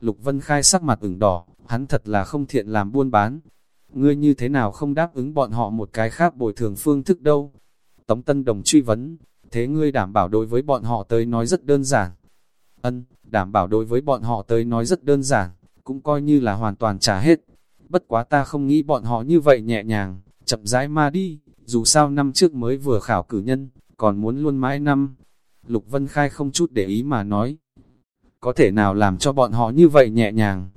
Lục Vân Khai sắc mặt ửng đỏ, hắn thật là không thiện làm buôn bán. Ngươi như thế nào không đáp ứng bọn họ một cái khác bồi thường phương thức đâu? Tống Tân Đồng truy vấn, thế ngươi đảm bảo đối với bọn họ tới nói rất đơn giản. Ân, đảm bảo đối với bọn họ tới nói rất đơn giản, cũng coi như là hoàn toàn trả hết. Bất quá ta không nghĩ bọn họ như vậy nhẹ nhàng, chậm rãi ma đi, dù sao năm trước mới vừa khảo cử nhân, còn muốn luôn mãi năm. Lục Vân Khai không chút để ý mà nói. Có thể nào làm cho bọn họ như vậy nhẹ nhàng?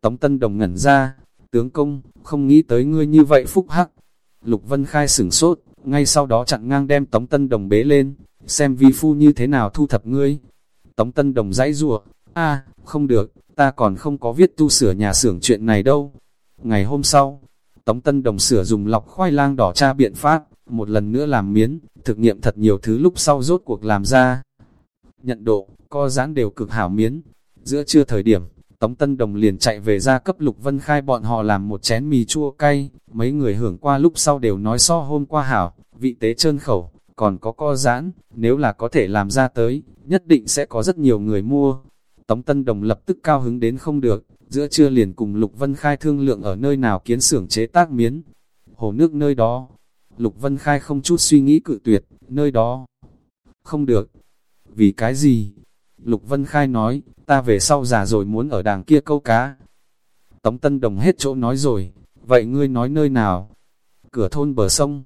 Tống Tân Đồng ngẩn ra, tướng công, không nghĩ tới ngươi như vậy phúc hắc. Lục Vân Khai sửng sốt, ngay sau đó chặn ngang đem Tống Tân Đồng bế lên, xem vi phu như thế nào thu thập ngươi. Tống Tân Đồng dãy rủa, a không được, ta còn không có viết tu sửa nhà xưởng chuyện này đâu. Ngày hôm sau, Tống Tân Đồng sửa dùng lọc khoai lang đỏ tra biện pháp, một lần nữa làm miến, thực nghiệm thật nhiều thứ lúc sau rốt cuộc làm ra. Nhận độ, co giãn đều cực hảo miến. Giữa trưa thời điểm, Tống Tân Đồng liền chạy về ra cấp Lục Vân Khai bọn họ làm một chén mì chua cay, mấy người hưởng qua lúc sau đều nói so hôm qua hảo, vị tế trơn khẩu, còn có co giãn, nếu là có thể làm ra tới, nhất định sẽ có rất nhiều người mua. Tống Tân Đồng lập tức cao hứng đến không được, giữa trưa liền cùng Lục Vân Khai thương lượng ở nơi nào kiến xưởng chế tác miến. Hồ nước nơi đó, Lục Vân Khai không chút suy nghĩ cự tuyệt, nơi đó. Không được. Vì cái gì? Lục Vân Khai nói, ta về sau già rồi muốn ở đàng kia câu cá. Tống Tân Đồng hết chỗ nói rồi, vậy ngươi nói nơi nào? Cửa thôn bờ sông.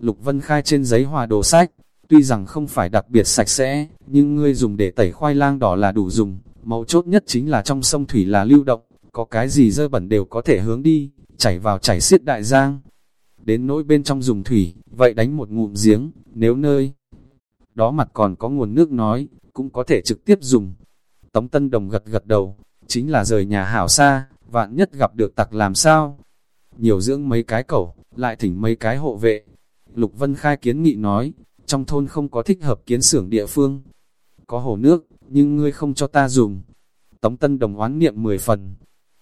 Lục Vân Khai trên giấy hòa đồ sách, tuy rằng không phải đặc biệt sạch sẽ, nhưng ngươi dùng để tẩy khoai lang đỏ là đủ dùng. Mấu chốt nhất chính là trong sông thủy là lưu động, có cái gì dơ bẩn đều có thể hướng đi, chảy vào chảy xiết đại giang. Đến nỗi bên trong dùng thủy, vậy đánh một ngụm giếng, nếu nơi đó mặt còn có nguồn nước nói, cũng có thể trực tiếp dùng. Tống Tân Đồng gật gật đầu, chính là rời nhà hảo xa, vạn nhất gặp được tặc làm sao. Nhiều dưỡng mấy cái cẩu, lại thỉnh mấy cái hộ vệ. Lục Vân Khai kiến nghị nói, trong thôn không có thích hợp kiến xưởng địa phương. Có hồ nước, nhưng ngươi không cho ta dùng. Tống Tân Đồng oán niệm 10 phần.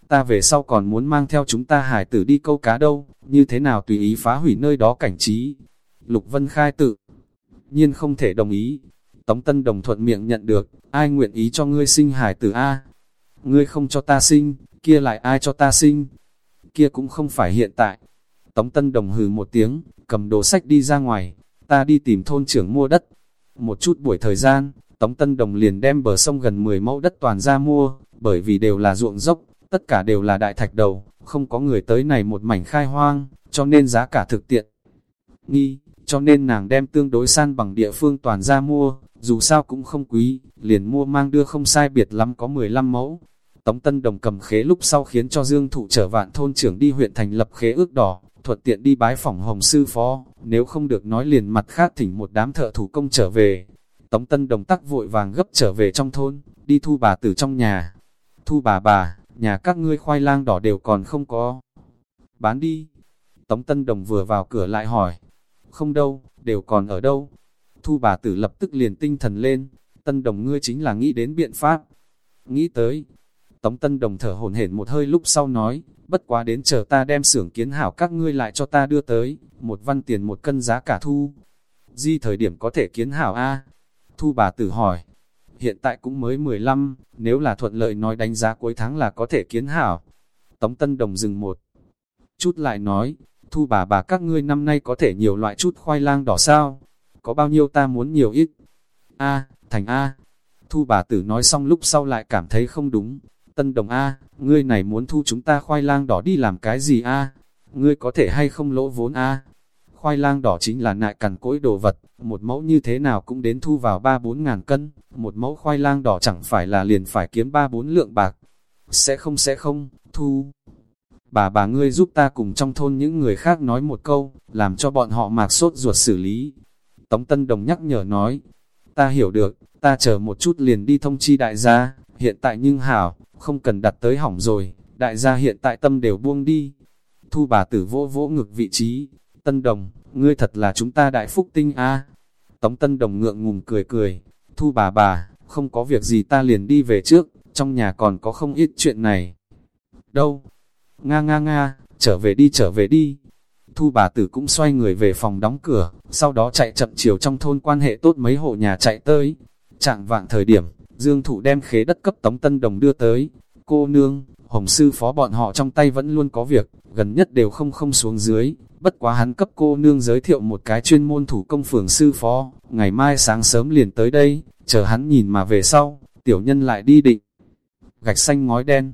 Ta về sau còn muốn mang theo chúng ta hải tử đi câu cá đâu, như thế nào tùy ý phá hủy nơi đó cảnh trí. Lục Vân Khai tự nhiên không thể đồng ý. Tống Tân Đồng thuận miệng nhận được, ai nguyện ý cho ngươi sinh hải tử A. Ngươi không cho ta sinh, kia lại ai cho ta sinh. Kia cũng không phải hiện tại. Tống Tân Đồng hừ một tiếng, cầm đồ sách đi ra ngoài, ta đi tìm thôn trưởng mua đất. Một chút buổi thời gian, Tống Tân Đồng liền đem bờ sông gần 10 mẫu đất toàn ra mua, bởi vì đều là ruộng dốc, tất cả đều là đại thạch đầu, không có người tới này một mảnh khai hoang, cho nên giá cả thực tiện. Nghi, cho nên nàng đem tương đối san bằng địa phương toàn ra mua, dù sao cũng không quý, liền mua mang đưa không sai biệt lắm có 15 mẫu. Tống Tân Đồng cầm khế lúc sau khiến cho Dương Thụ trở vạn thôn trưởng đi huyện thành lập khế ước đỏ, thuận tiện đi bái phỏng hồng sư phó, nếu không được nói liền mặt khác thỉnh một đám thợ thủ công trở về. Tống Tân Đồng tắc vội vàng gấp trở về trong thôn, đi thu bà từ trong nhà. Thu bà bà, nhà các ngươi khoai lang đỏ đều còn không có. Bán đi. Tống Tân Đồng vừa vào cửa lại hỏi. Không đâu, đều còn ở đâu. Thu bà tử lập tức liền tinh thần lên. Tân Đồng ngươi chính là nghĩ đến biện pháp. Nghĩ tới. Tống Tân Đồng thở hổn hển một hơi lúc sau nói, bất quá đến chờ ta đem xưởng kiến hảo các ngươi lại cho ta đưa tới, một văn tiền một cân giá cả thu. Di thời điểm có thể kiến hảo A. Thu bà tử hỏi, hiện tại cũng mới 15, nếu là thuận lợi nói đánh giá cuối tháng là có thể kiến hảo. Tống Tân Đồng dừng một chút lại nói, thu bà bà các ngươi năm nay có thể nhiều loại chút khoai lang đỏ sao? Có bao nhiêu ta muốn nhiều ít? A, thành A. Thu bà tử nói xong lúc sau lại cảm thấy không đúng. Tân Đồng A, ngươi này muốn thu chúng ta khoai lang đỏ đi làm cái gì A? Ngươi có thể hay không lỗ vốn A? Khoai lang đỏ chính là nại cằn cỗi đồ vật, một mẫu như thế nào cũng đến thu vào 3-4 ngàn cân, một mẫu khoai lang đỏ chẳng phải là liền phải kiếm 3-4 lượng bạc. Sẽ không sẽ không, thu. Bà bà ngươi giúp ta cùng trong thôn những người khác nói một câu, làm cho bọn họ mạc sốt ruột xử lý. Tống Tân Đồng nhắc nhở nói, ta hiểu được, ta chờ một chút liền đi thông chi đại gia, hiện tại nhưng hảo, không cần đặt tới hỏng rồi, đại gia hiện tại tâm đều buông đi. Thu bà tử vỗ vỗ ngực vị trí, Tân Đồng, ngươi thật là chúng ta đại phúc tinh a. Tống Tân Đồng ngượng ngùng cười cười, thu bà bà, không có việc gì ta liền đi về trước, trong nhà còn có không ít chuyện này. Đâu? Nga nga nga, trở về đi trở về đi. Thu bà tử cũng xoay người về phòng đóng cửa, sau đó chạy chậm chiều trong thôn quan hệ tốt mấy hộ nhà chạy tới. Trạng vạng thời điểm, Dương Thụ đem khế đất cấp Tống Tân Đồng đưa tới, Cô nương, hồng sư phó bọn họ trong tay vẫn luôn có việc, gần nhất đều không không xuống dưới, bất quá hắn cấp cô nương giới thiệu một cái chuyên môn thủ công phường sư phó, ngày mai sáng sớm liền tới đây, chờ hắn nhìn mà về sau, tiểu nhân lại đi định. Gạch xanh ngói đen,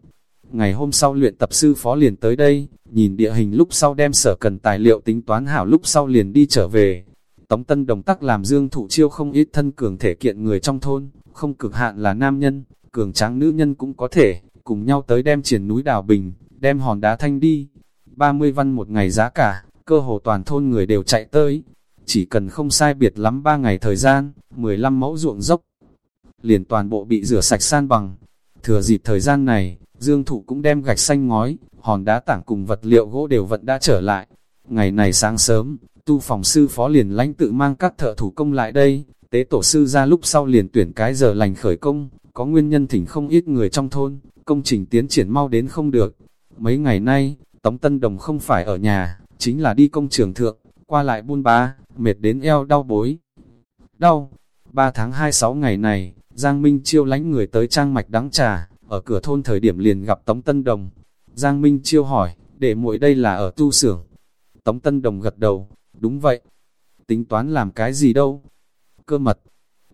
ngày hôm sau luyện tập sư phó liền tới đây, nhìn địa hình lúc sau đem sở cần tài liệu tính toán hảo lúc sau liền đi trở về. Tống Tân Đồng tắc làm dương thụ chiêu không ít thân cường thể kiện người trong thôn, không cực hạn là nam nhân, cường tráng nữ nhân cũng có thể, cùng nhau tới đem triển núi đào bình, đem hòn đá thanh đi. 30 văn một ngày giá cả, cơ hồ toàn thôn người đều chạy tới. Chỉ cần không sai biệt lắm 3 ngày thời gian, 15 mẫu ruộng dốc. Liền toàn bộ bị rửa sạch san bằng. Thừa dịp thời gian này, Dương Thụ cũng đem gạch xanh ngói, hòn đá tảng cùng vật liệu gỗ đều vận đã trở lại. Ngày này sáng sớm, tu phòng sư phó liền lãnh tự mang các thợ thủ công lại đây, tế tổ sư ra lúc sau liền tuyển cái giờ lành khởi công, có nguyên nhân thỉnh không ít người trong thôn, công trình tiến triển mau đến không được. Mấy ngày nay, Tống Tân Đồng không phải ở nhà, chính là đi công trường thượng, qua lại buôn ba, mệt đến eo đau bối. Đau, 3 tháng 26 ngày này, Giang Minh chiêu lánh người tới trang mạch đắng trà, ở cửa thôn thời điểm liền gặp Tống Tân Đồng. Giang Minh chiêu hỏi, để muội đây là ở tu xưởng. Tống Tân Đồng gật đầu, đúng vậy. Tính toán làm cái gì đâu? Cơ mật.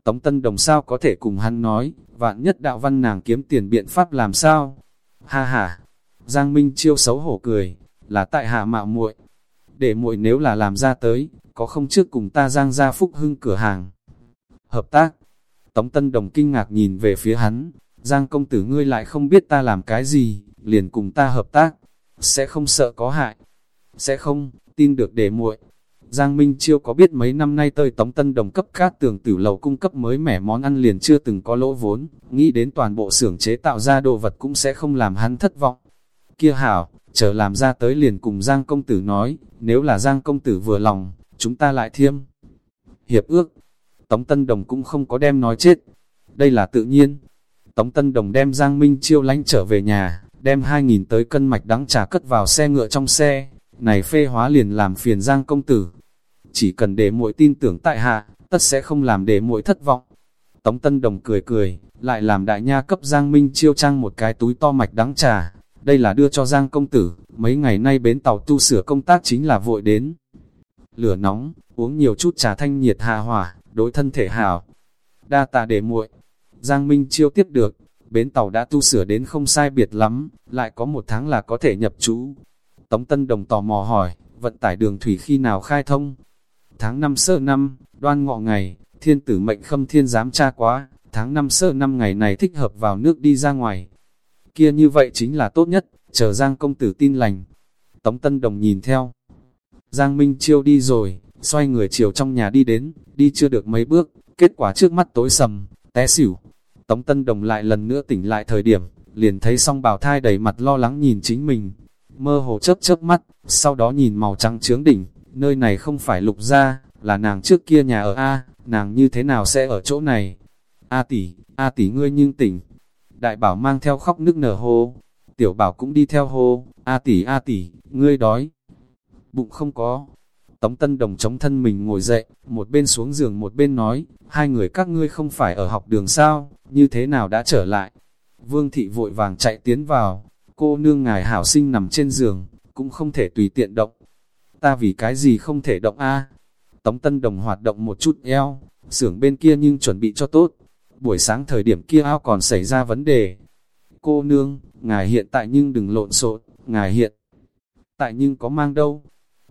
Tống Tân Đồng sao có thể cùng hắn nói, vạn nhất đạo văn nàng kiếm tiền biện pháp làm sao? Ha ha. Giang Minh chiêu xấu hổ cười, là tại hạ mạo muội. Để muội nếu là làm ra tới, có không trước cùng ta Giang ra phúc hưng cửa hàng. Hợp tác. Tống Tân Đồng kinh ngạc nhìn về phía hắn, Giang công tử ngươi lại không biết ta làm cái gì, liền cùng ta hợp tác, sẽ không sợ có hại, sẽ không, tin được để muội. Giang Minh Chiêu có biết mấy năm nay tơi tống tân đồng cấp cát tường tử lầu cung cấp mới mẻ món ăn liền chưa từng có lỗ vốn, nghĩ đến toàn bộ xưởng chế tạo ra đồ vật cũng sẽ không làm hắn thất vọng. Kia hảo, chờ làm ra tới liền cùng Giang công tử nói, nếu là Giang công tử vừa lòng, chúng ta lại thiêm. Hiệp ước, Tống Tân Đồng cũng không có đem nói chết. Đây là tự nhiên, Tống Tân Đồng đem Giang Minh Chiêu lánh trở về nhà, đem 2.000 tới cân mạch đắng trà cất vào xe ngựa trong xe. Này phê hóa liền làm phiền Giang công tử. Chỉ cần để muội tin tưởng tại hạ, tất sẽ không làm để muội thất vọng. Tống Tân Đồng cười cười, lại làm đại nha cấp Giang Minh Chiêu trang một cái túi to mạch đắng trà. Đây là đưa cho Giang công tử, mấy ngày nay bến tàu tu sửa công tác chính là vội đến. Lửa nóng, uống nhiều chút trà thanh nhiệt hạ hỏa, đối thân thể hảo. Đa tạ để muội Giang Minh chiêu tiếp được, bến tàu đã tu sửa đến không sai biệt lắm, lại có một tháng là có thể nhập trú. Tống Tân Đồng tò mò hỏi, vận tải đường thủy khi nào khai thông? Tháng 5 sơ năm, đoan ngọ ngày, thiên tử mệnh khâm thiên giám tra quá, tháng 5 sơ năm ngày này thích hợp vào nước đi ra ngoài. Kia như vậy chính là tốt nhất, chờ Giang công tử tin lành. Tống Tân Đồng nhìn theo. Giang Minh chiêu đi rồi, xoay người chiều trong nhà đi đến, đi chưa được mấy bước, kết quả trước mắt tối sầm, té xỉu. Tống Tân Đồng lại lần nữa tỉnh lại thời điểm, liền thấy song bào thai đầy mặt lo lắng nhìn chính mình. Mơ hồ chớp chớp mắt, sau đó nhìn màu trắng trướng đỉnh, nơi này không phải lục gia, là nàng trước kia nhà ở A, nàng như thế nào sẽ ở chỗ này? A tỷ, A tỷ ngươi nhưng tỉnh. Đại bảo mang theo khóc nước nở hô, tiểu bảo cũng đi theo hô, A tỷ A tỷ, ngươi đói. Bụng không có. Tống Tân Đồng chống thân mình ngồi dậy, một bên xuống giường một bên nói, hai người các ngươi không phải ở học đường sao, như thế nào đã trở lại. Vương thị vội vàng chạy tiến vào, cô nương ngài hảo sinh nằm trên giường, cũng không thể tùy tiện động. Ta vì cái gì không thể động a? Tống Tân Đồng hoạt động một chút eo, xưởng bên kia nhưng chuẩn bị cho tốt. Buổi sáng thời điểm kia ao còn xảy ra vấn đề. Cô nương, ngài hiện tại nhưng đừng lộn xộn, ngài hiện tại nhưng có mang đâu.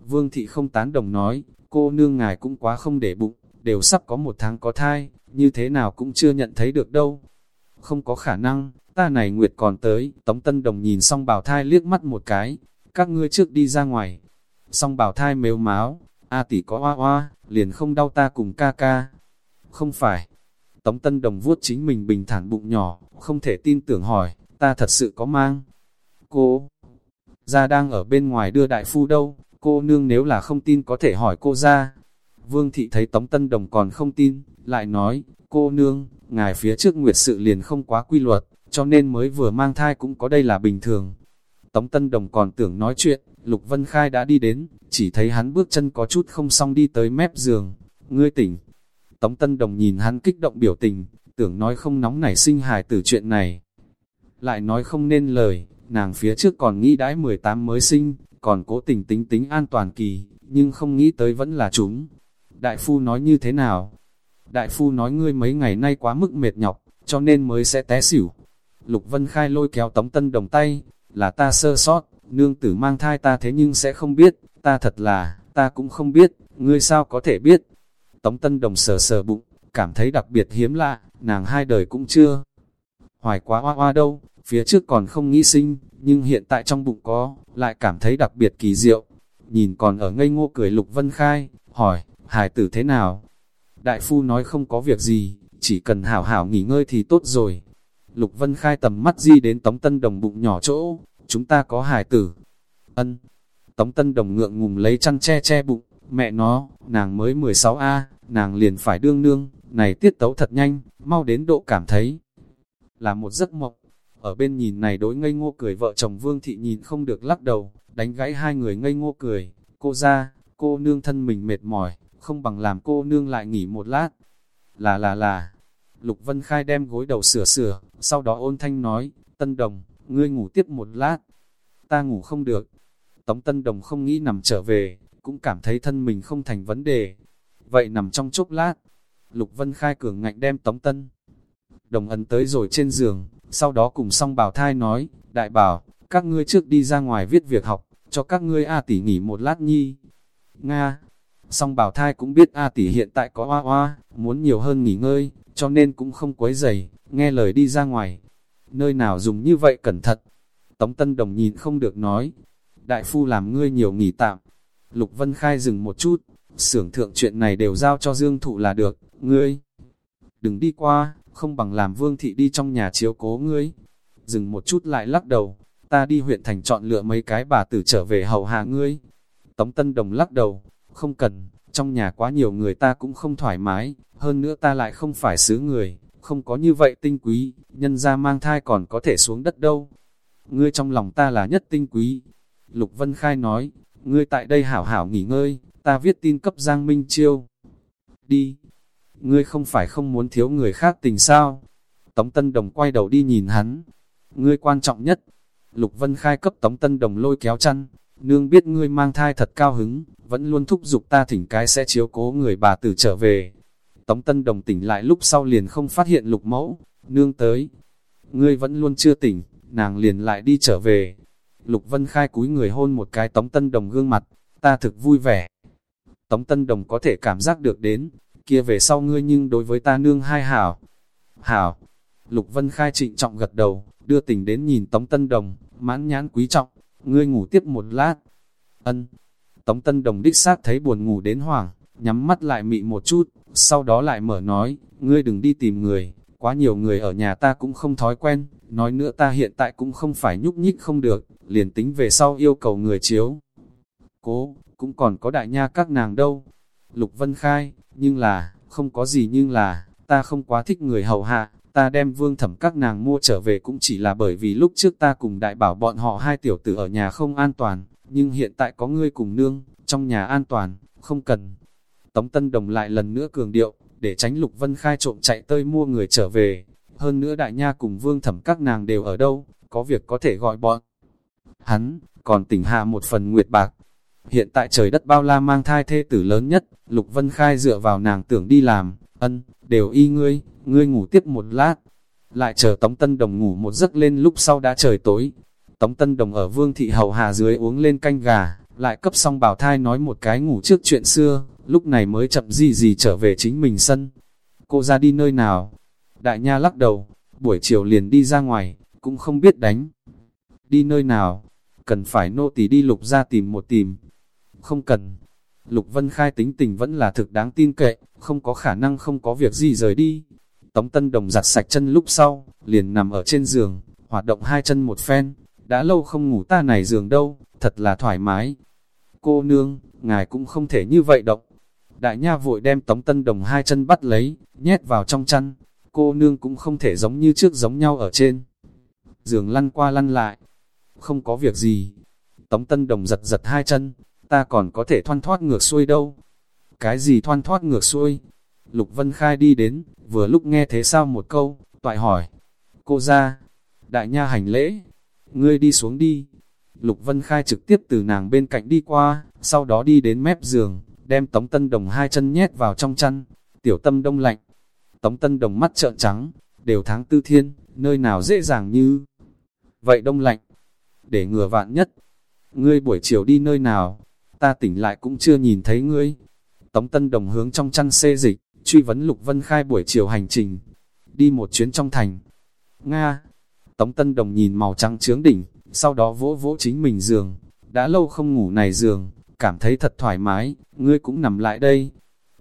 Vương thị không tán đồng nói, cô nương ngài cũng quá không để bụng đều sắp có một tháng có thai, như thế nào cũng chưa nhận thấy được đâu. Không có khả năng, ta này Nguyệt còn tới, Tống Tân Đồng nhìn xong bảo thai liếc mắt một cái, các ngươi trước đi ra ngoài. Xong bảo thai mếu máu, A tỷ có hoa hoa, liền không đau ta cùng ca ca. Không phải. Tống Tân Đồng vuốt chính mình bình thản bụng nhỏ, không thể tin tưởng hỏi, ta thật sự có mang. Cô, ra đang ở bên ngoài đưa đại phu đâu, cô nương nếu là không tin có thể hỏi cô ra. Vương thị thấy Tống Tân Đồng còn không tin, lại nói, cô nương, ngài phía trước nguyệt sự liền không quá quy luật, cho nên mới vừa mang thai cũng có đây là bình thường. Tống Tân Đồng còn tưởng nói chuyện, Lục Vân Khai đã đi đến, chỉ thấy hắn bước chân có chút không xong đi tới mép giường. Ngươi tỉnh. Tống Tân Đồng nhìn hắn kích động biểu tình, tưởng nói không nóng nảy sinh hài tử chuyện này. lại nói không nên lời, nàng phía trước còn nghĩ đãi 18 mới sinh, còn cố tình tính tính an toàn kỳ, nhưng không nghĩ tới vẫn là chúng. Đại phu nói như thế nào? Đại phu nói ngươi mấy ngày nay quá mức mệt nhọc, cho nên mới sẽ té xỉu. Lục Vân Khai lôi kéo Tống Tân Đồng tay, là ta sơ sót, nương tử mang thai ta thế nhưng sẽ không biết, ta thật là, ta cũng không biết, ngươi sao có thể biết. Tống Tân Đồng sờ sờ bụng, cảm thấy đặc biệt hiếm lạ, nàng hai đời cũng chưa. Hoài quá hoa hoa đâu, phía trước còn không nghĩ sinh, nhưng hiện tại trong bụng có, lại cảm thấy đặc biệt kỳ diệu. Nhìn còn ở ngây ngô cười Lục Vân Khai, hỏi, hài tử thế nào? Đại phu nói không có việc gì, chỉ cần hảo hảo nghỉ ngơi thì tốt rồi. Lục Vân Khai tầm mắt di đến Tống Tân Đồng bụng nhỏ chỗ, chúng ta có hài tử. Ân. Tống Tân Đồng ngượng ngùng lấy chăn che che bụng, mẹ nó, nàng mới 16A, nàng liền phải đương nương, này tiết tấu thật nhanh, mau đến độ cảm thấy. Là một giấc mộng, ở bên nhìn này đối ngây ngô cười vợ chồng Vương Thị nhìn không được lắc đầu, đánh gãy hai người ngây ngô cười, cô ra, cô nương thân mình mệt mỏi, không bằng làm cô nương lại nghỉ một lát. Là là là, Lục Vân Khai đem gối đầu sửa sửa, sau đó ôn thanh nói, Tân Đồng, ngươi ngủ tiếp một lát. Ta ngủ không được. Tống Tân Đồng không nghĩ nằm trở về, cũng cảm thấy thân mình không thành vấn đề. Vậy nằm trong chốc lát, Lục Vân Khai cường ngạnh đem Tống Tân. Đồng ấn tới rồi trên giường, sau đó cùng song bảo thai nói, đại bảo, các ngươi trước đi ra ngoài viết việc học, cho các ngươi A tỷ nghỉ một lát nhi. Nga, song bảo thai cũng biết A tỷ hiện tại có hoa hoa, muốn nhiều hơn nghỉ ngơi, cho nên cũng không quấy dày, nghe lời đi ra ngoài. Nơi nào dùng như vậy cẩn thận. Tống Tân Đồng nhìn không được nói, đại phu làm ngươi nhiều nghỉ tạm. Lục Vân Khai dừng một chút, xưởng thượng chuyện này đều giao cho Dương Thụ là được, ngươi. Đừng đi qua, không bằng làm Vương Thị đi trong nhà chiếu cố ngươi. Dừng một chút lại lắc đầu, ta đi huyện thành chọn lựa mấy cái bà tử trở về hầu hạ ngươi. Tống Tân Đồng lắc đầu, không cần, trong nhà quá nhiều người ta cũng không thoải mái, hơn nữa ta lại không phải xứ người, không có như vậy tinh quý, nhân ra mang thai còn có thể xuống đất đâu. Ngươi trong lòng ta là nhất tinh quý. Lục Vân Khai nói, ngươi tại đây hảo hảo nghỉ ngơi, ta viết tin cấp Giang Minh Chiêu. Đi, ngươi không phải không muốn thiếu người khác tình sao? Tống Tân Đồng quay đầu đi nhìn hắn. Ngươi quan trọng nhất. Lục Vân Khai cấp Tống Tân Đồng lôi kéo chăn. Nương biết ngươi mang thai thật cao hứng, vẫn luôn thúc giục ta thỉnh cái sẽ chiếu cố người bà tử trở về. Tống Tân Đồng tỉnh lại lúc sau liền không phát hiện lục mẫu, nương tới. Ngươi vẫn luôn chưa tỉnh, nàng liền lại đi trở về. Lục Vân Khai cúi người hôn một cái Tống Tân Đồng gương mặt, ta thực vui vẻ. Tống Tân Đồng có thể cảm giác được đến, kia về sau ngươi nhưng đối với ta nương hai hảo. Hảo, Lục Vân Khai trịnh trọng gật đầu, đưa tình đến nhìn Tống Tân Đồng, mãn nhãn quý trọng, ngươi ngủ tiếp một lát. Ân, Tống Tân Đồng đích xác thấy buồn ngủ đến hoảng, nhắm mắt lại mị một chút, sau đó lại mở nói, ngươi đừng đi tìm người, quá nhiều người ở nhà ta cũng không thói quen, nói nữa ta hiện tại cũng không phải nhúc nhích không được, liền tính về sau yêu cầu người chiếu. Cố, cũng còn có đại nha các nàng đâu. Lục Vân Khai, nhưng là, không có gì nhưng là, ta không quá thích người hầu hạ, ta đem vương thẩm các nàng mua trở về cũng chỉ là bởi vì lúc trước ta cùng đại bảo bọn họ hai tiểu tử ở nhà không an toàn, nhưng hiện tại có ngươi cùng nương, trong nhà an toàn, không cần. Tống Tân Đồng lại lần nữa cường điệu, để tránh Lục Vân Khai trộm chạy tơi mua người trở về. Hơn nữa đại nha cùng vương thẩm các nàng đều ở đâu, có việc có thể gọi bọn. Hắn, còn tỉnh hạ một phần nguyệt bạc. Hiện tại trời đất bao la mang thai thê tử lớn nhất, Lục Vân Khai dựa vào nàng tưởng đi làm, ân, đều y ngươi, ngươi ngủ tiếp một lát. Lại chờ Tống Tân Đồng ngủ một giấc lên lúc sau đã trời tối. Tống Tân Đồng ở Vương Thị Hầu Hà dưới uống lên canh gà, lại cấp xong bảo thai nói một cái ngủ trước chuyện xưa, lúc này mới chậm gì gì trở về chính mình sân. Cô ra đi nơi nào? Đại Nha lắc đầu, buổi chiều liền đi ra ngoài, cũng không biết đánh. Đi nơi nào? Cần phải nô tỳ đi lục ra tìm một tìm. Không cần. Lục Vân Khai tính tình vẫn là thực đáng tin cậy, không có khả năng không có việc gì rời đi. Tống Tân Đồng giặt sạch chân lúc sau, liền nằm ở trên giường, hoạt động hai chân một phen. Đã lâu không ngủ ta này giường đâu, thật là thoải mái. Cô nương, ngài cũng không thể như vậy động. Đại nha vội đem Tống Tân Đồng hai chân bắt lấy, nhét vào trong chăn. Cô nương cũng không thể giống như trước giống nhau ở trên. Giường lăn qua lăn lại. Không có việc gì. Tống Tân Đồng giật giật hai chân. Ta còn có thể thoăn thoát ngược xuôi đâu. Cái gì thoăn thoát ngược xuôi? Lục Vân Khai đi đến, vừa lúc nghe thế sao một câu, toại hỏi. Cô ra, đại nha hành lễ, ngươi đi xuống đi. Lục Vân Khai trực tiếp từ nàng bên cạnh đi qua, sau đó đi đến mép giường, đem Tống Tân Đồng hai chân nhét vào trong chăn, tiểu tâm đông lạnh. Tống Tân Đồng mắt trợn trắng, đều tháng tư thiên, nơi nào dễ dàng như vậy đông lạnh. Để ngừa vạn nhất, ngươi buổi chiều đi nơi nào, ta tỉnh lại cũng chưa nhìn thấy ngươi. Tống Tân Đồng hướng trong chăn xê dịch, truy vấn Lục Vân Khai buổi chiều hành trình, đi một chuyến trong thành. Nga, Tống Tân Đồng nhìn màu trắng trướng đỉnh, sau đó vỗ vỗ chính mình giường, đã lâu không ngủ này giường, cảm thấy thật thoải mái, ngươi cũng nằm lại đây.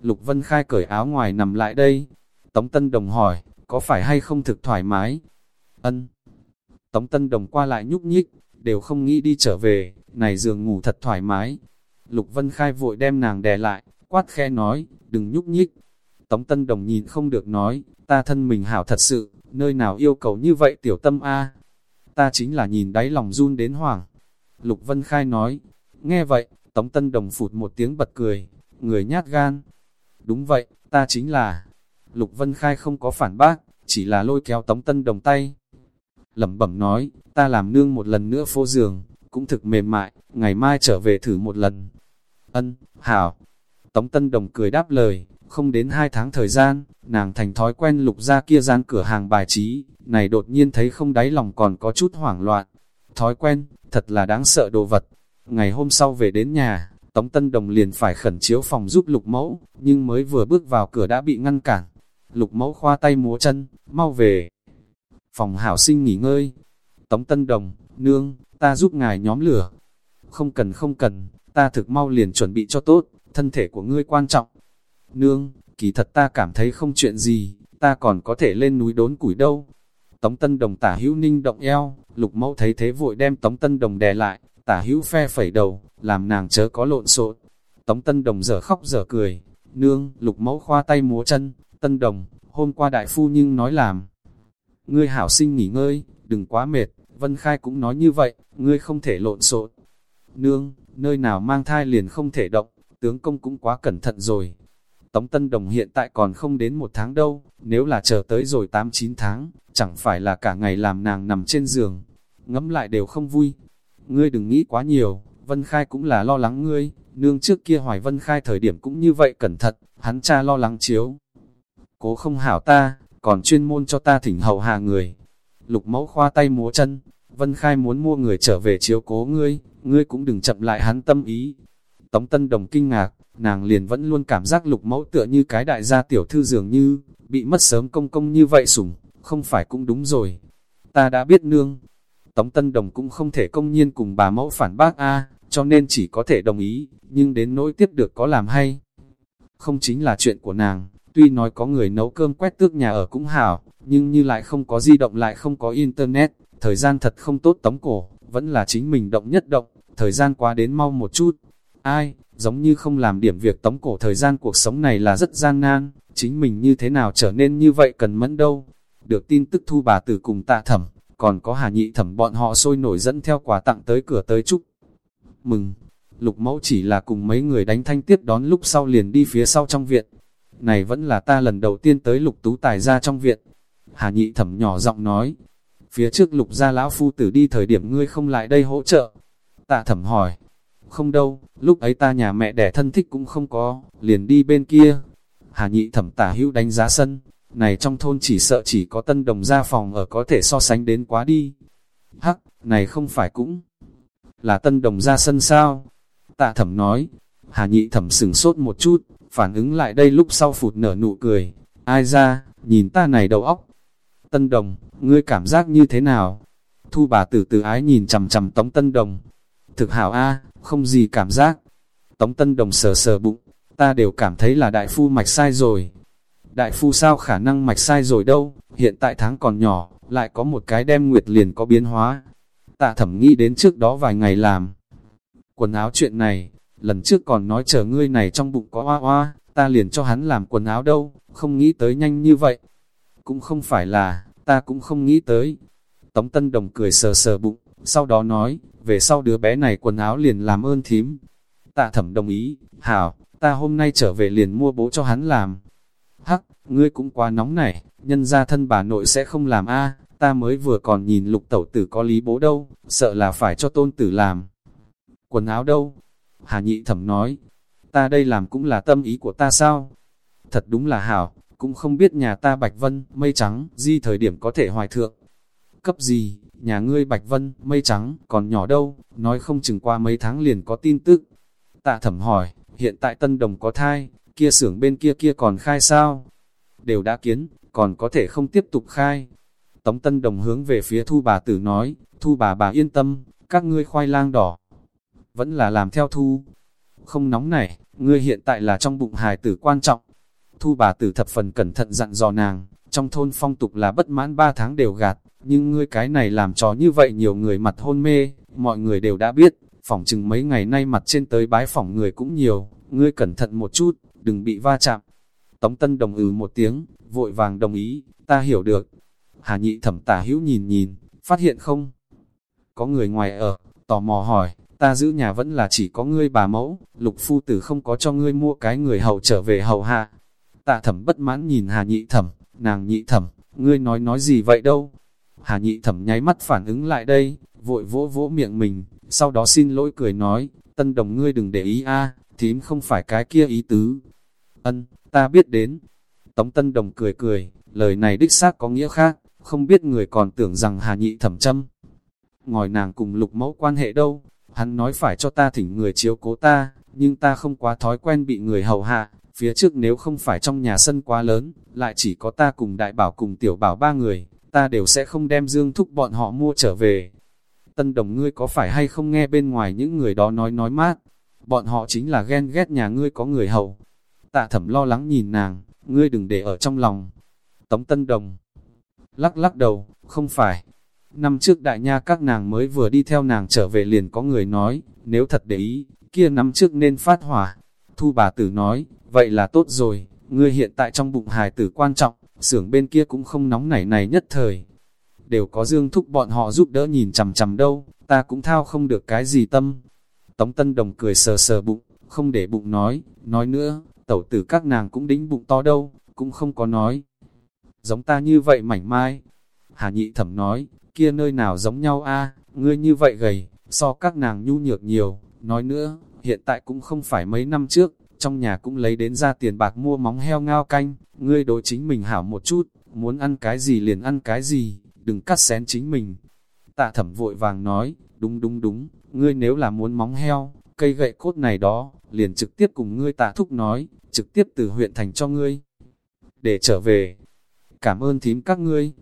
Lục Vân Khai cởi áo ngoài nằm lại đây. Tống Tân Đồng hỏi, có phải hay không thực thoải mái? Ân. Tống Tân Đồng qua lại nhúc nhích, đều không nghĩ đi trở về, này giường ngủ thật thoải mái. Lục Vân Khai vội đem nàng đè lại, quát khe nói, đừng nhúc nhích. Tống Tân Đồng nhìn không được nói, ta thân mình hảo thật sự, nơi nào yêu cầu như vậy tiểu tâm A. Ta chính là nhìn đáy lòng run đến hoảng. Lục Vân Khai nói, nghe vậy, Tống Tân Đồng phụt một tiếng bật cười, người nhát gan. Đúng vậy, ta chính là... Lục Vân Khai không có phản bác, chỉ là lôi kéo Tống Tân Đồng tay. Lẩm bẩm nói, ta làm nương một lần nữa phô giường, cũng thực mềm mại, ngày mai trở về thử một lần. Ân, hảo. Tống Tân Đồng cười đáp lời, không đến hai tháng thời gian, nàng thành thói quen lục ra kia gian cửa hàng bài trí, này đột nhiên thấy không đáy lòng còn có chút hoảng loạn. Thói quen, thật là đáng sợ đồ vật. Ngày hôm sau về đến nhà, Tống Tân Đồng liền phải khẩn chiếu phòng giúp lục mẫu, nhưng mới vừa bước vào cửa đã bị ngăn cản. Lục mẫu khoa tay múa chân, mau về. Phòng hảo sinh nghỉ ngơi. Tống Tân Đồng, nương, ta giúp ngài nhóm lửa. Không cần không cần, ta thực mau liền chuẩn bị cho tốt, thân thể của ngươi quan trọng. Nương, kỳ thật ta cảm thấy không chuyện gì, ta còn có thể lên núi đốn củi đâu. Tống Tân Đồng tả hữu ninh động eo, lục mẫu thấy thế vội đem Tống Tân Đồng đè lại, tả hữu phe phẩy đầu, làm nàng chớ có lộn xộn. Tống Tân Đồng dở khóc dở cười, nương, lục mẫu khoa tay múa chân, Tân Đồng, hôm qua đại phu nhưng nói làm. Ngươi hảo sinh nghỉ ngơi, đừng quá mệt, Vân Khai cũng nói như vậy, ngươi không thể lộn xộn. Nương, nơi nào mang thai liền không thể động, tướng công cũng quá cẩn thận rồi. Tống Tân Đồng hiện tại còn không đến một tháng đâu, nếu là chờ tới rồi 8-9 tháng, chẳng phải là cả ngày làm nàng nằm trên giường. Ngẫm lại đều không vui. Ngươi đừng nghĩ quá nhiều, Vân Khai cũng là lo lắng ngươi, nương trước kia hoài Vân Khai thời điểm cũng như vậy cẩn thận, hắn cha lo lắng chiếu. Cố không hảo ta, còn chuyên môn cho ta thỉnh hầu hạ người. Lục mẫu khoa tay múa chân, Vân Khai muốn mua người trở về chiếu cố ngươi, ngươi cũng đừng chậm lại hắn tâm ý. Tống Tân Đồng kinh ngạc, nàng liền vẫn luôn cảm giác lục mẫu tựa như cái đại gia tiểu thư dường như, bị mất sớm công công như vậy sủng, không phải cũng đúng rồi. Ta đã biết nương. Tống Tân Đồng cũng không thể công nhiên cùng bà mẫu phản bác A, cho nên chỉ có thể đồng ý, nhưng đến nỗi tiếp được có làm hay. Không chính là chuyện của nàng, tuy nói có người nấu cơm quét tước nhà ở cũng hảo, nhưng như lại không có di động lại không có internet, thời gian thật không tốt tống cổ, vẫn là chính mình động nhất động, thời gian quá đến mau một chút. Ai, giống như không làm điểm việc tống cổ thời gian cuộc sống này là rất gian nan, chính mình như thế nào trở nên như vậy cần mẫn đâu. Được tin tức thu bà tử cùng tạ thẩm, còn có hà nhị thẩm bọn họ sôi nổi dẫn theo quà tặng tới cửa tới chúc. Mừng, lục mẫu chỉ là cùng mấy người đánh thanh tiếp đón lúc sau liền đi phía sau trong viện. Này vẫn là ta lần đầu tiên tới lục tú tài ra trong viện. Hà nhị thẩm nhỏ giọng nói, phía trước lục gia lão phu tử đi thời điểm ngươi không lại đây hỗ trợ. Tạ thẩm hỏi, không đâu, lúc ấy ta nhà mẹ đẻ thân thích cũng không có, liền đi bên kia. Hà nhị thẩm tả hữu đánh giá sân, này trong thôn chỉ sợ chỉ có tân đồng gia phòng ở có thể so sánh đến quá đi. Hắc, này không phải cũng là tân đồng gia sân sao? Tạ thẩm nói, Hà nhị thẩm sừng sốt một chút, phản ứng lại đây lúc sau phụt nở nụ cười. Ai ra, nhìn ta này đầu óc. Tân đồng, ngươi cảm giác như thế nào? Thu bà tử từ ái nhìn chầm chầm tống tân đồng. Thực hảo a không gì cảm giác. Tống Tân Đồng sờ sờ bụng, ta đều cảm thấy là đại phu mạch sai rồi. Đại phu sao khả năng mạch sai rồi đâu, hiện tại tháng còn nhỏ, lại có một cái đem nguyệt liền có biến hóa. Tạ thẩm nghĩ đến trước đó vài ngày làm. Quần áo chuyện này, lần trước còn nói chờ ngươi này trong bụng có hoa hoa, ta liền cho hắn làm quần áo đâu, không nghĩ tới nhanh như vậy. Cũng không phải là, ta cũng không nghĩ tới. Tống Tân Đồng cười sờ sờ bụng, sau đó nói, về sau đứa bé này quần áo liền làm ơn thím. Tạ thẩm đồng ý, hảo, ta hôm nay trở về liền mua bố cho hắn làm. Hắc, ngươi cũng quá nóng này, nhân ra thân bà nội sẽ không làm a ta mới vừa còn nhìn lục tẩu tử có lý bố đâu, sợ là phải cho tôn tử làm. Quần áo đâu? Hà nhị thẩm nói, ta đây làm cũng là tâm ý của ta sao? Thật đúng là hảo, cũng không biết nhà ta Bạch Vân, mây trắng, di thời điểm có thể hoài thượng. Cấp gì, nhà ngươi Bạch Vân, mây trắng, còn nhỏ đâu, nói không chừng qua mấy tháng liền có tin tức. Tạ thẩm hỏi, hiện tại Tân Đồng có thai, kia xưởng bên kia kia còn khai sao? Đều đã kiến, còn có thể không tiếp tục khai. Tống Tân Đồng hướng về phía thu bà tử nói, thu bà bà yên tâm, các ngươi khoai lang đỏ. Vẫn là làm theo thu. Không nóng này, ngươi hiện tại là trong bụng hài tử quan trọng. Thu bà tử thập phần cẩn thận dặn dò nàng, trong thôn phong tục là bất mãn ba tháng đều gạt, nhưng ngươi cái này làm trò như vậy nhiều người mặt hôn mê, mọi người đều đã biết, phỏng chừng mấy ngày nay mặt trên tới bái phỏng người cũng nhiều, ngươi cẩn thận một chút, đừng bị va chạm. Tống Tân đồng ừ một tiếng, vội vàng đồng ý, ta hiểu được. Hà nhị thẩm tả hữu nhìn nhìn, phát hiện không? Có người ngoài ở, tò mò hỏi, ta giữ nhà vẫn là chỉ có ngươi bà mẫu, lục phu tử không có cho ngươi mua cái người hầu trở về hầu hạ. Tạ thẩm bất mãn nhìn hà nhị thẩm, nàng nhị thẩm, ngươi nói nói gì vậy đâu? Hà nhị thẩm nháy mắt phản ứng lại đây, vội vỗ vỗ miệng mình, sau đó xin lỗi cười nói, tân đồng ngươi đừng để ý a thím không phải cái kia ý tứ. Ân, ta biết đến. Tống tân đồng cười cười, lời này đích xác có nghĩa khác, không biết người còn tưởng rằng hà nhị thẩm châm. Ngồi nàng cùng lục mẫu quan hệ đâu, hắn nói phải cho ta thỉnh người chiếu cố ta, nhưng ta không quá thói quen bị người hầu hạ, phía trước nếu không phải trong nhà sân quá lớn, lại chỉ có ta cùng đại bảo cùng tiểu bảo ba người, ta đều sẽ không đem dương thúc bọn họ mua trở về. Tân đồng ngươi có phải hay không nghe bên ngoài những người đó nói nói mát, bọn họ chính là ghen ghét nhà ngươi có người hầu. Tạ thẩm lo lắng nhìn nàng, ngươi đừng để ở trong lòng. Tống tân đồng, lắc lắc đầu, không phải. Năm trước đại nha các nàng mới vừa đi theo nàng trở về liền có người nói, nếu thật để ý, kia năm trước nên phát hỏa. Thu bà tử nói, vậy là tốt rồi, ngươi hiện tại trong bụng hài tử quan trọng, xưởng bên kia cũng không nóng nảy này nhất thời. Đều có dương thúc bọn họ giúp đỡ nhìn chằm chằm đâu, ta cũng thao không được cái gì tâm. Tống Tân Đồng cười sờ sờ bụng, không để bụng nói, nói nữa, tẩu tử các nàng cũng đính bụng to đâu, cũng không có nói. Giống ta như vậy mảnh mai. Hà nhị thẩm nói, kia nơi nào giống nhau a ngươi như vậy gầy, so các nàng nhu nhược nhiều. Nói nữa, hiện tại cũng không phải mấy năm trước, trong nhà cũng lấy đến ra tiền bạc mua móng heo ngao canh, ngươi đối chính mình hảo một chút, muốn ăn cái gì liền ăn cái gì, đừng cắt xén chính mình. Tạ thẩm vội vàng nói, đúng đúng đúng, ngươi nếu là muốn móng heo, cây gậy cốt này đó, liền trực tiếp cùng ngươi tạ thúc nói, trực tiếp từ huyện thành cho ngươi. Để trở về, cảm ơn thím các ngươi.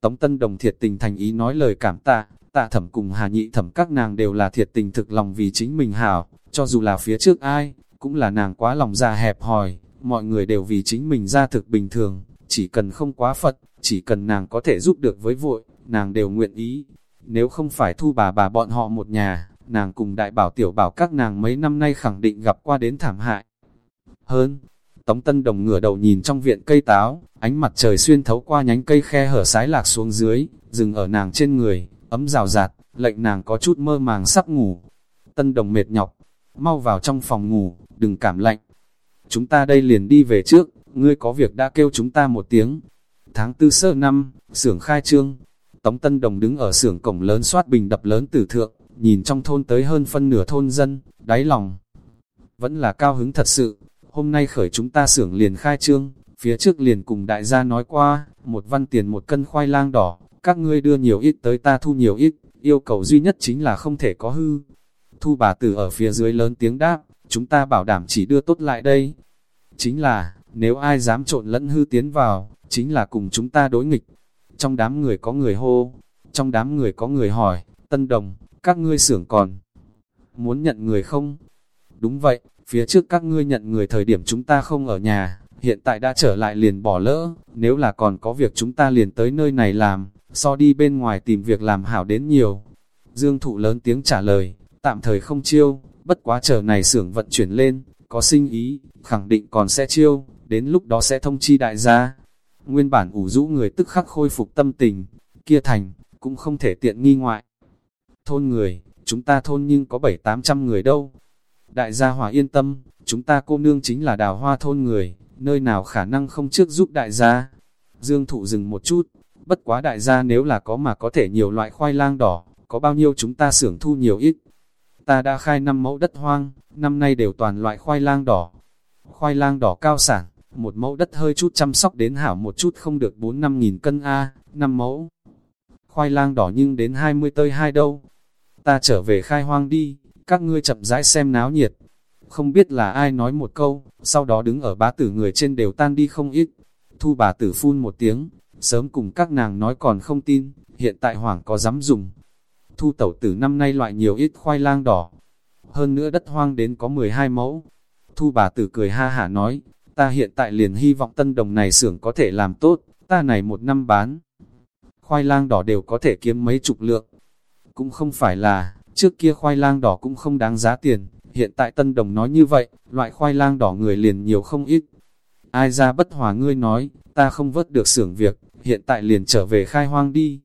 Tống Tân Đồng thiệt tình thành ý nói lời cảm tạ, tạ thẩm cùng hà nhị thẩm các nàng đều là thiệt tình thực lòng vì chính mình hảo, cho dù là phía trước ai, cũng là nàng quá lòng ra hẹp hòi, mọi người đều vì chính mình ra thực bình thường, chỉ cần không quá Phật, chỉ cần nàng có thể giúp được với vội, nàng đều nguyện ý. Nếu không phải thu bà bà bọn họ một nhà, nàng cùng đại bảo tiểu bảo các nàng mấy năm nay khẳng định gặp qua đến thảm hại. Hơn, Tống Tân Đồng ngửa đầu nhìn trong viện cây táo, ánh mặt trời xuyên thấu qua nhánh cây khe hở sái lạc xuống dưới, dừng ở nàng trên người, ấm rào rạt, lệnh nàng có chút mơ màng sắp ngủ. Tân Đồng mệt nhọc, mau vào trong phòng ngủ, đừng cảm lạnh. Chúng ta đây liền đi về trước, ngươi có việc đã kêu chúng ta một tiếng. Tháng tư sơ năm, xưởng khai trương. Tống Tân Đồng đứng ở xưởng cổng lớn soát bình đập lớn tử thượng, nhìn trong thôn tới hơn phân nửa thôn dân, đáy lòng. Vẫn là cao hứng thật sự, hôm nay khởi chúng ta xưởng liền khai trương, phía trước liền cùng đại gia nói qua, một văn tiền một cân khoai lang đỏ, các ngươi đưa nhiều ít tới ta thu nhiều ít, yêu cầu duy nhất chính là không thể có hư. Thu bà tử ở phía dưới lớn tiếng đáp, chúng ta bảo đảm chỉ đưa tốt lại đây. Chính là, nếu ai dám trộn lẫn hư tiến vào, chính là cùng chúng ta đối nghịch. Trong đám người có người hô, trong đám người có người hỏi, Tân Đồng, các ngươi xưởng còn muốn nhận người không? Đúng vậy, phía trước các ngươi nhận người thời điểm chúng ta không ở nhà, hiện tại đã trở lại liền bỏ lỡ, nếu là còn có việc chúng ta liền tới nơi này làm, so đi bên ngoài tìm việc làm hảo đến nhiều. Dương thụ lớn tiếng trả lời, tạm thời không chiêu, bất quá chờ này xưởng vận chuyển lên, có sinh ý, khẳng định còn sẽ chiêu, đến lúc đó sẽ thông chi đại gia. Nguyên bản ủ rũ người tức khắc khôi phục tâm tình, kia thành, cũng không thể tiện nghi ngoại. Thôn người, chúng ta thôn nhưng có bảy tám trăm người đâu. Đại gia hòa yên tâm, chúng ta cô nương chính là đào hoa thôn người, nơi nào khả năng không trước giúp đại gia. Dương thụ dừng một chút, bất quá đại gia nếu là có mà có thể nhiều loại khoai lang đỏ, có bao nhiêu chúng ta xưởng thu nhiều ít. Ta đã khai năm mẫu đất hoang, năm nay đều toàn loại khoai lang đỏ. Khoai lang đỏ cao sản, một mẫu đất hơi chút chăm sóc đến hảo một chút không được 4-5 nghìn cân A, năm mẫu. Khoai lang đỏ nhưng đến 20 tơi hai đâu. Ta trở về khai hoang đi, các ngươi chậm rãi xem náo nhiệt. Không biết là ai nói một câu, sau đó đứng ở bá tử người trên đều tan đi không ít. Thu bà tử phun một tiếng, sớm cùng các nàng nói còn không tin, hiện tại hoảng có dám dùng. Thu tẩu tử năm nay loại nhiều ít khoai lang đỏ, hơn nữa đất hoang đến có 12 mẫu. Thu bà tử cười ha hả nói, ta hiện tại liền hy vọng tân đồng này xưởng có thể làm tốt, ta này một năm bán. Khoai lang đỏ đều có thể kiếm mấy chục lượng. Cũng không phải là, trước kia khoai lang đỏ cũng không đáng giá tiền, hiện tại tân đồng nói như vậy, loại khoai lang đỏ người liền nhiều không ít. Ai ra bất hòa ngươi nói, ta không vớt được xưởng việc, hiện tại liền trở về khai hoang đi.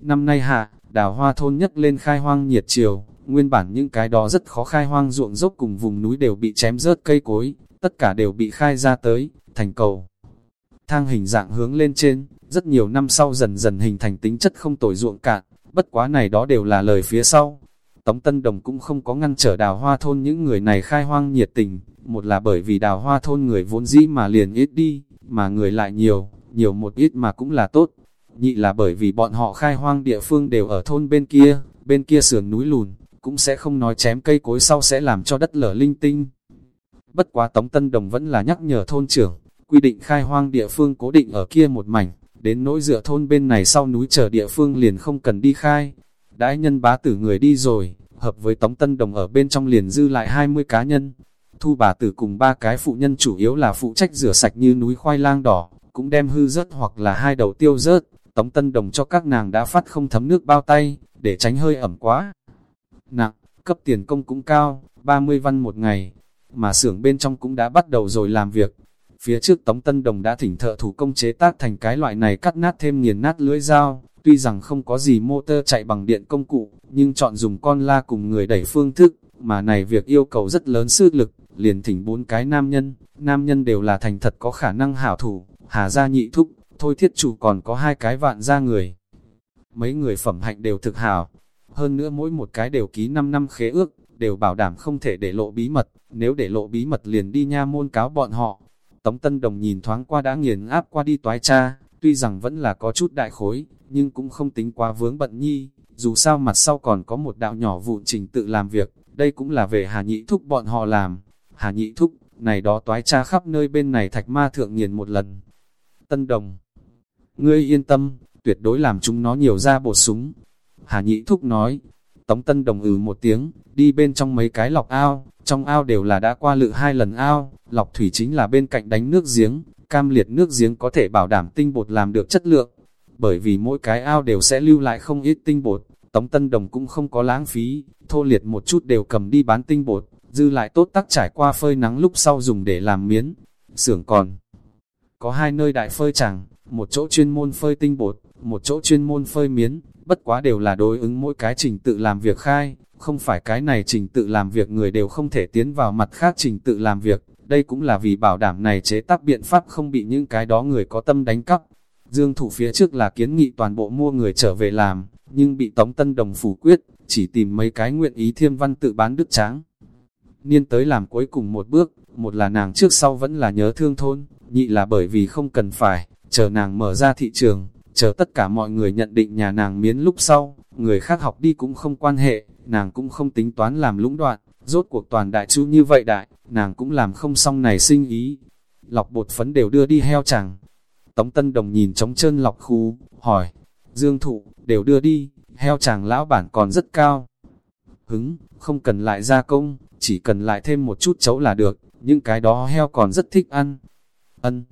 Năm nay hạ, đào hoa thôn nhất lên khai hoang nhiệt chiều, nguyên bản những cái đó rất khó khai hoang ruộng dốc cùng vùng núi đều bị chém rớt cây cối, tất cả đều bị khai ra tới, thành cầu. Thang hình dạng hướng lên trên, rất nhiều năm sau dần dần hình thành tính chất không tồi ruộng cạn, bất quá này đó đều là lời phía sau. Tống Tân Đồng cũng không có ngăn trở đào hoa thôn những người này khai hoang nhiệt tình, một là bởi vì đào hoa thôn người vốn dĩ mà liền ít đi, mà người lại nhiều, nhiều một ít mà cũng là tốt. Nhị là bởi vì bọn họ khai hoang địa phương đều ở thôn bên kia, bên kia sườn núi lùn, cũng sẽ không nói chém cây cối sau sẽ làm cho đất lở linh tinh. Bất quá Tống Tân Đồng vẫn là nhắc nhở thôn trưởng, quy định khai hoang địa phương cố định ở kia một mảnh, đến nỗi dựa thôn bên này sau núi chờ địa phương liền không cần đi khai. Đãi nhân bá tử người đi rồi, hợp với Tống Tân Đồng ở bên trong liền dư lại 20 cá nhân. Thu bà tử cùng ba cái phụ nhân chủ yếu là phụ trách rửa sạch như núi khoai lang đỏ, cũng đem hư rớt hoặc là hai đầu tiêu rớt. Tống Tân Đồng cho các nàng đã phát không thấm nước bao tay, để tránh hơi ẩm quá. Nặng, cấp tiền công cũng cao, 30 văn một ngày, mà xưởng bên trong cũng đã bắt đầu rồi làm việc. Phía trước Tống Tân Đồng đã thỉnh thợ thủ công chế tác thành cái loại này cắt nát thêm nghiền nát lưỡi dao, tuy rằng không có gì motor chạy bằng điện công cụ, nhưng chọn dùng con la cùng người đẩy phương thức, mà này việc yêu cầu rất lớn sức lực, liền thỉnh bốn cái nam nhân, nam nhân đều là thành thật có khả năng hảo thủ, hà gia nhị thúc, thôi thiết chủ còn có hai cái vạn gia người. Mấy người phẩm hạnh đều thực hảo, hơn nữa mỗi một cái đều ký 5 năm khế ước, đều bảo đảm không thể để lộ bí mật, nếu để lộ bí mật liền đi nha môn cáo bọn họ. Tống Tân Đồng nhìn thoáng qua đã nghiền áp qua đi toái cha, tuy rằng vẫn là có chút đại khối, nhưng cũng không tính quá vướng bận nhi, dù sao mặt sau còn có một đạo nhỏ vụn trình tự làm việc, đây cũng là về Hà Nhị Thúc bọn họ làm. Hà Nhị Thúc, này đó toái cha khắp nơi bên này thạch ma thượng nghiền một lần. Tân Đồng, ngươi yên tâm, tuyệt đối làm chúng nó nhiều ra bột súng, Hà Nhị Thúc nói, Tống Tân Đồng ừ một tiếng, đi bên trong mấy cái lọc ao, trong ao đều là đã qua lự hai lần ao, lọc thủy chính là bên cạnh đánh nước giếng, cam liệt nước giếng có thể bảo đảm tinh bột làm được chất lượng, bởi vì mỗi cái ao đều sẽ lưu lại không ít tinh bột, Tống Tân Đồng cũng không có lãng phí, thô liệt một chút đều cầm đi bán tinh bột, dư lại tốt tắc trải qua phơi nắng lúc sau dùng để làm miến, xưởng còn. Có hai nơi đại phơi chẳng, một chỗ chuyên môn phơi tinh bột, một chỗ chuyên môn phơi miến, bất quá đều là đối ứng mỗi cái trình tự làm việc khai, không phải cái này trình tự làm việc người đều không thể tiến vào mặt khác trình tự làm việc, đây cũng là vì bảo đảm này chế tác biện pháp không bị những cái đó người có tâm đánh cắp. Dương thủ phía trước là kiến nghị toàn bộ mua người trở về làm, nhưng bị Tống Tân Đồng phủ quyết, chỉ tìm mấy cái nguyện ý thiêm văn tự bán đức tráng. Niên tới làm cuối cùng một bước, một là nàng trước sau vẫn là nhớ thương thôn, nhị là bởi vì không cần phải, chờ nàng mở ra thị trường, chờ tất cả mọi người nhận định nhà nàng miến lúc sau, người khác học đi cũng không quan hệ, nàng cũng không tính toán làm lũng đoạn, rốt cuộc toàn đại chu như vậy đại, nàng cũng làm không xong này sinh ý. Lọc bột phấn đều đưa đi heo chẳng. Tống Tân Đồng nhìn trống chân lọc khu, hỏi, Dương Thụ, đều đưa đi, heo chàng lão bản còn rất cao. Hứng, không cần lại gia công, chỉ cần lại thêm một chút chấu là được, những cái đó heo còn rất thích ăn. Ân,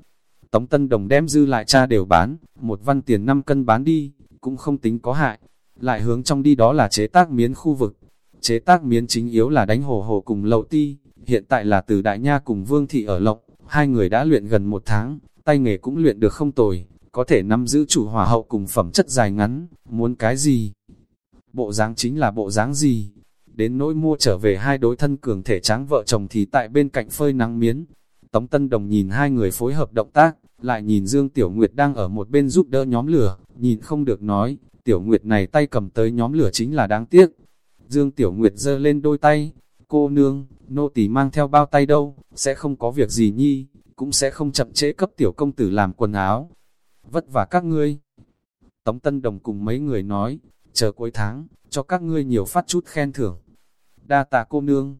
Tống Tân Đồng đem dư lại cha đều bán, một văn tiền 5 cân bán đi, cũng không tính có hại. Lại hướng trong đi đó là chế tác miến khu vực. Chế tác miến chính yếu là đánh hồ hồ cùng lậu ti, hiện tại là từ Đại Nha cùng Vương Thị ở Lộc, hai người đã luyện gần một tháng, tay nghề cũng luyện được không tồi, có thể nắm giữ chủ hỏa hậu cùng phẩm chất dài ngắn, muốn cái gì? Bộ dáng chính là bộ dáng gì? Đến nỗi mua trở về hai đối thân cường thể tráng vợ chồng thì tại bên cạnh phơi nắng miến. Tống Tân Đồng nhìn hai người phối hợp động tác, lại nhìn Dương Tiểu Nguyệt đang ở một bên giúp đỡ nhóm lửa, nhìn không được nói, Tiểu Nguyệt này tay cầm tới nhóm lửa chính là đáng tiếc. Dương Tiểu Nguyệt giơ lên đôi tay, cô nương, nô tỳ mang theo bao tay đâu, sẽ không có việc gì nhi, cũng sẽ không chậm trễ cấp tiểu công tử làm quần áo. Vất vả các ngươi. Tống Tân Đồng cùng mấy người nói, chờ cuối tháng, cho các ngươi nhiều phát chút khen thưởng. Đa tạ cô nương.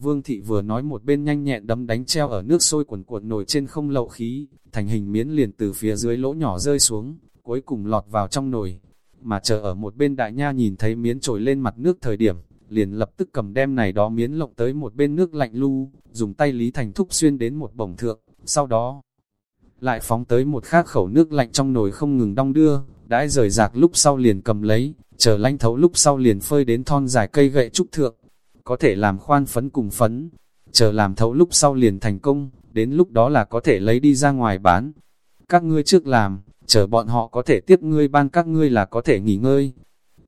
Vương thị vừa nói một bên nhanh nhẹn đấm đánh treo ở nước sôi cuồn cuộn nổi trên không lậu khí, thành hình miến liền từ phía dưới lỗ nhỏ rơi xuống, cuối cùng lọt vào trong nồi. Mà chờ ở một bên đại nha nhìn thấy miến trồi lên mặt nước thời điểm, liền lập tức cầm đem này đó miến lộng tới một bên nước lạnh lu, dùng tay Lý Thành thúc xuyên đến một bổng thượng, sau đó lại phóng tới một khác khẩu nước lạnh trong nồi không ngừng đong đưa, đãi rời rạc lúc sau liền cầm lấy, chờ lanh thấu lúc sau liền phơi đến thon dài cây gậy trúc thượng, có thể làm khoan phấn cùng phấn, chờ làm thấu lúc sau liền thành công, đến lúc đó là có thể lấy đi ra ngoài bán. Các ngươi trước làm, chờ bọn họ có thể tiếp ngươi ban các ngươi là có thể nghỉ ngơi.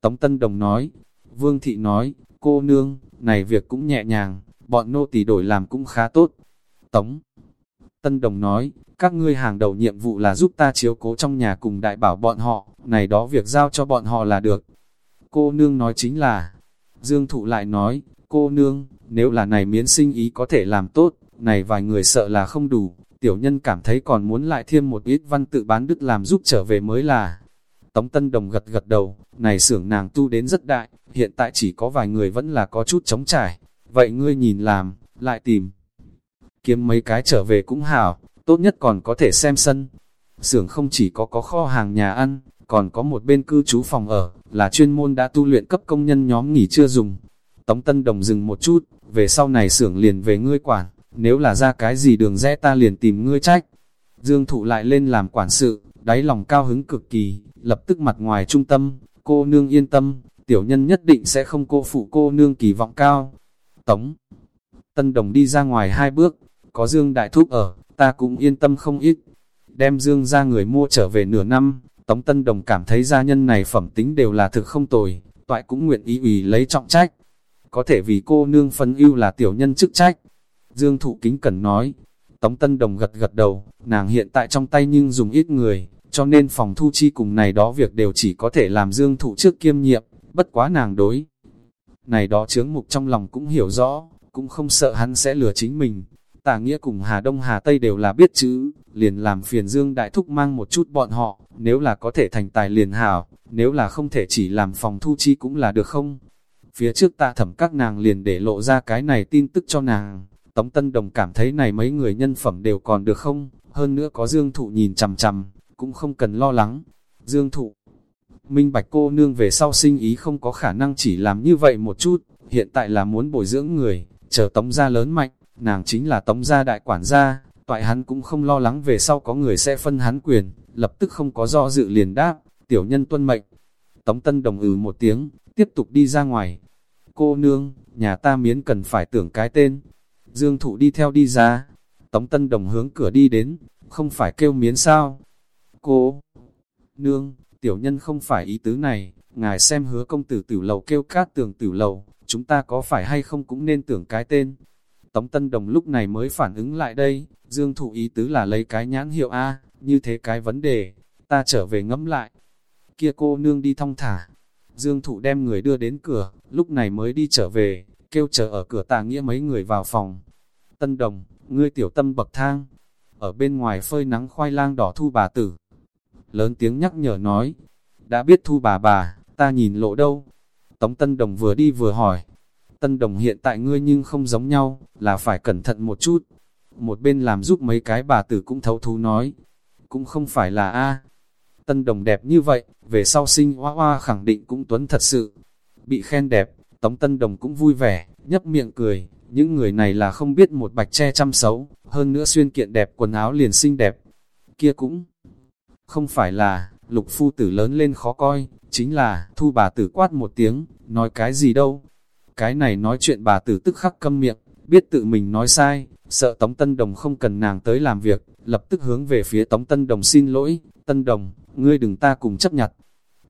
Tống Tân Đồng nói, Vương Thị nói, cô nương, này việc cũng nhẹ nhàng, bọn nô tỳ đổi làm cũng khá tốt. Tống Tân Đồng nói, các ngươi hàng đầu nhiệm vụ là giúp ta chiếu cố trong nhà cùng đại bảo bọn họ, này đó việc giao cho bọn họ là được. Cô nương nói chính là, Dương Thụ lại nói, cô nương, nếu là này miến sinh ý có thể làm tốt, này vài người sợ là không đủ, tiểu nhân cảm thấy còn muốn lại thêm một ít văn tự bán đức làm giúp trở về mới là. Tống Tân Đồng gật gật đầu, này xưởng nàng tu đến rất đại, hiện tại chỉ có vài người vẫn là có chút chống trải, vậy ngươi nhìn làm, lại tìm. Kiếm mấy cái trở về cũng hảo, tốt nhất còn có thể xem sân. Xưởng không chỉ có có kho hàng nhà ăn, còn có một bên cư trú phòng ở, là chuyên môn đã tu luyện cấp công nhân nhóm nghỉ chưa dùng. Tống Tân Đồng dừng một chút, về sau này xưởng liền về ngươi quản, nếu là ra cái gì đường rẽ ta liền tìm ngươi trách. Dương Thụ lại lên làm quản sự, đáy lòng cao hứng cực kỳ, lập tức mặt ngoài trung tâm, cô nương yên tâm, tiểu nhân nhất định sẽ không cô phụ cô nương kỳ vọng cao. Tống Tân Đồng đi ra ngoài hai bước, có Dương Đại Thúc ở, ta cũng yên tâm không ít. Đem Dương ra người mua trở về nửa năm, Tống Tân Đồng cảm thấy gia nhân này phẩm tính đều là thực không tồi, toại cũng nguyện ý ủy lấy trọng trách. Có thể vì cô nương phân ưu là tiểu nhân chức trách. Dương Thụ Kính Cẩn nói, Tống Tân Đồng gật gật đầu, nàng hiện tại trong tay nhưng dùng ít người, cho nên phòng thu chi cùng này đó việc đều chỉ có thể làm Dương Thụ trước kiêm nhiệm, bất quá nàng đối. Này đó chướng mục trong lòng cũng hiểu rõ, cũng không sợ hắn sẽ lừa chính mình, Tả nghĩa cùng Hà Đông Hà Tây đều là biết chữ, liền làm phiền Dương Đại Thúc mang một chút bọn họ, nếu là có thể thành tài liền hảo, nếu là không thể chỉ làm phòng thu chi cũng là được không? Phía trước ta thẩm các nàng liền để lộ ra cái này tin tức cho nàng, Tống Tân Đồng cảm thấy này mấy người nhân phẩm đều còn được không? Hơn nữa có Dương Thụ nhìn chằm chằm, cũng không cần lo lắng. Dương Thụ Minh Bạch cô nương về sau sinh ý không có khả năng chỉ làm như vậy một chút, hiện tại là muốn bồi dưỡng người, chờ tống gia lớn mạnh, nàng chính là tống gia đại quản gia, toại hắn cũng không lo lắng về sau có người sẽ phân hắn quyền, lập tức không có do dự liền đáp, tiểu nhân tuân mệnh. Tống Tân đồng ừ một tiếng, tiếp tục đi ra ngoài. Cô nương, nhà ta miến cần phải tưởng cái tên. Dương thụ đi theo đi ra. Tống Tân đồng hướng cửa đi đến, không phải kêu miến sao. Cô, nương, tiểu nhân không phải ý tứ này, ngài xem hứa công tử tử lầu kêu cát tường tử lầu, chúng ta có phải hay không cũng nên tưởng cái tên. Tống Tân Đồng lúc này mới phản ứng lại đây, Dương Thụ ý tứ là lấy cái nhãn hiệu A, như thế cái vấn đề, ta trở về ngẫm lại. Kia cô nương đi thong thả. Dương Thụ đem người đưa đến cửa, lúc này mới đi trở về, kêu chờ ở cửa tà nghĩa mấy người vào phòng. Tân Đồng, ngươi tiểu tâm bậc thang, ở bên ngoài phơi nắng khoai lang đỏ thu bà tử. Lớn tiếng nhắc nhở nói, đã biết thu bà bà, ta nhìn lộ đâu. Tống Tân Đồng vừa đi vừa hỏi, Tân đồng hiện tại ngươi nhưng không giống nhau, là phải cẩn thận một chút. Một bên làm giúp mấy cái bà tử cũng thấu thú nói, cũng không phải là A. Tân đồng đẹp như vậy, về sau sinh hoa hoa khẳng định cũng tuấn thật sự. Bị khen đẹp, Tống Tân Đồng cũng vui vẻ, nhấp miệng cười, những người này là không biết một bạch che chăm xấu, hơn nữa xuyên kiện đẹp quần áo liền xinh đẹp. Kia cũng không phải là, lục phu tử lớn lên khó coi, chính là, thu bà tử quát một tiếng, nói cái gì đâu, cái này nói chuyện bà tử tức khắc câm miệng, biết tự mình nói sai, sợ Tống Tân Đồng không cần nàng tới làm việc, lập tức hướng về phía Tống Tân Đồng xin lỗi, Tân Đồng, ngươi đừng ta cùng chấp nhặt.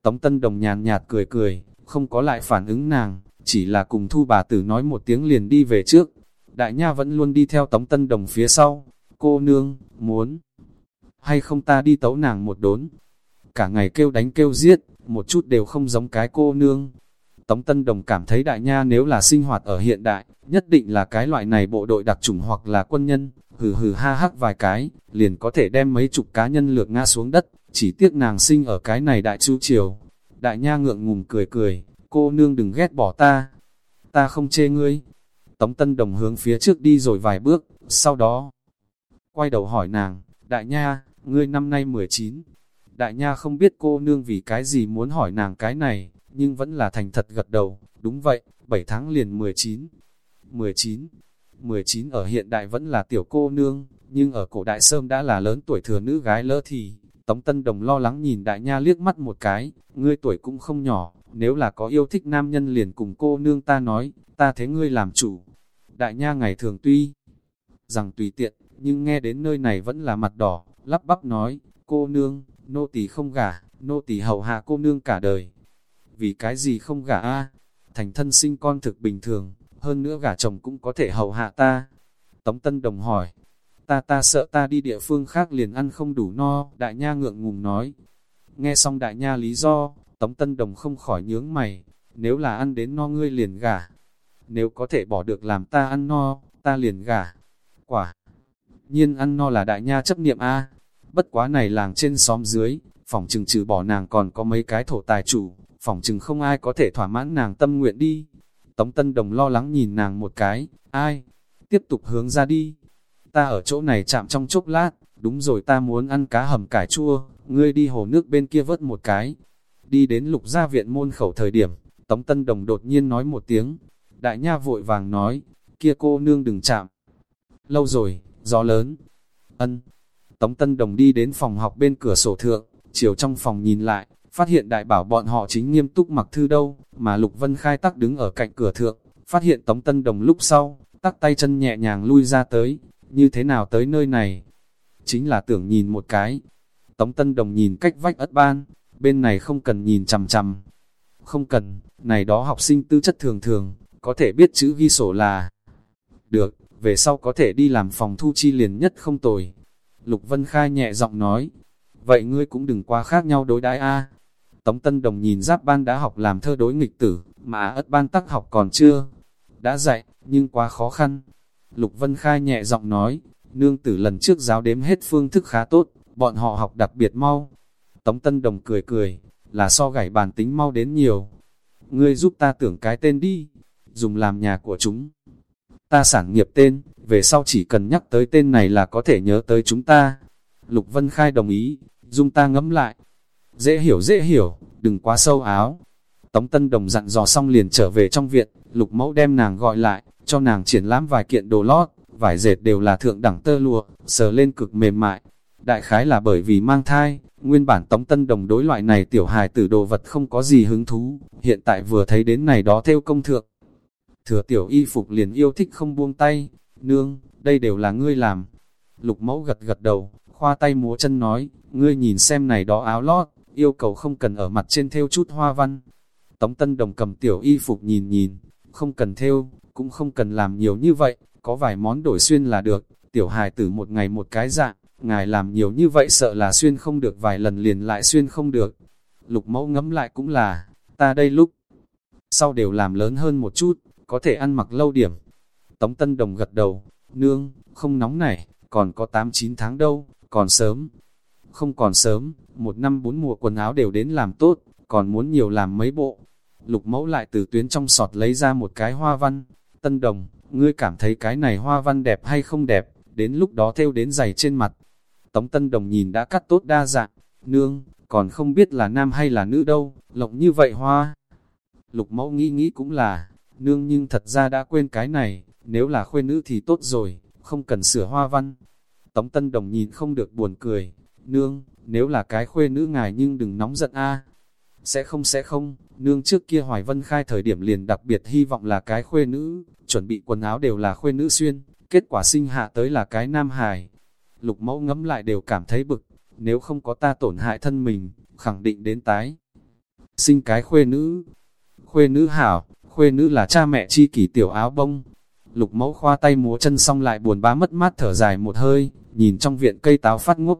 Tống Tân Đồng nhàn nhạt cười cười, không có lại phản ứng nàng, chỉ là cùng thu bà tử nói một tiếng liền đi về trước. Đại Nha vẫn luôn đi theo Tống Tân Đồng phía sau, cô nương, muốn hay không ta đi tấu nàng một đốn. Cả ngày kêu đánh kêu giết, một chút đều không giống cái cô nương. Tống Tân Đồng cảm thấy đại nha nếu là sinh hoạt ở hiện đại, nhất định là cái loại này bộ đội đặc chủng hoặc là quân nhân, hừ hừ ha hắc vài cái, liền có thể đem mấy chục cá nhân lược ngã xuống đất, chỉ tiếc nàng sinh ở cái này đại chu triều. Đại nha ngượng ngùng cười cười, cô nương đừng ghét bỏ ta, ta không chê ngươi. Tống Tân Đồng hướng phía trước đi rồi vài bước, sau đó, quay đầu hỏi nàng, đại nha, ngươi năm nay 19. Đại nha không biết cô nương vì cái gì muốn hỏi nàng cái này, nhưng vẫn là thành thật gật đầu, đúng vậy, 7 tháng liền 19. 19. 19 ở hiện đại vẫn là tiểu cô nương, nhưng ở cổ đại sơm đã là lớn tuổi thừa nữ gái lỡ thì, Tống Tân Đồng lo lắng nhìn đại nha liếc mắt một cái, ngươi tuổi cũng không nhỏ, nếu là có yêu thích nam nhân liền cùng cô nương ta nói, ta thấy ngươi làm chủ. Đại nha ngày thường tuy rằng tùy tiện, nhưng nghe đến nơi này vẫn là mặt đỏ, lắp bắp nói, cô nương, nô tỳ không gả, nô tỳ hầu hạ cô nương cả đời. Vì cái gì không gả a? Thành thân sinh con thực bình thường, hơn nữa gả chồng cũng có thể hầu hạ ta. Tống Tân Đồng hỏi, ta ta sợ ta đi địa phương khác liền ăn không đủ no, đại nha ngượng ngùng nói. Nghe xong đại nha lý do, Tống Tân Đồng không khỏi nhướng mày, nếu là ăn đến no ngươi liền gả. Nếu có thể bỏ được làm ta ăn no, ta liền gả. Quả nhiên ăn no là đại nha chấp niệm A. Bất quá này làng trên xóm dưới, phòng trừng trừ bỏ nàng còn có mấy cái thổ tài chủ, phòng trừng không ai có thể thỏa mãn nàng tâm nguyện đi. Tống Tân Đồng lo lắng nhìn nàng một cái, ai? Tiếp tục hướng ra đi. Ta ở chỗ này chạm trong chốc lát, đúng rồi ta muốn ăn cá hầm cải chua, ngươi đi hồ nước bên kia vớt một cái. Đi đến lục gia viện môn khẩu thời điểm, Tống Tân Đồng đột nhiên nói một tiếng. Đại nha vội vàng nói, kia cô nương đừng chạm. Lâu rồi, gió lớn. Ân. Tống Tân Đồng đi đến phòng học bên cửa sổ thượng, chiều trong phòng nhìn lại, phát hiện đại bảo bọn họ chính nghiêm túc mặc thư đâu, mà Lục Vân Khai tắc đứng ở cạnh cửa thượng, phát hiện Tống Tân Đồng lúc sau, tắc tay chân nhẹ nhàng lui ra tới, như thế nào tới nơi này? Chính là tưởng nhìn một cái. Tống Tân Đồng nhìn cách vách ất ban, bên này không cần nhìn chằm chằm. Không cần, này đó học sinh tư chất thường thường, có thể biết chữ ghi sổ là được, về sau có thể đi làm phòng thu chi liền nhất không tồi. Lục Vân Khai nhẹ giọng nói, vậy ngươi cũng đừng quá khác nhau đối đãi a. Tống Tân Đồng nhìn giáp ban đã học làm thơ đối nghịch tử, mà ất ban tắc học còn chưa. Đã dạy, nhưng quá khó khăn. Lục Vân Khai nhẹ giọng nói, nương tử lần trước giáo đếm hết phương thức khá tốt, bọn họ học đặc biệt mau. Tống Tân Đồng cười cười, là so gảy bàn tính mau đến nhiều. Ngươi giúp ta tưởng cái tên đi, dùng làm nhà của chúng. Ta sản nghiệp tên, về sau chỉ cần nhắc tới tên này là có thể nhớ tới chúng ta. Lục Vân Khai đồng ý, dung ta ngẫm lại. Dễ hiểu dễ hiểu, đừng quá sâu áo. Tống Tân Đồng dặn dò xong liền trở về trong viện, Lục Mẫu đem nàng gọi lại, cho nàng triển lãm vài kiện đồ lót, vải dệt đều là thượng đẳng tơ lụa, sờ lên cực mềm mại. Đại khái là bởi vì mang thai, nguyên bản Tống Tân Đồng đối loại này tiểu hài tử đồ vật không có gì hứng thú, hiện tại vừa thấy đến này đó theo công thượng. Thừa tiểu y phục liền yêu thích không buông tay, nương, đây đều là ngươi làm. Lục mẫu gật gật đầu, khoa tay múa chân nói, ngươi nhìn xem này đó áo lót, yêu cầu không cần ở mặt trên theo chút hoa văn. Tống Tân Đồng cầm tiểu y phục nhìn nhìn, không cần theo, cũng không cần làm nhiều như vậy, có vài món đổi xuyên là được, tiểu hài tử một ngày một cái dạng, ngài làm nhiều như vậy sợ là xuyên không được vài lần liền lại xuyên không được. Lục mẫu ngẫm lại cũng là, ta đây lúc sau đều làm lớn hơn một chút, có thể ăn mặc lâu điểm. Tống Tân Đồng gật đầu, nương, không nóng này, còn có 8-9 tháng đâu, còn sớm. Không còn sớm, một năm bốn mùa quần áo đều đến làm tốt, còn muốn nhiều làm mấy bộ. Lục mẫu lại từ tuyến trong sọt lấy ra một cái hoa văn. Tân Đồng, ngươi cảm thấy cái này hoa văn đẹp hay không đẹp, đến lúc đó theo đến giày trên mặt. Tống Tân Đồng nhìn đã cắt tốt đa dạng, nương, còn không biết là nam hay là nữ đâu, lộng như vậy hoa. Lục mẫu nghĩ nghĩ cũng là, nương nhưng thật ra đã quên cái này, nếu là khuê nữ thì tốt rồi, không cần sửa hoa văn. Tống Tân Đồng nhìn không được buồn cười, nương, nếu là cái khuê nữ ngài nhưng đừng nóng giận a sẽ không sẽ không, nương trước kia Hoài Vân khai thời điểm liền đặc biệt hy vọng là cái khuê nữ, chuẩn bị quần áo đều là khuê nữ xuyên, kết quả sinh hạ tới là cái nam hài. Lục mẫu ngẫm lại đều cảm thấy bực, nếu không có ta tổn hại thân mình, khẳng định đến tái. Sinh cái khuê nữ, khuê nữ hảo, khuê nữ là cha mẹ chi kỷ tiểu áo bông. Lục mẫu khoa tay múa chân xong lại buồn bá mất mát thở dài một hơi, nhìn trong viện cây táo phát ngốc.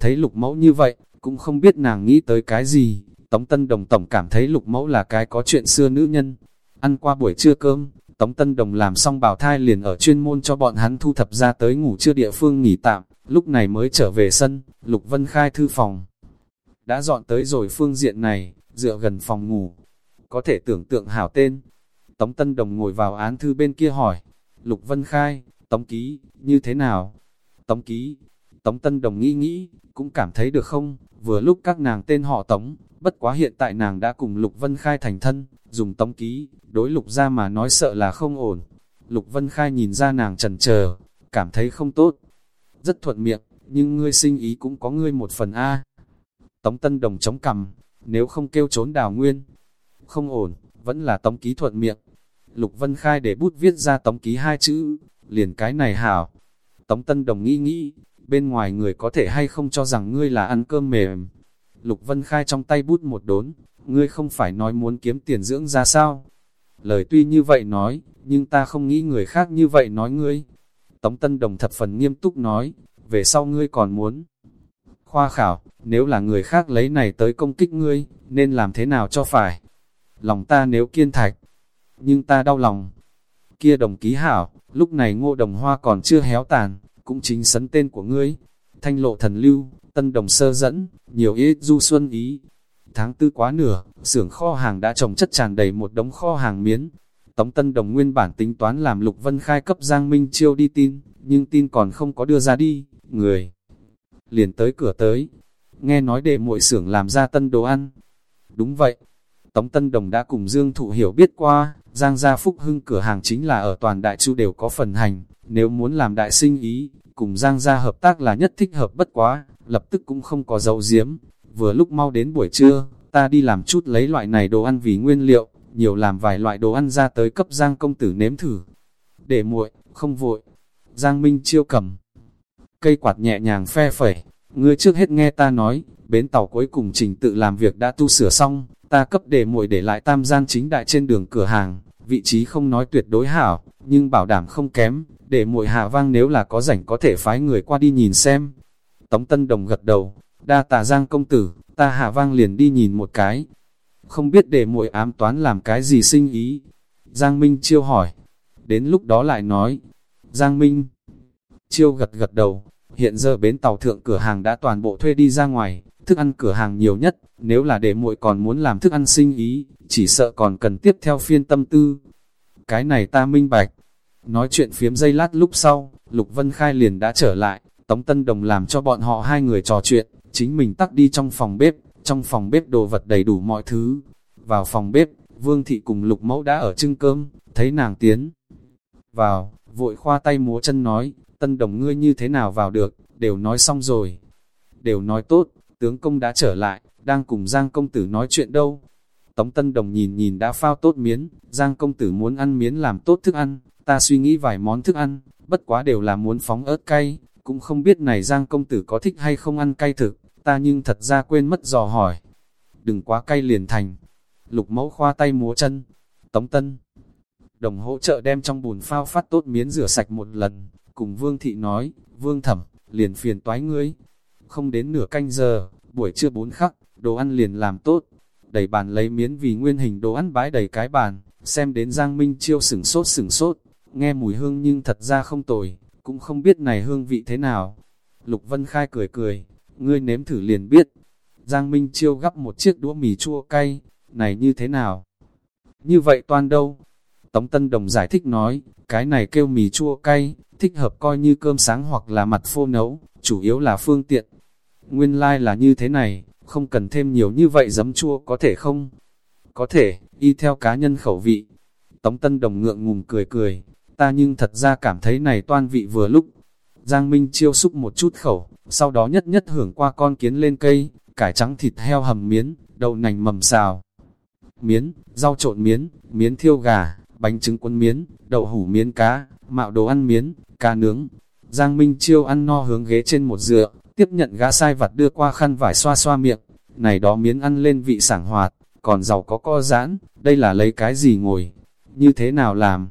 thấy lục mẫu như vậy, cũng không biết nàng nghĩ tới cái gì. Tống Tân Đồng Tổng cảm thấy lục mẫu là cái có chuyện xưa nữ nhân. Ăn qua buổi trưa cơm, Tống Tân Đồng làm xong bảo thai liền ở chuyên môn cho bọn hắn thu thập ra tới ngủ trưa địa phương nghỉ tạm, lúc này mới trở về sân, Lục Vân khai thư phòng. Đã dọn tới rồi phương diện này, dựa gần phòng ngủ. Có thể tưởng tượng hảo tên. Tống Tân Đồng ngồi vào án thư bên kia hỏi. Lục Vân khai, Tống Ký, như thế nào? Tống Ký, Tống Tân Đồng nghĩ nghĩ, cũng cảm thấy được không? Vừa lúc các nàng tên họ Tống, bất quá hiện tại nàng đã cùng Lục Vân khai thành thân, dùng Tống Ký, đối Lục ra mà nói sợ là không ổn. Lục Vân khai nhìn ra nàng trần chờ cảm thấy không tốt. Rất thuận miệng, nhưng ngươi sinh ý cũng có ngươi một phần A. Tống Tân Đồng chống cằm, nếu không kêu trốn đào nguyên. Không ổn, vẫn là tống ký thuận miệng. Lục Vân Khai để bút viết ra tống ký hai chữ, liền cái này hảo. Tống Tân Đồng nghĩ nghĩ, bên ngoài người có thể hay không cho rằng ngươi là ăn cơm mềm. Lục Vân Khai trong tay bút một đốn, ngươi không phải nói muốn kiếm tiền dưỡng ra sao. Lời tuy như vậy nói, nhưng ta không nghĩ người khác như vậy nói ngươi. Tống Tân Đồng thập phần nghiêm túc nói, về sau ngươi còn muốn khoa khảo, nếu là người khác lấy này tới công kích ngươi, nên làm thế nào cho phải? Lòng ta nếu kiên thạch, nhưng ta đau lòng. Kia đồng ký hảo, lúc này ngô đồng hoa còn chưa héo tàn, cũng chính sấn tên của ngươi. Thanh lộ thần lưu, tân đồng sơ dẫn, nhiều ít du xuân ý. Tháng tư quá nửa, xưởng kho hàng đã trồng chất tràn đầy một đống kho hàng miến. Tống Tân Đồng nguyên bản tính toán làm Lục Vân Khai cấp Giang Minh Chiêu đi tin, nhưng tin còn không có đưa ra đi, người liền tới cửa tới. Nghe nói để muội xưởng làm ra tân đồ ăn. Đúng vậy, Tống Tân Đồng đã cùng Dương Thụ hiểu biết qua, Giang Gia Phúc Hưng cửa hàng chính là ở toàn đại chu đều có phần hành, nếu muốn làm đại sinh ý, cùng Giang Gia hợp tác là nhất thích hợp bất quá, lập tức cũng không có dấu diếm. Vừa lúc mau đến buổi trưa, ta đi làm chút lấy loại này đồ ăn vì nguyên liệu, nhiều làm vài loại đồ ăn ra tới cấp Giang công tử nếm thử. Để muội, không vội. Giang Minh chiêu cầm. Cây quạt nhẹ nhàng phe phẩy, ngươi trước hết nghe ta nói, bến tàu cuối cùng trình tự làm việc đã tu sửa xong, ta cấp để muội để lại tam gian chính đại trên đường cửa hàng, vị trí không nói tuyệt đối hảo, nhưng bảo đảm không kém, để muội hạ vang nếu là có rảnh có thể phái người qua đi nhìn xem. Tống Tân Đồng gật đầu, đa tà giang công tử, ta hạ vang liền đi nhìn một cái. Không biết để muội ám toán làm cái gì sinh ý. Giang Minh chiêu hỏi, đến lúc đó lại nói, Giang Minh chiêu gật gật đầu, hiện giờ bến tàu thượng cửa hàng đã toàn bộ thuê đi ra ngoài, thức ăn cửa hàng nhiều nhất, nếu là để muội còn muốn làm thức ăn sinh ý, chỉ sợ còn cần tiếp theo phiên tâm tư. Cái này ta minh bạch. Nói chuyện phiếm dây lát lúc sau, Lục Vân Khai liền đã trở lại, Tống Tân Đồng làm cho bọn họ hai người trò chuyện, chính mình tắt đi trong phòng bếp, trong phòng bếp đồ vật đầy đủ mọi thứ. Vào phòng bếp, Vương Thị cùng Lục Mẫu đã ở trưng cơm, thấy nàng tiến. Vào, vội khoa tay múa chân nói, Tân Đồng ngươi như thế nào vào được, đều nói xong rồi. Đều nói tốt, tướng công đã trở lại, đang cùng Giang công tử nói chuyện đâu. Tống Tân Đồng nhìn nhìn đã phao tốt miến, Giang công tử muốn ăn miến làm tốt thức ăn, ta suy nghĩ vài món thức ăn, bất quá đều là muốn phóng ớt cay, cũng không biết này Giang công tử có thích hay không ăn cay thực, ta nhưng thật ra quên mất dò hỏi. Đừng quá cay liền thành. Lục mẫu khoa tay múa chân. Tống Tân Đồng hỗ trợ đem trong bùn phao phát tốt miến rửa sạch một lần, cùng Vương Thị nói, Vương Thẩm, liền phiền toái ngươi. Không đến nửa canh giờ, buổi trưa bốn khắc, đồ ăn liền làm tốt. đẩy bàn lấy miến vì nguyên hình đồ ăn bái đầy cái bàn, xem đến Giang Minh Chiêu sửng sốt sửng sốt, nghe mùi hương nhưng thật ra không tồi, cũng không biết này hương vị thế nào. Lục Vân Khai cười cười, ngươi nếm thử liền biết. Giang Minh Chiêu gắp một chiếc đũa mì chua cay, này như thế nào? Như vậy toan đâu? Tống Tân Đồng giải thích nói, cái này kêu mì chua cay, thích hợp coi như cơm sáng hoặc là mặt phô nấu, chủ yếu là phương tiện. Nguyên lai like là như thế này, không cần thêm nhiều như vậy giấm chua có thể không? Có thể, y theo cá nhân khẩu vị. Tống Tân Đồng ngượng ngùng cười cười, ta nhưng thật ra cảm thấy này toan vị vừa lúc. Giang Minh chiêu xúc một chút khẩu, sau đó nhất nhất hưởng qua con kiến lên cây, cải trắng thịt heo hầm miến, đậu nành mầm xào. Miến, rau trộn miến, miến thiêu gà, bánh trứng cuốn miến, đậu hủ miến cá, mạo đồ ăn miến, cá nướng. Giang Minh Chiêu ăn no hướng ghế trên một dựa, tiếp nhận gã sai vặt đưa qua khăn vải xoa xoa miệng. Này đó miến ăn lên vị sảng hoạt, còn giàu có co giãn, đây là lấy cái gì ngồi, như thế nào làm.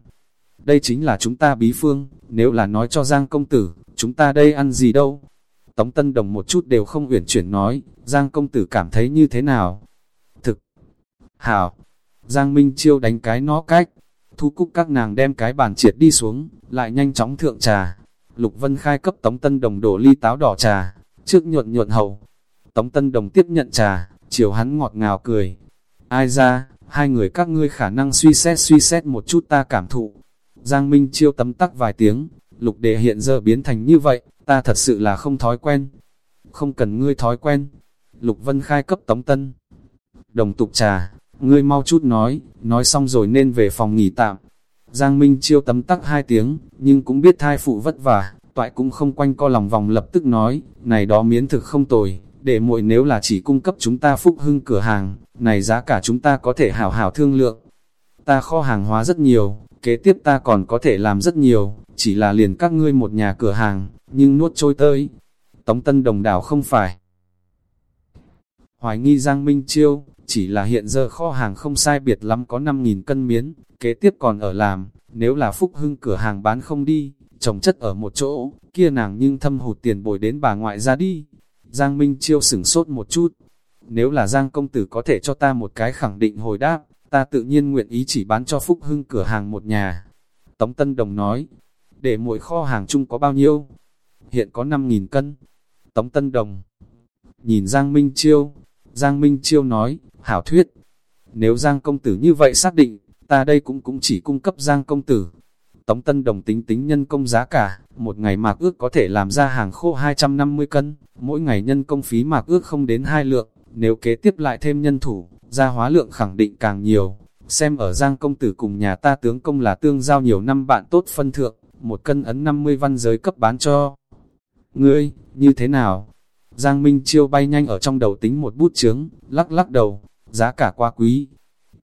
Đây chính là chúng ta bí phương, nếu là nói cho Giang công tử, chúng ta đây ăn gì đâu. Tống Tân Đồng một chút đều không uyển chuyển nói, Giang công tử cảm thấy như thế nào? Thực, hảo, Giang Minh Chiêu đánh cái nó cách, thu cúc các nàng đem cái bàn triệt đi xuống, lại nhanh chóng thượng trà. Lục Vân Khai cấp Tống Tân Đồng đổ ly táo đỏ trà, trước nhuận nhuận hậu. Tống Tân Đồng tiếp nhận trà, chiều hắn ngọt ngào cười. Ai ra, hai người các ngươi khả năng suy xét suy xét một chút ta cảm thụ. Giang Minh Chiêu tấm tắc vài tiếng, lục đệ hiện giờ biến thành như vậy, ta thật sự là không thói quen. Không cần ngươi thói quen. Lục Vân Khai cấp Tống Tân. Đồng tục trà, ngươi mau chút nói, nói xong rồi nên về phòng nghỉ tạm. Giang Minh chiêu tấm tắc hai tiếng, nhưng cũng biết thai phụ vất vả, toại cũng không quanh co lòng vòng lập tức nói, này đó miến thực không tồi, để muội nếu là chỉ cung cấp chúng ta phúc hưng cửa hàng, này giá cả chúng ta có thể hảo hảo thương lượng. Ta kho hàng hóa rất nhiều, kế tiếp ta còn có thể làm rất nhiều, chỉ là liền các ngươi một nhà cửa hàng, nhưng nuốt trôi tới. Tống Tân Đồng đảo không phải. Hoài nghi Giang Minh Chiêu, chỉ là hiện giờ kho hàng không sai biệt lắm có 5.000 cân miến, kế tiếp còn ở làm, nếu là Phúc Hưng cửa hàng bán không đi, trồng chất ở một chỗ, kia nàng nhưng thâm hụt tiền bồi đến bà ngoại ra đi. Giang Minh Chiêu sửng sốt một chút, nếu là Giang công tử có thể cho ta một cái khẳng định hồi đáp, ta tự nhiên nguyện ý chỉ bán cho Phúc Hưng cửa hàng một nhà. Tống Tân Đồng nói, để mỗi kho hàng chung có bao nhiêu? Hiện có 5.000 cân. Tống Tân Đồng nhìn Giang Minh Chiêu, Giang Minh Chiêu nói, hảo thuyết, nếu Giang công tử như vậy xác định, ta đây cũng cũng chỉ cung cấp Giang công tử. Tống Tân Đồng tính tính nhân công giá cả, một ngày mạc ước có thể làm ra hàng khô 250 cân, mỗi ngày nhân công phí mạc ước không đến hai lượng, nếu kế tiếp lại thêm nhân thủ, ra hóa lượng khẳng định càng nhiều. Xem ở Giang công tử cùng nhà ta tướng công là tương giao nhiều năm bạn tốt phân thượng, một cân ấn 50 văn giới cấp bán cho. Ngươi, như thế nào? Giang Minh Chiêu bay nhanh ở trong đầu tính một bút chướng, lắc lắc đầu, giá cả quá quý.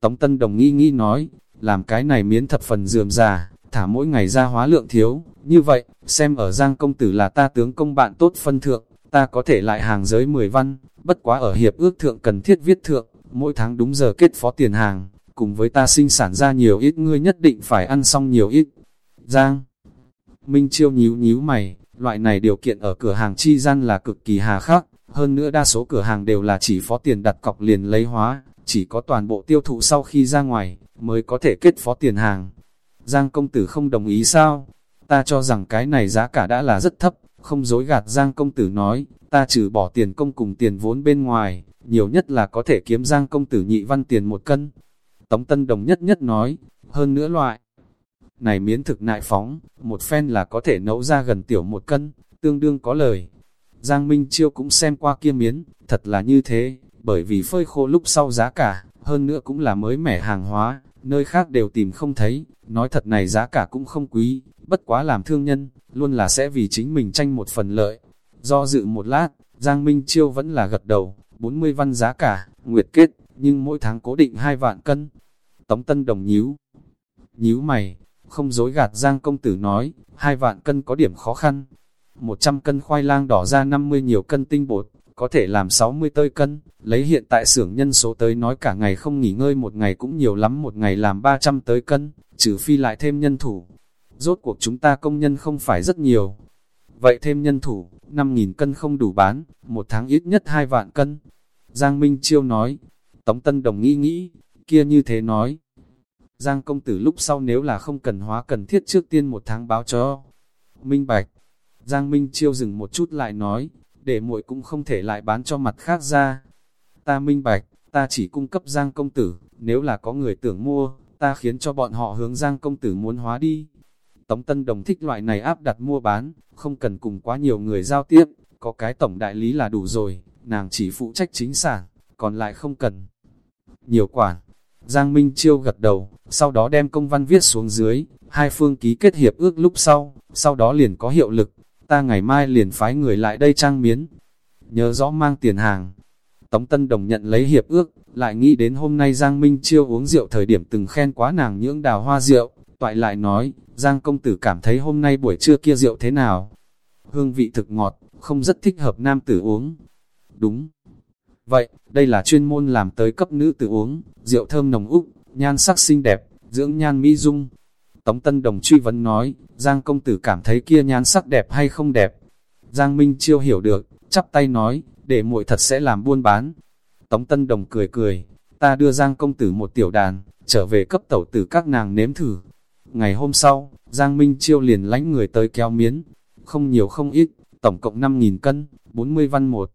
Tống Tân Đồng nghi nghi nói, làm cái này miến thập phần dườm già, thả mỗi ngày ra hóa lượng thiếu, như vậy, xem ở Giang Công Tử là ta tướng công bạn tốt phân thượng, ta có thể lại hàng giới 10 văn, bất quá ở hiệp ước thượng cần thiết viết thượng, mỗi tháng đúng giờ kết phó tiền hàng, cùng với ta sinh sản ra nhiều ít ngươi nhất định phải ăn xong nhiều ít. Giang Minh Chiêu nhíu nhíu mày, loại này điều kiện ở cửa hàng chi gian là cực kỳ hà khắc, hơn nữa đa số cửa hàng đều là chỉ phó tiền đặt cọc liền lấy hóa, chỉ có toàn bộ tiêu thụ sau khi ra ngoài, mới có thể kết phó tiền hàng. Giang công tử không đồng ý sao? Ta cho rằng cái này giá cả đã là rất thấp, không dối gạt Giang công tử nói, ta trừ bỏ tiền công cùng tiền vốn bên ngoài, nhiều nhất là có thể kiếm Giang công tử nhị văn tiền một cân. Tống Tân Đồng nhất nhất nói, hơn nữa loại. Này miến thực nại phóng, một phen là có thể nấu ra gần tiểu một cân, tương đương có lời. Giang Minh Chiêu cũng xem qua kia miến, thật là như thế, bởi vì phơi khô lúc sau giá cả, hơn nữa cũng là mới mẻ hàng hóa, nơi khác đều tìm không thấy, nói thật này giá cả cũng không quý, bất quá làm thương nhân, luôn là sẽ vì chính mình tranh một phần lợi. Do dự một lát, Giang Minh Chiêu vẫn là gật đầu, 40 văn giá cả, nguyệt kết, nhưng mỗi tháng cố định hai vạn cân. Tống Tân Đồng nhíu, nhíu mày, không dối gạt Giang công tử nói, hai vạn cân có điểm khó khăn. 100 cân khoai lang đỏ ra 50 nhiều cân tinh bột, có thể làm 60 tơi cân, lấy hiện tại xưởng nhân số tới nói cả ngày không nghỉ ngơi một ngày cũng nhiều lắm một ngày làm 300 tới cân, trừ phi lại thêm nhân thủ. Rốt cuộc chúng ta công nhân không phải rất nhiều. Vậy thêm nhân thủ, 5.000 cân không đủ bán, một tháng ít nhất 2 vạn cân. Giang Minh Chiêu nói, Tống Tân Đồng nghĩ nghĩ, kia như thế nói. Giang công tử lúc sau nếu là không cần hóa cần thiết trước tiên một tháng báo cho. Minh Bạch, Giang Minh Chiêu dừng một chút lại nói, để muội cũng không thể lại bán cho mặt khác ra. Ta minh bạch, ta chỉ cung cấp Giang công tử, nếu là có người tưởng mua, ta khiến cho bọn họ hướng Giang công tử muốn hóa đi. Tống Tân Đồng thích loại này áp đặt mua bán, không cần cùng quá nhiều người giao tiếp, có cái tổng đại lý là đủ rồi, nàng chỉ phụ trách chính sản, còn lại không cần. Nhiều quản, Giang Minh Chiêu gật đầu, sau đó đem công văn viết xuống dưới, hai phương ký kết hiệp ước lúc sau, sau đó liền có hiệu lực, ta ngày mai liền phái người lại đây trang miến. Nhớ rõ mang tiền hàng. Tống Tân Đồng nhận lấy hiệp ước, lại nghĩ đến hôm nay Giang Minh Chiêu uống rượu thời điểm từng khen quá nàng nhưỡng đào hoa rượu, toại lại nói, Giang công tử cảm thấy hôm nay buổi trưa kia rượu thế nào? Hương vị thực ngọt, không rất thích hợp nam tử uống. Đúng. Vậy, đây là chuyên môn làm tới cấp nữ tử uống, rượu thơm nồng úc, nhan sắc xinh đẹp, dưỡng nhan mỹ dung, Tống Tân Đồng truy vấn nói, Giang công tử cảm thấy kia nhan sắc đẹp hay không đẹp? Giang Minh Chiêu hiểu được, chắp tay nói, để muội thật sẽ làm buôn bán. Tống Tân Đồng cười cười, ta đưa Giang công tử một tiểu đàn, trở về cấp tẩu tử các nàng nếm thử. Ngày hôm sau, Giang Minh Chiêu liền lánh người tới kéo miến, không nhiều không ít, tổng cộng 5.000 cân, 40 văn một.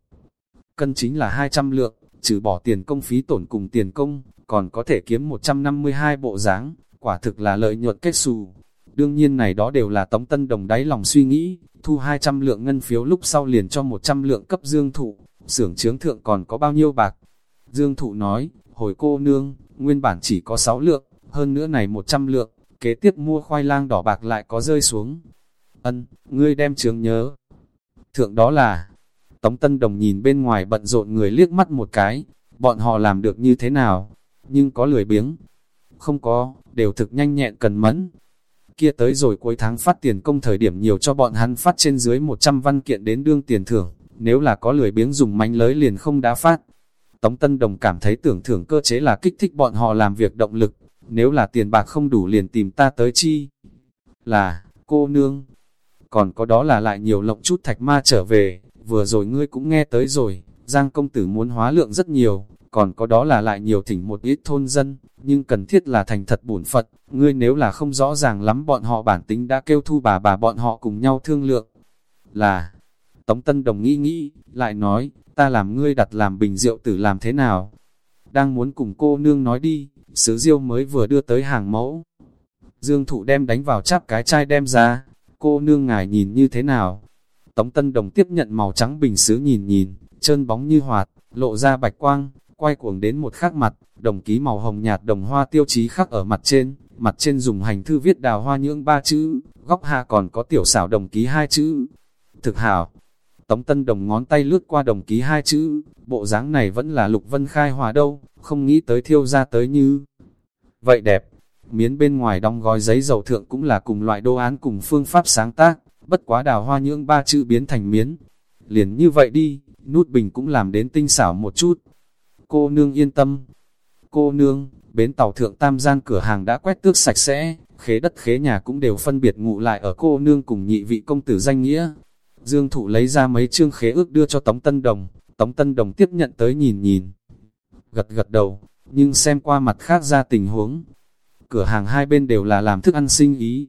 Cân chính là 200 lượng, trừ bỏ tiền công phí tổn cùng tiền công, còn có thể kiếm 152 bộ dáng, quả thực là lợi nhuận kết xù. Đương nhiên này đó đều là Tống Tân Đồng đáy lòng suy nghĩ, thu 200 lượng ngân phiếu lúc sau liền cho 100 lượng cấp dương thụ, xưởng chướng thượng còn có bao nhiêu bạc. Dương thụ nói, hồi cô nương, nguyên bản chỉ có 6 lượng, hơn nữa này 100 lượng, kế tiếp mua khoai lang đỏ bạc lại có rơi xuống. Ân, ngươi đem trường nhớ. Thượng đó là, Tống Tân Đồng nhìn bên ngoài bận rộn người liếc mắt một cái, bọn họ làm được như thế nào, nhưng có lười biếng. Không có, đều thực nhanh nhẹn cần mẫn. Kia tới rồi cuối tháng phát tiền công thời điểm nhiều cho bọn hắn phát trên dưới 100 văn kiện đến đương tiền thưởng, nếu là có lười biếng dùng mánh lới liền không đã phát. Tống Tân Đồng cảm thấy tưởng thưởng cơ chế là kích thích bọn họ làm việc động lực, nếu là tiền bạc không đủ liền tìm ta tới chi. Là, cô nương, còn có đó là lại nhiều lộng chút thạch ma trở về, vừa rồi ngươi cũng nghe tới rồi, Giang công tử muốn hóa lượng rất nhiều, còn có đó là lại nhiều thỉnh một ít thôn dân, nhưng cần thiết là thành thật bổn Phật, ngươi nếu là không rõ ràng lắm bọn họ bản tính đã kêu thu bà bà bọn họ cùng nhau thương lượng. Là, Tống Tân Đồng nghĩ nghĩ, lại nói, ta làm ngươi đặt làm bình rượu tử làm thế nào? Đang muốn cùng cô nương nói đi, sứ diêu mới vừa đưa tới hàng mẫu. Dương thụ đem đánh vào chắp cái chai đem ra, cô nương ngài nhìn như thế nào? Tống Tân Đồng tiếp nhận màu trắng bình sứ nhìn nhìn, chân bóng như hoạt, lộ ra bạch quang, quay cuồng đến một khắc mặt, đồng ký màu hồng nhạt đồng hoa tiêu chí khắc ở mặt trên, mặt trên dùng hành thư viết đào hoa nhưỡng ba chữ, góc hạ còn có tiểu xảo đồng ký hai chữ. Thực hảo, Tống Tân Đồng ngón tay lướt qua đồng ký hai chữ, bộ dáng này vẫn là Lục Vân Khai hòa đâu, không nghĩ tới thiêu ra tới như. Vậy đẹp, miến bên ngoài đóng gói giấy dầu thượng cũng là cùng loại đồ án cùng phương pháp sáng tác, bất quá đào hoa nhưỡng ba chữ biến thành miến. Liền như vậy đi, nút bình cũng làm đến tinh xảo một chút. Cô nương yên tâm. Cô nương, bến tàu thượng tam gian cửa hàng đã quét tước sạch sẽ, khế đất khế nhà cũng đều phân biệt ngụ lại ở cô nương cùng nhị vị công tử danh nghĩa. Dương Thụ lấy ra mấy chương khế ước đưa cho Tống Tân Đồng, Tống Tân Đồng tiếp nhận tới nhìn nhìn. Gật gật đầu, nhưng xem qua mặt khác ra tình huống. Cửa hàng hai bên đều là làm thức ăn sinh ý.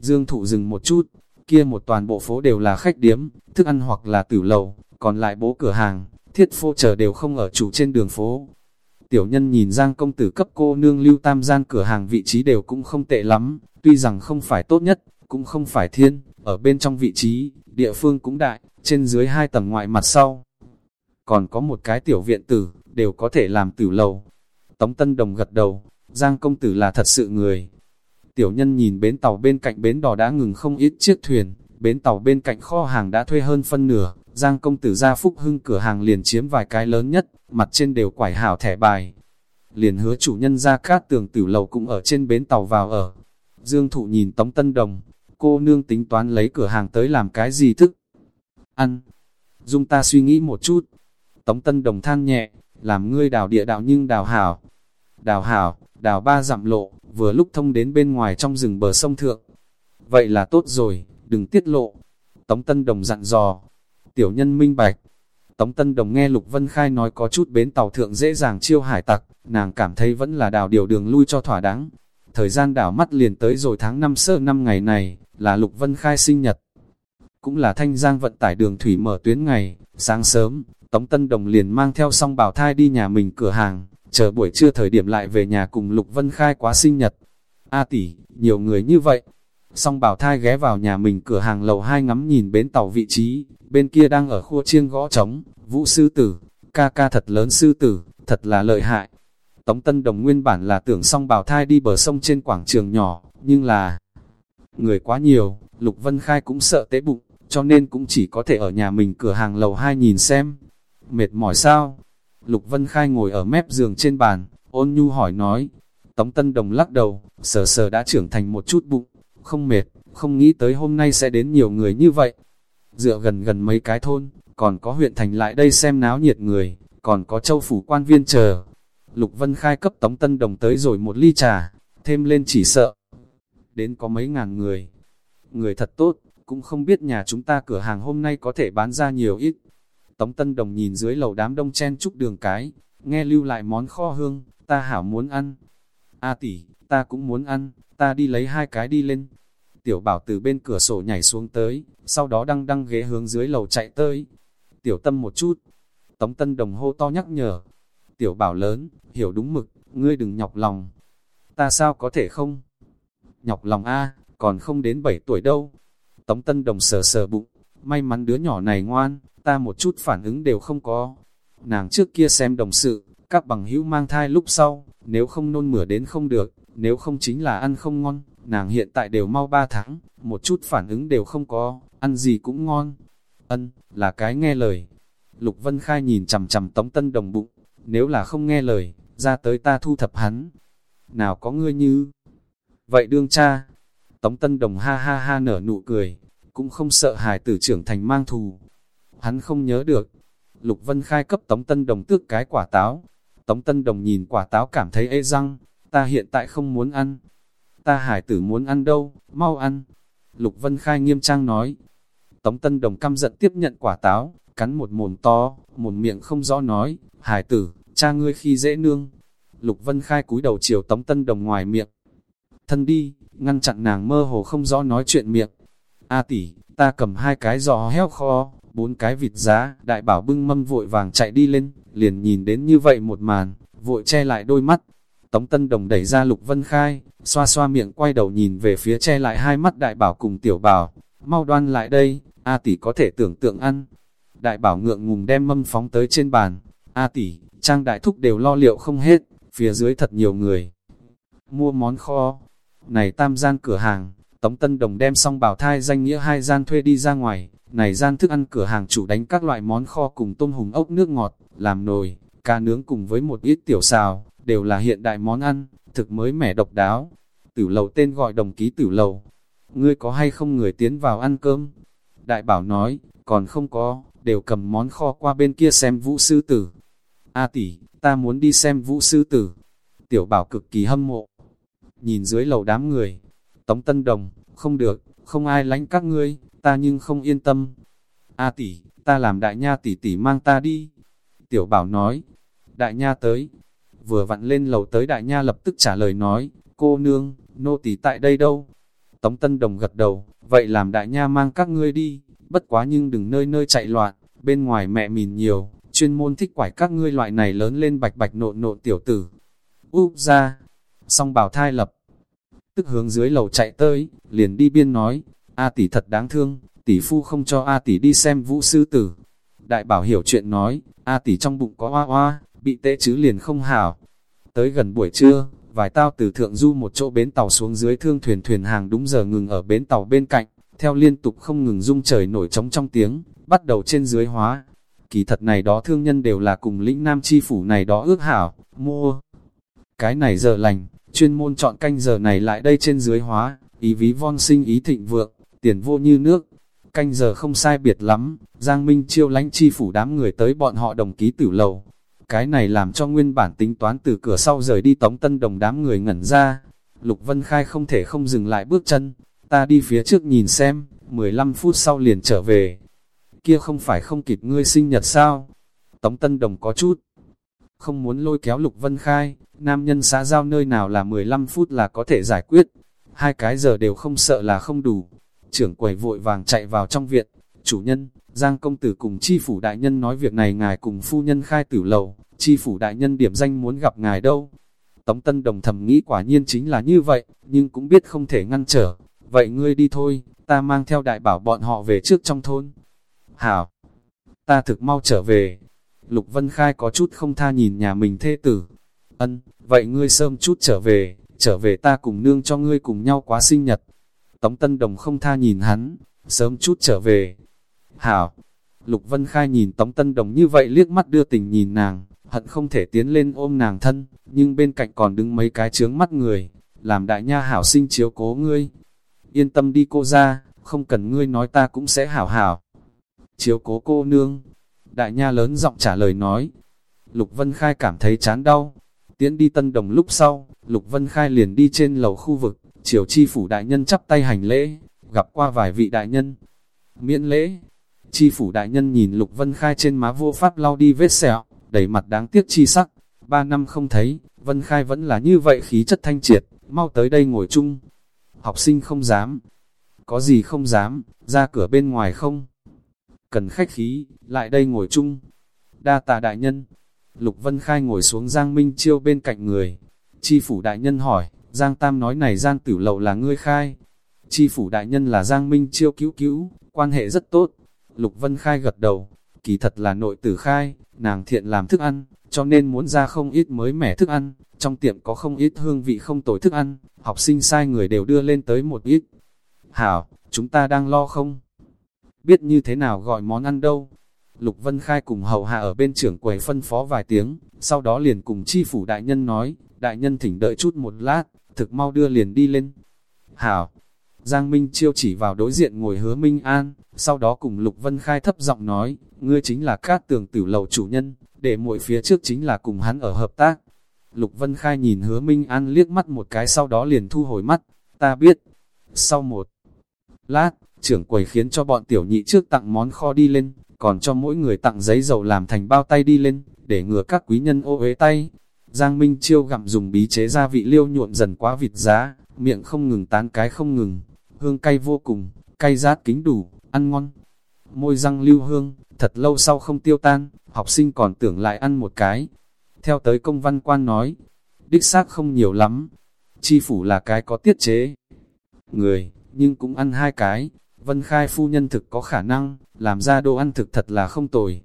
Dương Thụ dừng một chút, kia một toàn bộ phố đều là khách điếm, thức ăn hoặc là tử lầu, còn lại bố cửa hàng, thiết phô chờ đều không ở chủ trên đường phố. Tiểu nhân nhìn Giang công tử cấp cô nương lưu tam gian cửa hàng vị trí đều cũng không tệ lắm, tuy rằng không phải tốt nhất, cũng không phải thiên, ở bên trong vị trí, địa phương cũng đại, trên dưới hai tầng ngoại mặt sau. Còn có một cái tiểu viện tử, đều có thể làm tử lầu. Tống Tân Đồng gật đầu, Giang công tử là thật sự người. Tiểu nhân nhìn bến tàu bên cạnh bến đò đã ngừng không ít chiếc thuyền, bến tàu bên cạnh kho hàng đã thuê hơn phân nửa, Giang công tử ra phúc hưng cửa hàng liền chiếm vài cái lớn nhất, mặt trên đều quải hảo thẻ bài. Liền hứa chủ nhân ra cát tường tử lầu cũng ở trên bến tàu vào ở. Dương thụ nhìn Tống Tân Đồng, cô nương tính toán lấy cửa hàng tới làm cái gì thức? Ăn. Dung ta suy nghĩ một chút. Tống Tân Đồng than nhẹ, làm ngươi đào địa đạo nhưng đào hảo. Đào hảo, đào ba dặm lộ, vừa lúc thông đến bên ngoài trong rừng bờ sông thượng. Vậy là tốt rồi, đừng tiết lộ. Tống Tân Đồng dặn dò. Tiểu nhân minh bạch. Tống Tân Đồng nghe Lục Vân Khai nói có chút bến tàu thượng dễ dàng chiêu hải tặc, nàng cảm thấy vẫn là đào điều đường lui cho thỏa đáng. Thời gian đảo mắt liền tới rồi tháng 5 sơ năm ngày này, là Lục Vân Khai sinh nhật. Cũng là thanh giang vận tải đường thủy mở tuyến ngày, sáng sớm, Tống Tân Đồng liền mang theo song bảo thai đi nhà mình cửa hàng, chờ buổi trưa thời điểm lại về nhà cùng Lục Vân Khai quá sinh nhật. A tỷ, nhiều người như vậy. Song bảo thai ghé vào nhà mình cửa hàng lầu hai ngắm nhìn bến tàu vị trí, bên kia đang ở khu chiêng gõ trống, vũ sư tử, ca ca thật lớn sư tử, thật là lợi hại. Tống Tân Đồng nguyên bản là tưởng song bảo thai đi bờ sông trên quảng trường nhỏ, nhưng là người quá nhiều, Lục Vân Khai cũng sợ tế bụng, cho nên cũng chỉ có thể ở nhà mình cửa hàng lầu hai nhìn xem. Mệt mỏi sao? Lục Vân Khai ngồi ở mép giường trên bàn, ôn nhu hỏi nói. Tống Tân Đồng lắc đầu, sờ sờ đã trưởng thành một chút bụng, không mệt, không nghĩ tới hôm nay sẽ đến nhiều người như vậy. Dựa gần gần mấy cái thôn, còn có huyện thành lại đây xem náo nhiệt người, còn có châu phủ quan viên chờ. Lục Vân Khai cấp Tống Tân Đồng tới rồi một ly trà, thêm lên chỉ sợ. Đến có mấy ngàn người. Người thật tốt, cũng không biết nhà chúng ta cửa hàng hôm nay có thể bán ra nhiều ít. Tống Tân Đồng nhìn dưới lầu đám đông chen chúc đường cái, nghe lưu lại món kho hương, ta hảo muốn ăn. A tỷ, ta cũng muốn ăn, ta đi lấy hai cái đi lên. Tiểu bảo từ bên cửa sổ nhảy xuống tới, sau đó đăng đăng ghế hướng dưới lầu chạy tới. Tiểu tâm một chút. Tống Tân Đồng hô to nhắc nhở. Tiểu bảo lớn, hiểu đúng mực, ngươi đừng nhọc lòng. Ta sao có thể không? Nhọc lòng A, còn không đến 7 tuổi đâu. Tống Tân Đồng sờ sờ bụng, may mắn đứa nhỏ này ngoan, ta một chút phản ứng đều không có. Nàng trước kia xem đồng sự, các bằng hữu mang thai lúc sau, nếu không nôn mửa đến không được, nếu không chính là ăn không ngon, nàng hiện tại đều mau 3 tháng, một chút phản ứng đều không có, ăn gì cũng ngon. Ân, là cái nghe lời. Lục Vân Khai nhìn chằm chằm Tống Tân Đồng bụng, nếu là không nghe lời, ra tới ta thu thập hắn. Nào có ngươi như... Vậy đương cha, Tống Tân Đồng ha ha ha nở nụ cười, cũng không sợ hài tử trưởng thành mang thù. Hắn không nhớ được. Lục Vân Khai cấp Tống Tân Đồng tước cái quả táo. Tống Tân Đồng nhìn quả táo cảm thấy ê răng, ta hiện tại không muốn ăn. Ta hải tử muốn ăn đâu, mau ăn. Lục Vân Khai nghiêm trang nói. Tống Tân Đồng căm giận tiếp nhận quả táo, cắn một mồm to, một miệng không rõ nói, hải tử, cha ngươi khi dễ nương. Lục Vân Khai cúi đầu chiều Tống Tân Đồng ngoài miệng. Thân đi, ngăn chặn nàng mơ hồ không rõ nói chuyện miệng. A tỷ, ta cầm hai cái giò heo kho, bốn cái vịt giá, đại bảo bưng mâm vội vàng chạy đi lên, liền nhìn đến như vậy một màn, vội che lại đôi mắt. Tống Tân Đồng đẩy ra Lục Vân Khai, xoa xoa miệng quay đầu nhìn về phía che lại hai mắt đại bảo cùng tiểu bảo, mau đoan lại đây, A tỷ có thể tưởng tượng ăn. Đại bảo ngượng ngùng đem mâm phóng tới trên bàn, A tỷ, trang đại thúc đều lo liệu không hết, phía dưới thật nhiều người. Mua món kho, này tam gian cửa hàng, Tống Tân Đồng đem xong bảo thai danh nghĩa hai gian thuê đi ra ngoài, này gian thức ăn cửa hàng chủ đánh các loại món kho cùng tôm hùng ốc nước ngọt, làm nồi, cá nướng cùng với một ít tiểu xào, đều là hiện đại món ăn, thực mới mẻ độc đáo. Tử lầu tên gọi đồng ký tử lầu. Ngươi có hay không người tiến vào ăn cơm? Đại bảo nói, còn không có, đều cầm món kho qua bên kia xem vũ sư tử. A tỷ, ta muốn đi xem vũ sư tử. Tiểu bảo cực kỳ hâm mộ, nhìn dưới lầu đám người. Tống Tân Đồng, không được, không ai lánh các ngươi, ta nhưng không yên tâm. A à, tỷ, ta làm đại nha tỷ tỷ mang ta đi. Tiểu bảo nói, đại nha tới. Vừa vặn lên lầu tới đại nha lập tức trả lời nói, cô nương, nô tỷ tại đây đâu? Tống Tân Đồng gật đầu, vậy làm đại nha mang các ngươi đi, bất quá nhưng đừng nơi nơi chạy loạn, bên ngoài mẹ mìn nhiều, chuyên môn thích quải các ngươi loại này lớn lên bạch bạch nộn nộn tiểu tử. Úp ra, Song bảo thai lập, tức hướng dưới lầu chạy tới, liền đi biên nói, A tỷ thật đáng thương, tỷ phu không cho A tỷ đi xem vũ sư tử. Đại bảo hiểu chuyện nói, A tỷ trong bụng có hoa hoa, bị tê chứ liền không hảo. Tới gần buổi trưa, vài tao từ thượng du một chỗ bến tàu xuống dưới thương thuyền thuyền hàng đúng giờ ngừng ở bến tàu bên cạnh, theo liên tục không ngừng rung trời nổi trống trong tiếng, bắt đầu trên dưới hóa. Kỳ thật này đó thương nhân đều là cùng lĩnh nam chi phủ này đó ước hảo, mua. Cái này giờ lành, chuyên môn chọn canh giờ này lại đây trên dưới hóa, ý ví von sinh ý thịnh vượng, tiền vô như nước. Canh giờ không sai biệt lắm, Giang Minh chiêu lánh chi phủ đám người tới bọn họ đồng ký tử lầu. Cái này làm cho nguyên bản tính toán từ cửa sau rời đi tống tân đồng đám người ngẩn ra. Lục Vân Khai không thể không dừng lại bước chân, ta đi phía trước nhìn xem, 15 phút sau liền trở về. Kia không phải không kịp ngươi sinh nhật sao? Tống Tân Đồng có chút, không muốn lôi kéo Lục Vân Khai, nam nhân xã giao nơi nào là 15 phút là có thể giải quyết, hai cái giờ đều không sợ là không đủ. Trưởng quầy vội vàng chạy vào trong viện, chủ nhân, Giang công tử cùng chi phủ đại nhân nói việc này ngài cùng phu nhân khai tử lầu, chi phủ đại nhân điểm danh muốn gặp ngài đâu. Tống Tân Đồng thầm nghĩ quả nhiên chính là như vậy, nhưng cũng biết không thể ngăn trở. Vậy ngươi đi thôi, ta mang theo đại bảo bọn họ về trước trong thôn. Hảo, ta thực mau trở về, Lục Vân Khai có chút không tha nhìn nhà mình thê tử. Ân, vậy ngươi sớm chút trở về, trở về ta cùng nương cho ngươi cùng nhau quá sinh nhật. Tống Tân Đồng không tha nhìn hắn, sớm chút trở về. Hảo, Lục Vân Khai nhìn Tống Tân Đồng như vậy liếc mắt đưa tình nhìn nàng, hận không thể tiến lên ôm nàng thân, nhưng bên cạnh còn đứng mấy cái trướng mắt người, làm đại nha hảo sinh chiếu cố ngươi. Yên tâm đi cô ra, không cần ngươi nói ta cũng sẽ hảo hảo. Chiếu cố cô nương, Đại nha lớn giọng trả lời nói. Lục Vân Khai cảm thấy chán đau. Tiến đi tân đồng lúc sau, Lục Vân Khai liền đi trên lầu khu vực, triều chi phủ đại nhân chắp tay hành lễ, gặp qua vài vị đại nhân. Miễn lễ, chi phủ đại nhân nhìn Lục Vân Khai trên má vô pháp lau đi vết sẹo, đầy mặt đáng tiếc chi sắc. Ba năm không thấy, Vân Khai vẫn là như vậy khí chất thanh triệt, mau tới đây ngồi chung. Học sinh không dám, có gì không dám, ra cửa bên ngoài không. Cần khách khí, lại đây ngồi chung. Đa tà đại nhân, Lục Vân Khai ngồi xuống Giang Minh Chiêu bên cạnh người. Chi phủ đại nhân hỏi, Giang Tam nói này Giang Tử lầu là ngươi khai. Chi phủ đại nhân là Giang Minh Chiêu cứu cứu, quan hệ rất tốt. Lục Vân Khai gật đầu, kỳ thật là nội tử khai, nàng thiện làm thức ăn, cho nên muốn ra không ít mới mẻ thức ăn, trong tiệm có không ít hương vị không tồi thức ăn, học sinh sai người đều đưa lên tới một ít. Hảo, chúng ta đang lo không? Biết như thế nào gọi món ăn đâu? Lục Vân Khai cùng hầu hạ ở bên trưởng quầy phân phó vài tiếng, sau đó liền cùng chi phủ đại nhân nói, đại nhân thỉnh đợi chút một lát, thực mau đưa liền đi lên. Hảo, Giang Minh Chiêu chỉ vào đối diện ngồi hứa Minh An, sau đó cùng Lục Vân Khai thấp giọng nói, ngươi chính là cát tường tử lầu chủ nhân, để muội phía trước chính là cùng hắn ở hợp tác. Lục Vân Khai nhìn hứa Minh An liếc mắt một cái sau đó liền thu hồi mắt, ta biết. Sau một lát, trưởng quầy khiến cho bọn tiểu nhị trước tặng món kho đi lên, còn cho mỗi người tặng giấy dầu làm thành bao tay đi lên, để ngừa các quý nhân ô uế tay. Giang Minh Chiêu gặm dùng bí chế gia vị liêu nhuộm dần quá vịt giá, miệng không ngừng tán cái không ngừng, hương cay vô cùng, cay rát kính đủ, ăn ngon. Môi răng lưu hương, thật lâu sau không tiêu tan, học sinh còn tưởng lại ăn một cái. Theo tới công văn quan nói, đích xác không nhiều lắm, chi phủ là cái có tiết chế. Người, nhưng cũng ăn hai cái, Vân Khai phu nhân thực có khả năng, làm ra đồ ăn thực thật là không tồi.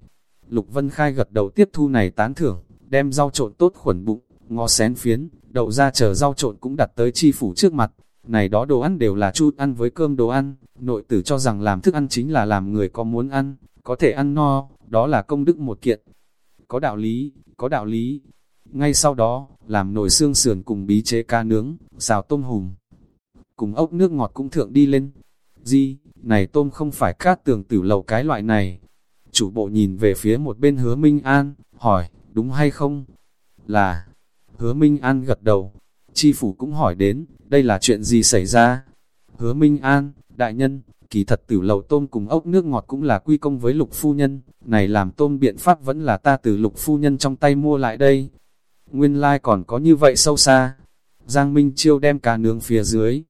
Lục Vân Khai gật đầu tiếp thu này tán thưởng, đem rau trộn tốt khuẩn bụng, ngó xén phiến, đậu ra chờ rau trộn cũng đặt tới chi phủ trước mặt. Này đó đồ ăn đều là chút ăn với cơm đồ ăn, nội tử cho rằng làm thức ăn chính là làm người có muốn ăn, có thể ăn no, đó là công đức một kiện. Có đạo lý, có đạo lý. Ngay sau đó, làm nồi xương sườn cùng bí chế cá nướng, xào tôm hùm. Cùng ốc nước ngọt cũng thượng đi lên. Di, này tôm không phải cát tường tử lầu cái loại này. Chủ bộ nhìn về phía một bên hứa Minh An, hỏi, đúng hay không? Là, hứa Minh An gật đầu. Chi phủ cũng hỏi đến, đây là chuyện gì xảy ra? Hứa Minh An, đại nhân, kỳ thật tử lầu tôm cùng ốc nước ngọt cũng là quy công với lục phu nhân, này làm tôm biện pháp vẫn là ta từ lục phu nhân trong tay mua lại đây. Nguyên lai like còn có như vậy sâu xa. Giang Minh Chiêu đem cá nướng phía dưới.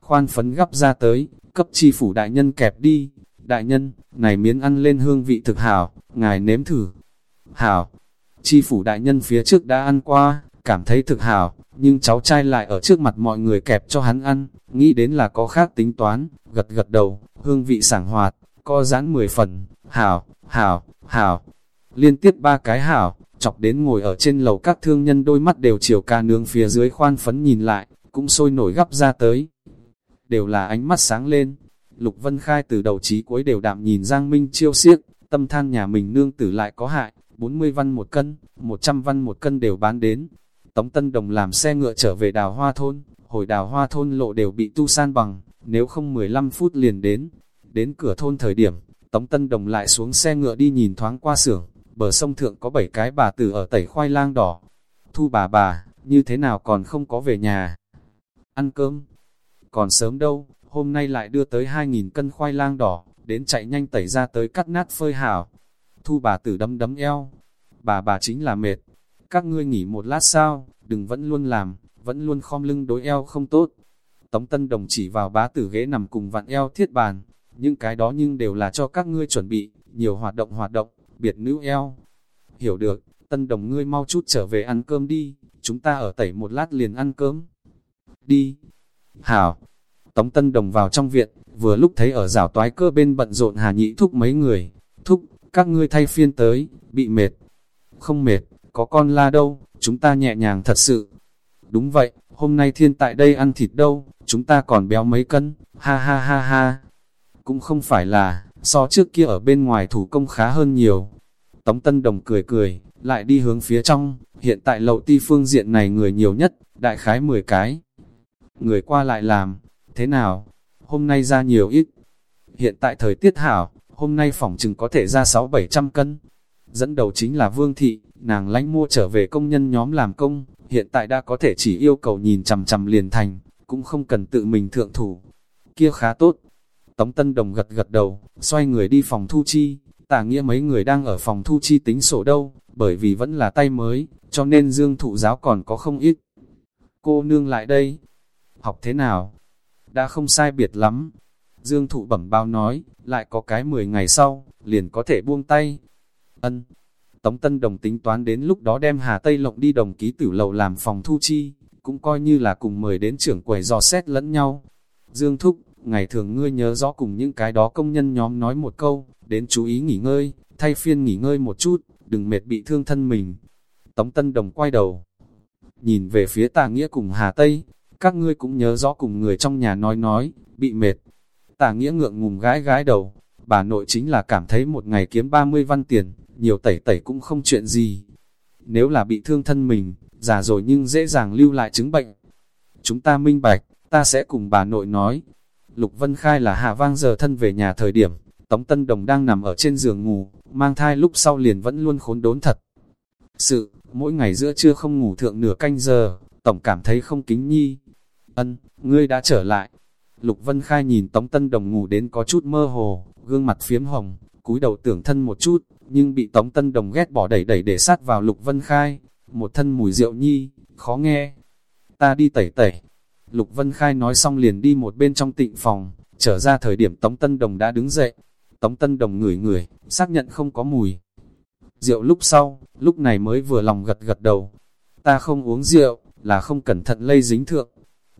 Khoan phấn gấp ra tới, cấp chi phủ đại nhân kẹp đi. Đại nhân, này miếng ăn lên hương vị thực hảo, ngài nếm thử. Hảo, chi phủ đại nhân phía trước đã ăn qua, cảm thấy thực hảo, nhưng cháu trai lại ở trước mặt mọi người kẹp cho hắn ăn, nghĩ đến là có khác tính toán, gật gật đầu, hương vị sảng hoạt, co giãn mười phần, hảo, hảo, hảo. Liên tiếp ba cái hảo, chọc đến ngồi ở trên lầu các thương nhân đôi mắt đều chiều ca nướng phía dưới khoan phấn nhìn lại, cũng sôi nổi gấp ra tới. Đều là ánh mắt sáng lên, Lục Vân Khai từ đầu chí cuối đều đạm nhìn Giang Minh chiêu xiếc, tâm than nhà mình nương tử lại có hại, 40 văn một cân, 100 văn một cân đều bán đến. Tống Tân Đồng làm xe ngựa trở về đào hoa thôn, hồi đào hoa thôn lộ đều bị tu san bằng, nếu không 15 phút liền đến. Đến cửa thôn thời điểm, Tống Tân Đồng lại xuống xe ngựa đi nhìn thoáng qua xưởng, bờ sông thượng có 7 cái bà tử ở tẩy khoai lang đỏ. Thu bà bà, như thế nào còn không có về nhà? Ăn cơm? Còn sớm đâu, hôm nay lại đưa tới 2.000 cân khoai lang đỏ, đến chạy nhanh tẩy ra tới cắt nát phơi hảo. Thu bà tử đấm đấm eo, bà bà chính là mệt. Các ngươi nghỉ một lát sao, đừng vẫn luôn làm, vẫn luôn khom lưng đối eo không tốt. Tống Tân Đồng chỉ vào bá tử ghế nằm cùng vặn eo thiết bàn, những cái đó nhưng đều là cho các ngươi chuẩn bị, nhiều hoạt động hoạt động, biệt nữ eo. Hiểu được, Tân Đồng ngươi mau chút trở về ăn cơm đi, chúng ta ở tẩy một lát liền ăn cơm. Đi. Hảo. Tống Tân Đồng vào trong viện, vừa lúc thấy ở rào toái cơ bên bận rộn Hà Nhị thúc mấy người. Thúc, các ngươi thay phiên tới, bị mệt. Không mệt, có con la đâu, chúng ta nhẹ nhàng thật sự. Đúng vậy, hôm nay thiên tại đây ăn thịt đâu, chúng ta còn béo mấy cân, ha ha ha ha. Cũng không phải là, so trước kia ở bên ngoài thủ công khá hơn nhiều. Tống Tân Đồng cười cười, lại đi hướng phía trong, hiện tại lậu ti phương diện này người nhiều nhất, đại khái 10 cái. Người qua lại làm, thế nào? Hôm nay ra nhiều ít. Hiện tại thời tiết hảo, hôm nay phòng chừng có thể ra 6-700 cân. Dẫn đầu chính là Vương Thị, nàng lánh mua trở về công nhân nhóm làm công, hiện tại đã có thể chỉ yêu cầu nhìn chằm chằm liền thành, cũng không cần tự mình thượng thủ. kia khá tốt. Tống Tân Đồng gật gật đầu, xoay người đi phòng thu chi, tả nghĩa mấy người đang ở phòng thu chi tính sổ đâu, bởi vì vẫn là tay mới, cho nên dương thụ giáo còn có không ít. Cô nương lại đây, học thế nào? Đã không sai biệt lắm. Dương thụ bẩm bao nói, lại có cái 10 ngày sau, liền có thể buông tay. Ân. Tống Tân Đồng tính toán đến lúc đó đem Hà Tây Lộng đi đồng ký tử lầu làm phòng thu chi, cũng coi như là cùng mời đến trưởng quầy dò xét lẫn nhau. Dương Thúc, ngày thường ngươi nhớ rõ cùng những cái đó công nhân nhóm nói một câu, đến chú ý nghỉ ngơi, thay phiên nghỉ ngơi một chút, đừng mệt bị thương thân mình. Tống Tân Đồng quay đầu, nhìn về phía tà nghĩa cùng Hà Tây, các ngươi cũng nhớ rõ cùng người trong nhà nói nói, bị mệt. Tà nghĩa ngượng ngùng gái gái đầu, bà nội chính là cảm thấy một ngày kiếm 30 văn tiền, nhiều tẩy tẩy cũng không chuyện gì. Nếu là bị thương thân mình, già rồi nhưng dễ dàng lưu lại chứng bệnh. Chúng ta minh bạch, ta sẽ cùng bà nội nói. Lục Vân Khai là hạ vang giờ thân về nhà thời điểm, Tống Tân Đồng đang nằm ở trên giường ngủ, mang thai lúc sau liền vẫn luôn khốn đốn thật. Sự, mỗi ngày giữa trưa không ngủ thượng nửa canh giờ, Tổng cảm thấy không kính nhi. Ân, ngươi đã trở lại. Lục Vân Khai nhìn Tống Tân Đồng ngủ đến có chút mơ hồ, gương mặt phiếm hồng, cúi đầu tưởng thân một chút, nhưng bị Tống Tân Đồng ghét bỏ đẩy đẩy để sát vào Lục Vân Khai, một thân mùi rượu nhi, khó nghe. Ta đi tẩy tẩy. Lục Vân Khai nói xong liền đi một bên trong tịnh phòng, trở ra thời điểm Tống Tân Đồng đã đứng dậy. Tống Tân Đồng ngửi ngửi, xác nhận không có mùi. Rượu lúc sau, lúc này mới vừa lòng gật gật đầu. Ta không uống rượu, là không cẩn thận lây dính thượng.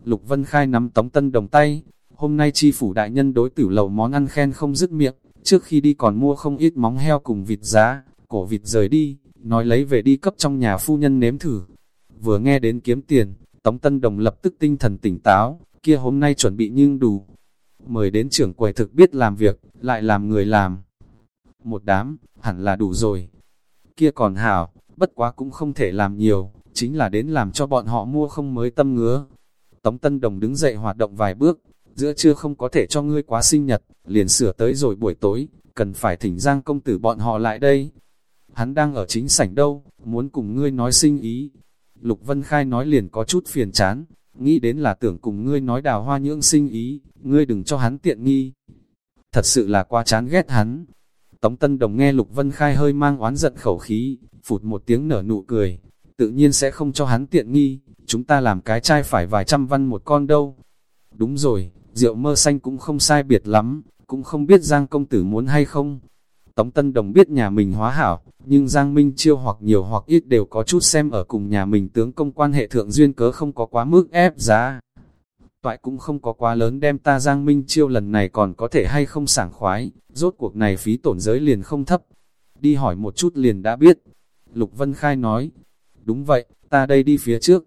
Lục Vân Khai nắm Tống Tân Đồng tay, hôm nay chi phủ đại nhân đối tử lầu món ăn khen không dứt miệng, trước khi đi còn mua không ít móng heo cùng vịt giá, cổ vịt rời đi, nói lấy về đi cấp trong nhà phu nhân nếm thử. Vừa nghe đến kiếm tiền, Tống Tân Đồng lập tức tinh thần tỉnh táo, kia hôm nay chuẩn bị nhưng đủ. Mời đến trưởng quầy thực biết làm việc, lại làm người làm. Một đám, hẳn là đủ rồi. Kia còn hảo, bất quá cũng không thể làm nhiều, chính là đến làm cho bọn họ mua không mới tâm ngứa. Tống Tân Đồng đứng dậy hoạt động vài bước, giữa trưa không có thể cho ngươi quá sinh nhật, liền sửa tới rồi buổi tối, cần phải thỉnh Giang công tử bọn họ lại đây. Hắn đang ở chính sảnh đâu, muốn cùng ngươi nói sinh ý. Lục Vân Khai nói liền có chút phiền chán, nghĩ đến là tưởng cùng ngươi nói đào hoa nhưỡng sinh ý, ngươi đừng cho hắn tiện nghi. Thật sự là quá chán ghét hắn. Tống Tân Đồng nghe Lục Vân Khai hơi mang oán giận khẩu khí, phụt một tiếng nở nụ cười, tự nhiên sẽ không cho hắn tiện nghi, chúng ta làm cái chai phải vài trăm văn một con đâu. Đúng rồi, rượu mơ xanh cũng không sai biệt lắm, cũng không biết Giang công tử muốn hay không. Tống Tân Đồng biết nhà mình hóa hảo, nhưng Giang Minh Chiêu hoặc nhiều hoặc ít đều có chút xem ở cùng nhà mình tướng công quan hệ thượng duyên cớ không có quá mức ép giá. Toại cũng không có quá lớn đem ta Giang Minh Chiêu lần này còn có thể hay không sảng khoái, rốt cuộc này phí tổn giới liền không thấp. Đi hỏi một chút liền đã biết. Lục Vân Khai nói, đúng vậy, ta đây đi phía trước.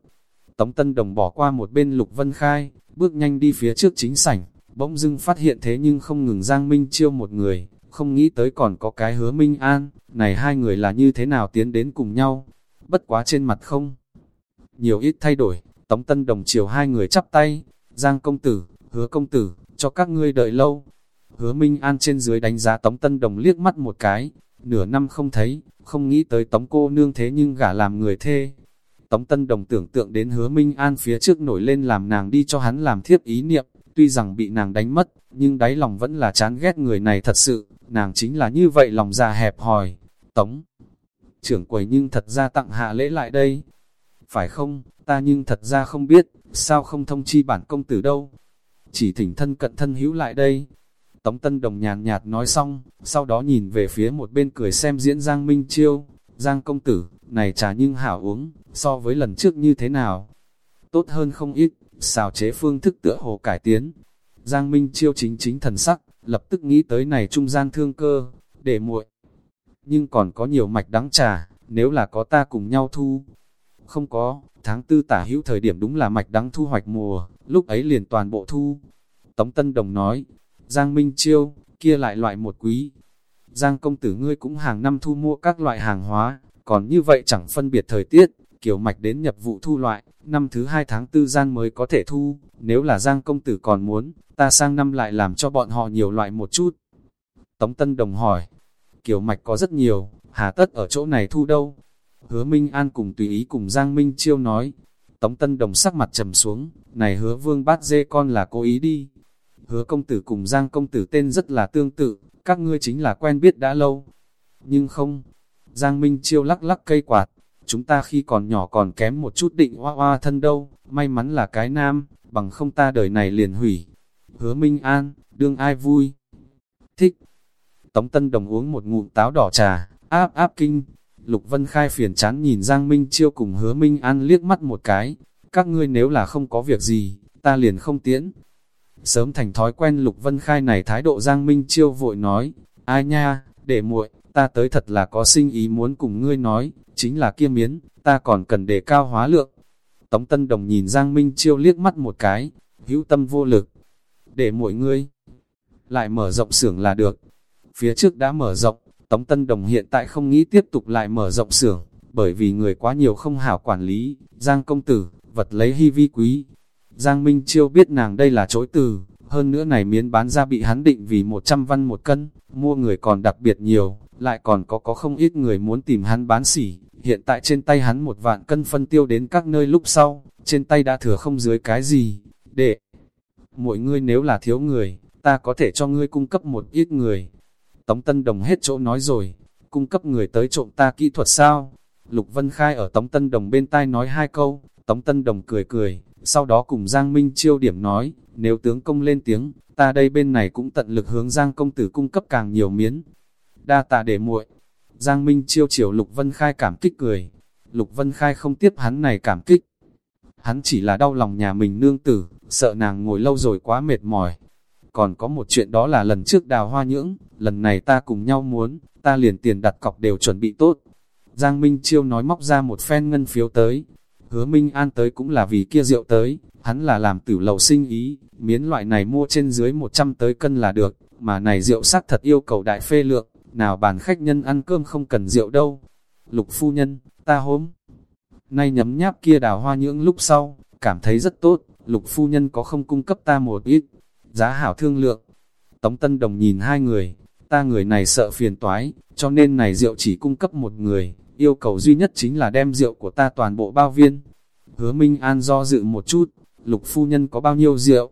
Tống Tân Đồng bỏ qua một bên Lục Vân Khai, bước nhanh đi phía trước chính sảnh, bỗng dưng phát hiện thế nhưng không ngừng Giang Minh Chiêu một người, không nghĩ tới còn có cái hứa Minh An, này hai người là như thế nào tiến đến cùng nhau, bất quá trên mặt không. Nhiều ít thay đổi, Tống Tân Đồng chiều hai người chắp tay, Giang Công Tử, hứa Công Tử, cho các ngươi đợi lâu. Hứa Minh An trên dưới đánh giá Tống Tân Đồng liếc mắt một cái, nửa năm không thấy, không nghĩ tới Tống cô nương thế nhưng gả làm người thê, Tống Tân Đồng tưởng tượng đến hứa Minh An phía trước nổi lên làm nàng đi cho hắn làm thiếp ý niệm, tuy rằng bị nàng đánh mất, nhưng đáy lòng vẫn là chán ghét người này thật sự, nàng chính là như vậy lòng già hẹp hòi. Tống, trưởng quầy nhưng thật ra tặng hạ lễ lại đây. Phải không, ta nhưng thật ra không biết, sao không thông chi bản công tử đâu. Chỉ thỉnh thân cận thân hữu lại đây. Tống Tân Đồng nhàn nhạt nói xong, sau đó nhìn về phía một bên cười xem diễn Giang Minh Chiêu. Giang công tử, này trà nhưng hảo uống, so với lần trước như thế nào? Tốt hơn không ít, xào chế phương thức tựa hồ cải tiến. Giang Minh chiêu chính chính thần sắc, lập tức nghĩ tới này trung gian thương cơ, để muội. Nhưng còn có nhiều mạch đắng trà, nếu là có ta cùng nhau thu. Không có, tháng tư tả hữu thời điểm đúng là mạch đắng thu hoạch mùa, lúc ấy liền toàn bộ thu. Tống Tân Đồng nói, Giang Minh chiêu, kia lại loại một quý. Giang công tử ngươi cũng hàng năm thu mua các loại hàng hóa, còn như vậy chẳng phân biệt thời tiết, kiểu mạch đến nhập vụ thu loại, năm thứ hai tháng tư gian mới có thể thu, nếu là Giang công tử còn muốn, ta sang năm lại làm cho bọn họ nhiều loại một chút. Tống Tân Đồng hỏi, kiểu mạch có rất nhiều, hà tất ở chỗ này thu đâu? Hứa Minh An cùng tùy ý cùng Giang Minh Chiêu nói, Tống Tân Đồng sắc mặt trầm xuống, này hứa vương bát dê con là cố ý đi. hứa công tử cùng Giang công tử tên rất là tương tự, các ngươi chính là quen biết đã lâu. Nhưng không, Giang Minh Chiêu lắc lắc cây quạt, chúng ta khi còn nhỏ còn kém một chút định hoa hoa thân đâu, may mắn là cái nam, bằng không ta đời này liền hủy. Hứa Minh An, đương ai vui? Thích. Tống Tân Đồng uống một ngụm táo đỏ trà, áp áp kinh. Lục Vân Khai phiền chán nhìn Giang Minh Chiêu cùng hứa Minh An liếc mắt một cái. Các ngươi nếu là không có việc gì, ta liền không tiễn. Sớm thành thói quen Lục Vân Khai này thái độ Giang Minh Chiêu vội nói, ai nha, để muội, ta tới thật là có sinh ý muốn cùng ngươi nói, chính là kia miến, ta còn cần đề cao hóa lượng. Tống Tân Đồng nhìn Giang Minh Chiêu liếc mắt một cái, hữu tâm vô lực, để mỗi ngươi lại mở rộng xưởng là được. Phía trước đã mở rộng, Tống Tân Đồng hiện tại không nghĩ tiếp tục lại mở rộng xưởng, bởi vì người quá nhiều không hảo quản lý, Giang công tử, vật lấy hy vi quý. Giang Minh Chiêu biết nàng đây là chối từ, hơn nữa này miến bán ra bị hắn định vì 100 văn một cân, mua người còn đặc biệt nhiều, lại còn có có không ít người muốn tìm hắn bán sỉ. Hiện tại trên tay hắn một vạn cân phân tiêu đến các nơi lúc sau, trên tay đã thừa không dưới cái gì, để mỗi ngươi nếu là thiếu người, ta có thể cho ngươi cung cấp một ít người. Tống Tân Đồng hết chỗ nói rồi, cung cấp người tới trộm ta kỹ thuật sao? Lục Vân Khai ở Tống Tân Đồng bên tai nói hai câu, Tống Tân Đồng cười cười, sau đó cùng Giang Minh chiêu điểm nói, nếu tướng công lên tiếng, ta đây bên này cũng tận lực hướng Giang công tử cung cấp càng nhiều miến. Đa tạ để muội. Giang Minh chiêu chiều Lục Vân Khai cảm kích cười. Lục Vân Khai không tiếp hắn này cảm kích. Hắn chỉ là đau lòng nhà mình nương tử, sợ nàng ngồi lâu rồi quá mệt mỏi. Còn có một chuyện đó là lần trước đào hoa nhưỡng, lần này ta cùng nhau muốn, ta liền tiền đặt cọc đều chuẩn bị tốt. Giang Minh Chiêu nói móc ra một phen ngân phiếu tới. Hứa Minh An tới cũng là vì kia rượu tới, hắn là làm tử lầu sinh ý, miến loại này mua trên dưới 100 tới cân là được, mà này rượu sắc thật yêu cầu đại phê lượng, nào bàn khách nhân ăn cơm không cần rượu đâu. Lục phu nhân, ta hôm nay nhấm nháp kia đào hoa nhưỡng lúc sau, cảm thấy rất tốt, lục phu nhân có không cung cấp ta một ít, giá hảo thương lượng. Tống Tân Đồng nhìn hai người, ta người này sợ phiền toái, cho nên này rượu chỉ cung cấp một người, yêu cầu duy nhất chính là đem rượu của ta toàn bộ bao viên. Hứa Minh An do dự một chút, lục phu nhân có bao nhiêu rượu?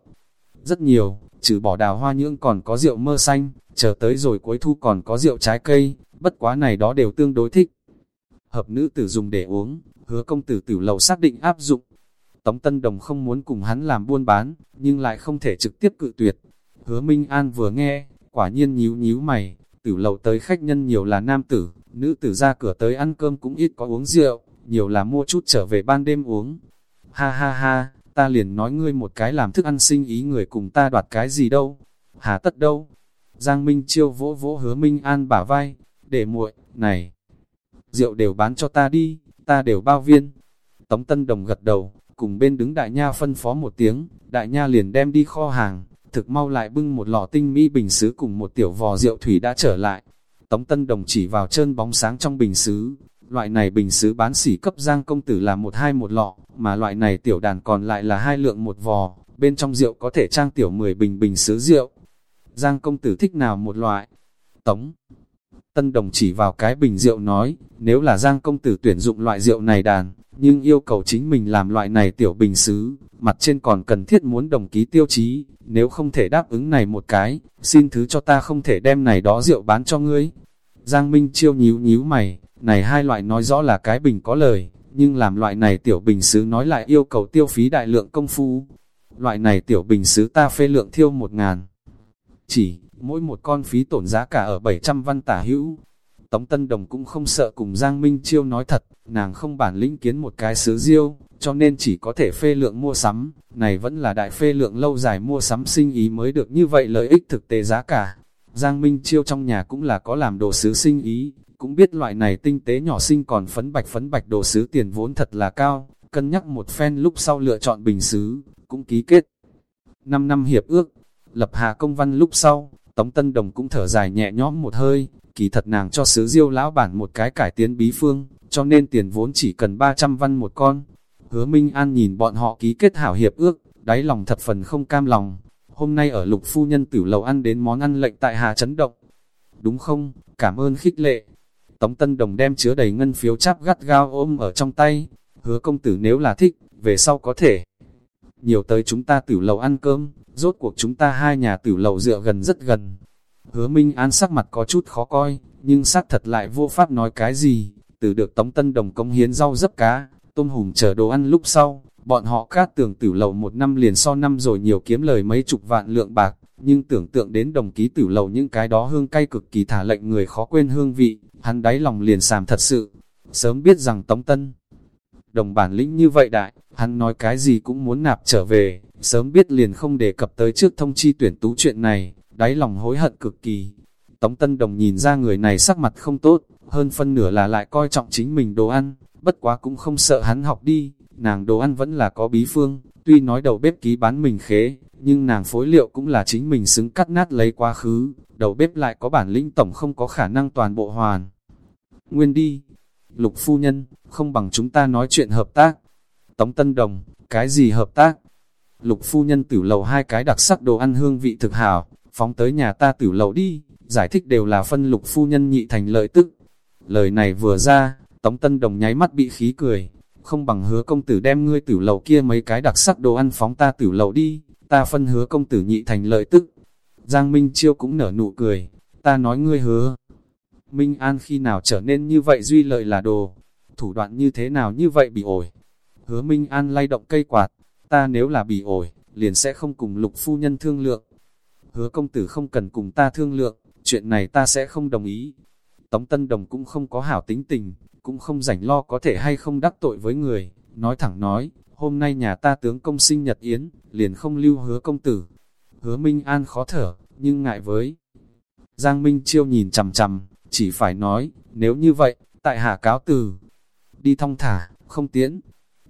Rất nhiều, trừ bỏ đào hoa nhưỡng còn có rượu mơ xanh, chờ tới rồi cuối thu còn có rượu trái cây, bất quá này đó đều tương đối thích. Hợp nữ tử dùng để uống, hứa công tử tử lầu xác định áp dụng. Tống Tân Đồng không muốn cùng hắn làm buôn bán, nhưng lại không thể trực tiếp cự tuyệt. Hứa Minh An vừa nghe, quả nhiên nhíu nhíu mày, tử lầu tới khách nhân nhiều là nam tử, nữ tử ra cửa tới ăn cơm cũng ít có uống rượu, nhiều là mua chút trở về ban đêm uống. Ha ha ha, ta liền nói ngươi một cái làm thức ăn sinh ý người cùng ta đoạt cái gì đâu, hà tất đâu. Giang Minh chiêu vỗ vỗ hứa Minh An bả vai, để muội, này, rượu đều bán cho ta đi, ta đều bao viên. Tống Tân Đồng gật đầu, cùng bên đứng đại nha phân phó một tiếng, đại nha liền đem đi kho hàng, thực mau lại bưng một lọ tinh mỹ bình sứ cùng một tiểu vò rượu thủy đã trở lại. Tống Tân Đồng chỉ vào chân bóng sáng trong bình sứ, loại này bình sứ bán sỉ cấp giang công tử là một hai một lọ, mà loại này tiểu đàn còn lại là hai lượng một vò, bên trong rượu có thể trang tiểu 10 bình bình sứ rượu. Giang công tử thích nào một loại? Tống Tân Đồng chỉ vào cái bình rượu nói, nếu là Giang công tử tuyển dụng loại rượu này đàn, nhưng yêu cầu chính mình làm loại này tiểu bình xứ, mặt trên còn cần thiết muốn đồng ký tiêu chí, nếu không thể đáp ứng này một cái, xin thứ cho ta không thể đem này đó rượu bán cho ngươi. Giang Minh chiêu nhíu nhíu mày, này hai loại nói rõ là cái bình có lời, nhưng làm loại này tiểu bình xứ nói lại yêu cầu tiêu phí đại lượng công phu. Loại này tiểu bình xứ ta phê lượng thiêu một ngàn. Chỉ, mỗi một con phí tổn giá cả ở 700 văn tả hữu. Tống Tân Đồng cũng không sợ cùng Giang Minh Chiêu nói thật, nàng không bản lĩnh kiến một cái sứ diêu, cho nên chỉ có thể phê lượng mua sắm, này vẫn là đại phê lượng lâu dài mua sắm sinh ý mới được như vậy lợi ích thực tế giá cả. Giang Minh Chiêu trong nhà cũng là có làm đồ sứ sinh ý, cũng biết loại này tinh tế nhỏ sinh còn phấn bạch phấn bạch đồ sứ tiền vốn thật là cao, cân nhắc một phen lúc sau lựa chọn bình sứ, cũng ký kết. 5 năm hiệp ước, lập hà công văn lúc sau, Tống Tân Đồng cũng thở dài nhẹ nhõm một hơi, kỳ thật nàng cho sứ diêu lão bản một cái cải tiến bí phương, cho nên tiền vốn chỉ cần 300 văn một con. Hứa Minh An nhìn bọn họ ký kết hảo hiệp ước, đáy lòng thật phần không cam lòng. Hôm nay ở lục phu nhân tử lầu ăn đến món ăn lệnh tại Hà Chấn Động. Đúng không? Cảm ơn khích lệ. Tống Tân Đồng đem chứa đầy ngân phiếu chắp gắt gao ôm ở trong tay. Hứa công tử nếu là thích, về sau có thể nhiều tới chúng ta tử lầu ăn cơm, rốt cuộc chúng ta hai nhà tử lầu dựa gần rất gần. Hứa Minh An sắc mặt có chút khó coi, nhưng xác thật lại vô pháp nói cái gì, từ được Tống Tân Đồng công hiến rau dấp cá, tôm hùm chờ đồ ăn lúc sau, bọn họ cát tưởng tử lầu một năm liền so năm rồi nhiều kiếm lời mấy chục vạn lượng bạc, nhưng tưởng tượng đến đồng ký tử lầu những cái đó hương cay cực kỳ thả lệnh người khó quên hương vị, hắn đáy lòng liền sàm thật sự, sớm biết rằng Tống Tân đồng bản lĩnh như vậy đại, hắn nói cái gì cũng muốn nạp trở về, sớm biết liền không đề cập tới trước thông chi tuyển tú chuyện này, đáy lòng hối hận cực kỳ. Tống Tân Đồng nhìn ra người này sắc mặt không tốt, hơn phân nửa là lại coi trọng chính mình đồ ăn, bất quá cũng không sợ hắn học đi, nàng đồ ăn vẫn là có bí phương, tuy nói đầu bếp ký bán mình khế, nhưng nàng phối liệu cũng là chính mình xứng cắt nát lấy quá khứ, đầu bếp lại có bản lĩnh tổng không có khả năng toàn bộ hoàn. Nguyên đi, lục phu nhân, không bằng chúng ta nói chuyện hợp tác. Tống Tân Đồng, cái gì hợp tác? Lục phu nhân tử lầu hai cái đặc sắc đồ ăn hương vị thực hảo, phóng tới nhà ta tử lầu đi, giải thích đều là phân lục phu nhân nhị thành lợi tức. Lời này vừa ra, Tống Tân Đồng nháy mắt bị khí cười, không bằng hứa công tử đem ngươi tử lầu kia mấy cái đặc sắc đồ ăn phóng ta tử lầu đi, ta phân hứa công tử nhị thành lợi tức. Giang Minh Chiêu cũng nở nụ cười, ta nói ngươi hứa. Minh An khi nào trở nên như vậy duy lợi là đồ, thủ đoạn như thế nào như vậy bị ổi. Hứa Minh An lay động cây quạt, ta nếu là bị ổi, liền sẽ không cùng lục phu nhân thương lượng. Hứa công tử không cần cùng ta thương lượng, chuyện này ta sẽ không đồng ý. Tống Tân Đồng cũng không có hảo tính tình, cũng không rảnh lo có thể hay không đắc tội với người, nói thẳng nói, hôm nay nhà ta tướng công sinh nhật yến, liền không lưu hứa công tử. Hứa Minh An khó thở, nhưng ngại với. Giang Minh Chiêu nhìn chằm chằm, chỉ phải nói, nếu như vậy, tại hạ cáo từ, đi thong thả, không tiễn.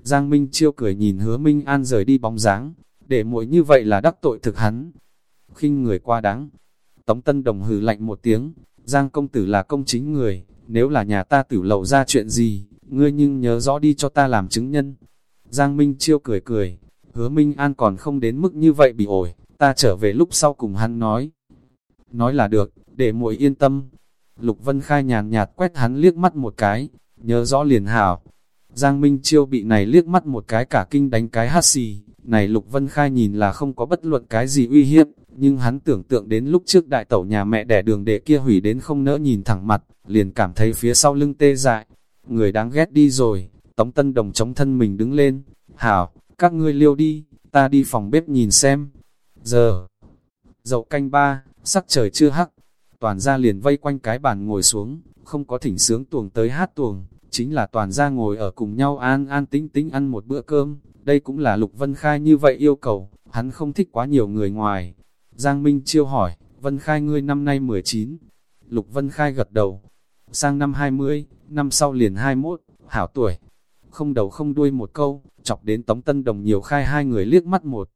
Giang Minh Chiêu cười nhìn hứa Minh An rời đi bóng dáng, để muội như vậy là đắc tội thực hắn. khinh người qua đáng. Tống Tân Đồng hừ lạnh một tiếng, Giang công tử là công chính người, nếu là nhà ta tử lầu ra chuyện gì, ngươi nhưng nhớ rõ đi cho ta làm chứng nhân. Giang Minh Chiêu cười cười, hứa Minh An còn không đến mức như vậy bị ổi, ta trở về lúc sau cùng hắn nói. Nói là được, để muội yên tâm. Lục Vân Khai nhàn nhạt quét hắn liếc mắt một cái, nhớ rõ liền hảo. Giang Minh Chiêu bị này liếc mắt một cái cả kinh đánh cái hát xì, này Lục Vân Khai nhìn là không có bất luận cái gì uy hiếp, nhưng hắn tưởng tượng đến lúc trước đại tẩu nhà mẹ đẻ đường đệ kia hủy đến không nỡ nhìn thẳng mặt, liền cảm thấy phía sau lưng tê dại. Người đáng ghét đi rồi, Tống Tân Đồng chống thân mình đứng lên, hảo, các ngươi liêu đi, ta đi phòng bếp nhìn xem. Giờ, dậu canh ba, sắc trời chưa hắc, toàn ra liền vây quanh cái bàn ngồi xuống, không có thỉnh sướng tuồng tới hát tuồng, chính là toàn ra ngồi ở cùng nhau an an tính tính ăn một bữa cơm, đây cũng là Lục Vân Khai như vậy yêu cầu, hắn không thích quá nhiều người ngoài. Giang Minh chiêu hỏi, Vân Khai ngươi năm nay 19, Lục Vân Khai gật đầu, sang năm 20, năm sau liền 21, hảo tuổi. Không đầu không đuôi một câu, chọc đến Tống Tân Đồng nhiều khai hai người liếc mắt một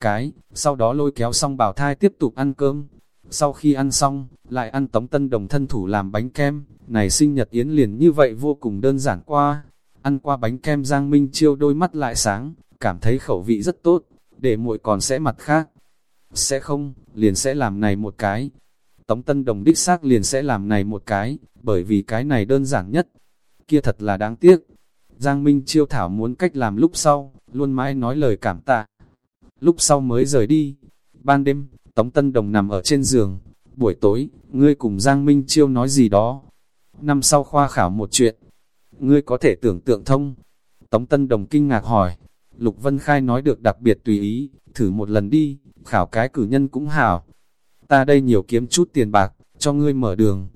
cái, sau đó lôi kéo xong bảo thai tiếp tục ăn cơm, sau khi ăn xong, lại ăn tống tân đồng thân thủ làm bánh kem, này sinh nhật yến liền như vậy vô cùng đơn giản qua. Ăn qua bánh kem Giang Minh chiêu đôi mắt lại sáng, cảm thấy khẩu vị rất tốt, để muội còn sẽ mặt khác. Sẽ không, liền sẽ làm này một cái. Tống Tân Đồng đích xác liền sẽ làm này một cái, bởi vì cái này đơn giản nhất. Kia thật là đáng tiếc. Giang Minh chiêu thảo muốn cách làm lúc sau, luôn mãi nói lời cảm tạ. Lúc sau mới rời đi. Ban đêm, Tống Tân Đồng nằm ở trên giường, buổi tối, ngươi cùng Giang Minh Chiêu nói gì đó. Năm sau khoa khảo một chuyện, ngươi có thể tưởng tượng thông. Tống Tân Đồng kinh ngạc hỏi, Lục Vân Khai nói được đặc biệt tùy ý, thử một lần đi, khảo cái cử nhân cũng hảo. Ta đây nhiều kiếm chút tiền bạc, cho ngươi mở đường.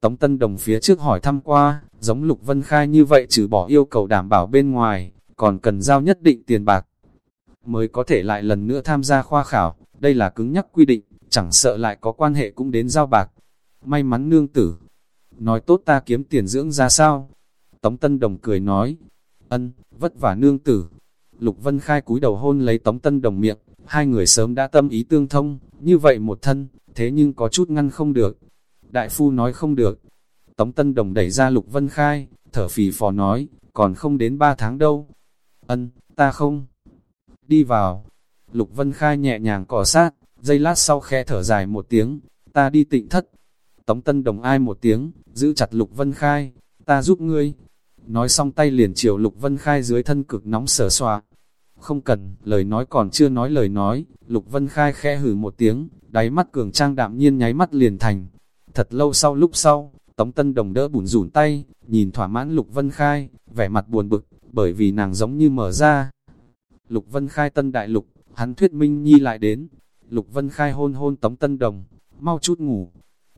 Tống Tân Đồng phía trước hỏi thăm qua, giống Lục Vân Khai như vậy trừ bỏ yêu cầu đảm bảo bên ngoài, còn cần giao nhất định tiền bạc. Mới có thể lại lần nữa tham gia khoa khảo, đây là cứng nhắc quy định, chẳng sợ lại có quan hệ cũng đến giao bạc. May mắn nương tử, nói tốt ta kiếm tiền dưỡng ra sao? Tống Tân Đồng cười nói, ân, vất vả nương tử. Lục Vân Khai cúi đầu hôn lấy Tống Tân Đồng miệng, hai người sớm đã tâm ý tương thông, như vậy một thân, thế nhưng có chút ngăn không được. Đại phu nói không được. Tống Tân Đồng đẩy ra Lục Vân Khai, thở phì phò nói, còn không đến ba tháng đâu. Ân, ta không. Đi vào, Lục Vân Khai nhẹ nhàng cỏ sát, dây lát sau khe thở dài một tiếng, ta đi tịnh thất. Tống Tân Đồng ai một tiếng, giữ chặt Lục Vân Khai, ta giúp ngươi. Nói xong tay liền chiều Lục Vân Khai dưới thân cực nóng sở xoa. Không cần, lời nói còn chưa nói lời nói, Lục Vân Khai khẽ hử một tiếng, đáy mắt cường trang đạm nhiên nháy mắt liền thành. Thật lâu sau lúc sau, Tống Tân Đồng đỡ bùn rủn tay, nhìn thỏa mãn Lục Vân Khai, vẻ mặt buồn bực, bởi vì nàng giống như mở ra. Lục Vân Khai tân đại lục, hắn thuyết minh nhi lại đến. Lục Vân Khai hôn hôn Tống Tân Đồng, mau chút ngủ.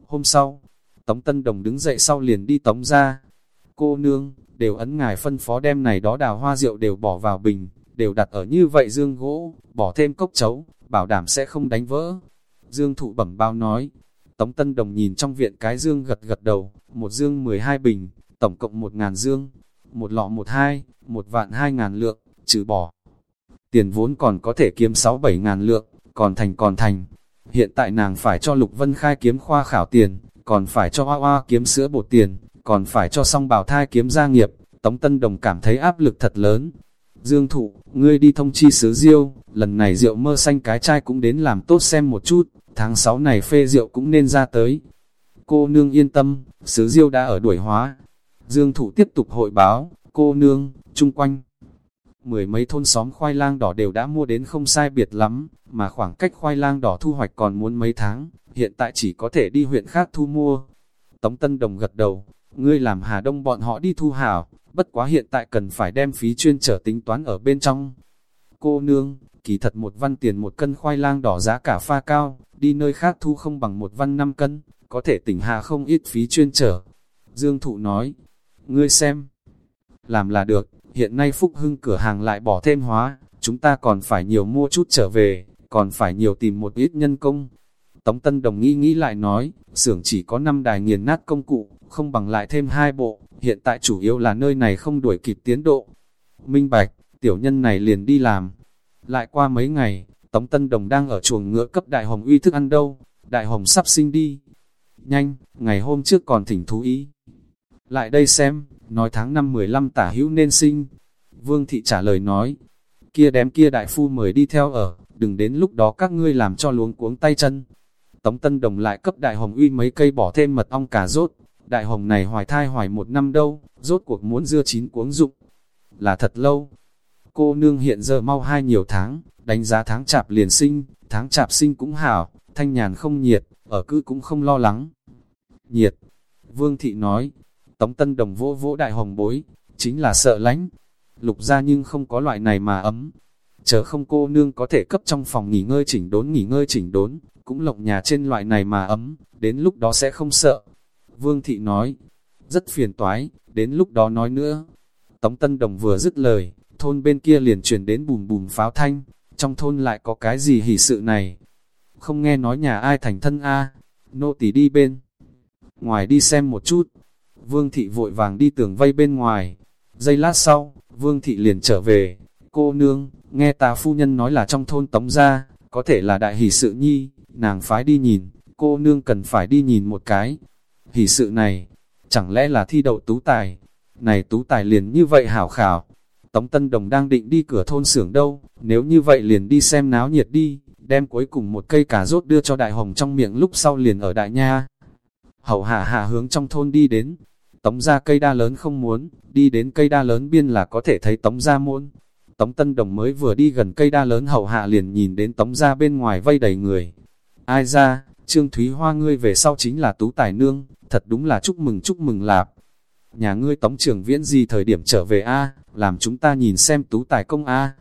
Hôm sau, Tống Tân Đồng đứng dậy sau liền đi tống ra. Cô nương, đều ấn ngài phân phó đem này đó đào hoa rượu đều bỏ vào bình, đều đặt ở như vậy dương gỗ, bỏ thêm cốc chấu, bảo đảm sẽ không đánh vỡ. Dương thụ bẩm bao nói, Tống Tân Đồng nhìn trong viện cái dương gật gật đầu, một dương 12 bình, tổng cộng một ngàn dương, một lọ một hai, một vạn hai ngàn lượng, trừ bỏ. Tiền vốn còn có thể kiếm 6-7 ngàn lượng, còn thành còn thành. Hiện tại nàng phải cho Lục Vân Khai kiếm khoa khảo tiền, còn phải cho Hoa Hoa kiếm sữa bột tiền, còn phải cho song bảo thai kiếm gia nghiệp. Tống Tân Đồng cảm thấy áp lực thật lớn. Dương Thụ, ngươi đi thông chi sứ Diêu, lần này rượu mơ xanh cái chai cũng đến làm tốt xem một chút, tháng 6 này phê rượu cũng nên ra tới. Cô nương yên tâm, sứ Diêu đã ở đuổi hóa. Dương Thụ tiếp tục hội báo, cô nương, chung quanh. Mười mấy thôn xóm khoai lang đỏ đều đã mua đến không sai biệt lắm, mà khoảng cách khoai lang đỏ thu hoạch còn muốn mấy tháng, hiện tại chỉ có thể đi huyện khác thu mua. Tống Tân Đồng gật đầu, ngươi làm Hà Đông bọn họ đi thu hảo, bất quá hiện tại cần phải đem phí chuyên trở tính toán ở bên trong. Cô nương, kỳ thật một văn tiền một cân khoai lang đỏ giá cả pha cao, đi nơi khác thu không bằng một văn năm cân, có thể tỉnh hà không ít phí chuyên trở. Dương Thụ nói, ngươi xem, làm là được, hiện nay Phúc Hưng cửa hàng lại bỏ thêm hóa, chúng ta còn phải nhiều mua chút trở về, còn phải nhiều tìm một ít nhân công. Tống Tân Đồng nghĩ nghĩ lại nói, xưởng chỉ có 5 đài nghiền nát công cụ, không bằng lại thêm hai bộ, hiện tại chủ yếu là nơi này không đuổi kịp tiến độ. Minh Bạch, tiểu nhân này liền đi làm. Lại qua mấy ngày, Tống Tân Đồng đang ở chuồng ngựa cấp Đại Hồng uy thức ăn đâu, Đại Hồng sắp sinh đi. Nhanh, ngày hôm trước còn thỉnh thú ý. Lại đây xem, nói tháng năm 15 tả hữu nên sinh. Vương Thị trả lời nói, kia đếm kia đại phu mời đi theo ở, đừng đến lúc đó các ngươi làm cho luống cuống tay chân. Tống Tân Đồng lại cấp Đại Hồng uy mấy cây bỏ thêm mật ong cà rốt, Đại Hồng này hoài thai hoài một năm đâu, rốt cuộc muốn dưa chín cuống dụng. Là thật lâu. Cô nương hiện giờ mau hai nhiều tháng, đánh giá tháng chạp liền sinh, tháng chạp sinh cũng hảo, thanh nhàn không nhiệt, ở cứ cũng không lo lắng. Nhiệt. Vương Thị nói, Tống Tân Đồng vỗ vỗ Đại Hồng bối, chính là sợ lánh. Lục ra nhưng không có loại này mà ấm. Chờ không cô nương có thể cấp trong phòng nghỉ ngơi chỉnh đốn nghỉ ngơi chỉnh đốn, cũng lộng nhà trên loại này mà ấm, đến lúc đó sẽ không sợ. Vương Thị nói, rất phiền toái, đến lúc đó nói nữa. Tống Tân Đồng vừa dứt lời, thôn bên kia liền truyền đến bùm bùm pháo thanh, trong thôn lại có cái gì hỉ sự này. Không nghe nói nhà ai thành thân a nô tỳ đi bên. Ngoài đi xem một chút, Vương Thị vội vàng đi tường vây bên ngoài. Giây lát sau, Vương Thị liền trở về. Cô nương, nghe ta phu nhân nói là trong thôn tống ra, có thể là đại hỷ sự nhi, nàng phái đi nhìn, cô nương cần phải đi nhìn một cái. Hỷ sự này, chẳng lẽ là thi đậu tú tài? Này tú tài liền như vậy hảo khảo. Tống Tân Đồng đang định đi cửa thôn xưởng đâu, nếu như vậy liền đi xem náo nhiệt đi, đem cuối cùng một cây cà rốt đưa cho đại hồng trong miệng lúc sau liền ở đại nha. Hậu hạ hạ hướng trong thôn đi đến, tống ra cây đa lớn không muốn, đi đến cây đa lớn biên là có thể thấy tống ra muôn Tống Tân Đồng mới vừa đi gần cây đa lớn hậu hạ liền nhìn đến tống ra bên ngoài vây đầy người. Ai ra, Trương Thúy Hoa ngươi về sau chính là tú tài nương, thật đúng là chúc mừng chúc mừng lạp. Nhà ngươi tống trưởng viễn gì thời điểm trở về a làm chúng ta nhìn xem tú tài công a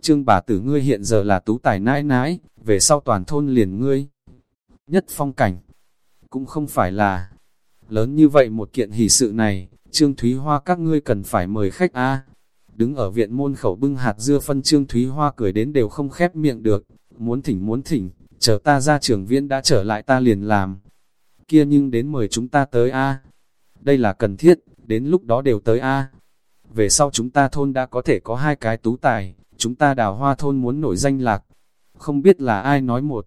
Trương bà tử ngươi hiện giờ là tú tài nãi nãi, về sau toàn thôn liền ngươi. Nhất phong cảnh, cũng không phải là lớn như vậy một kiện hỷ sự này, Trương Thúy Hoa các ngươi cần phải mời khách a Đứng ở viện môn khẩu bưng hạt dưa phân Trương Thúy Hoa cười đến đều không khép miệng được, muốn thỉnh muốn thỉnh, chờ ta ra trường viên đã trở lại ta liền làm. Kia nhưng đến mời chúng ta tới a Đây là cần thiết, đến lúc đó đều tới a Về sau chúng ta thôn đã có thể có hai cái tú tài, chúng ta đào hoa thôn muốn nổi danh lạc. Không biết là ai nói một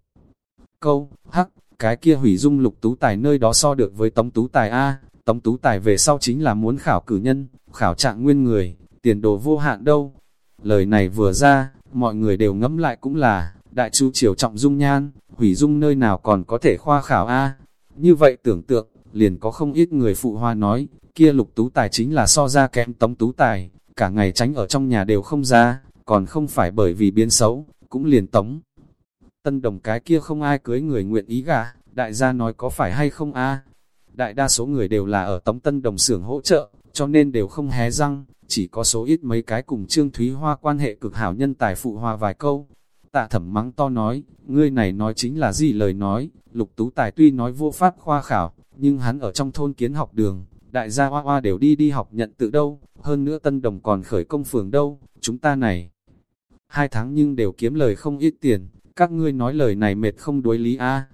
câu, hắc, cái kia hủy dung lục tú tài nơi đó so được với tống tú tài A, tống tú tài về sau chính là muốn khảo cử nhân, khảo trạng nguyên người, tiền đồ vô hạn đâu. Lời này vừa ra, mọi người đều ngẫm lại cũng là, đại chu triều trọng dung nhan, hủy dung nơi nào còn có thể khoa khảo A. Như vậy tưởng tượng, liền có không ít người phụ hoa nói, kia lục tú tài chính là so ra kém tống tú tài, cả ngày tránh ở trong nhà đều không ra, còn không phải bởi vì biến xấu, cũng liền tống. Tân đồng cái kia không ai cưới người nguyện ý gà, đại gia nói có phải hay không a Đại đa số người đều là ở tống tân đồng xưởng hỗ trợ, cho nên đều không hé răng, chỉ có số ít mấy cái cùng Trương Thúy Hoa quan hệ cực hảo nhân tài phụ hoa vài câu. Tạ thẩm mắng to nói, ngươi này nói chính là gì lời nói, lục tú tài tuy nói vô pháp khoa khảo, nhưng hắn ở trong thôn kiến học đường, đại gia hoa hoa đều đi đi học nhận tự đâu, hơn nữa tân đồng còn khởi công phường đâu, chúng ta này. Hai tháng nhưng đều kiếm lời không ít tiền, các ngươi nói lời này mệt không đối lý a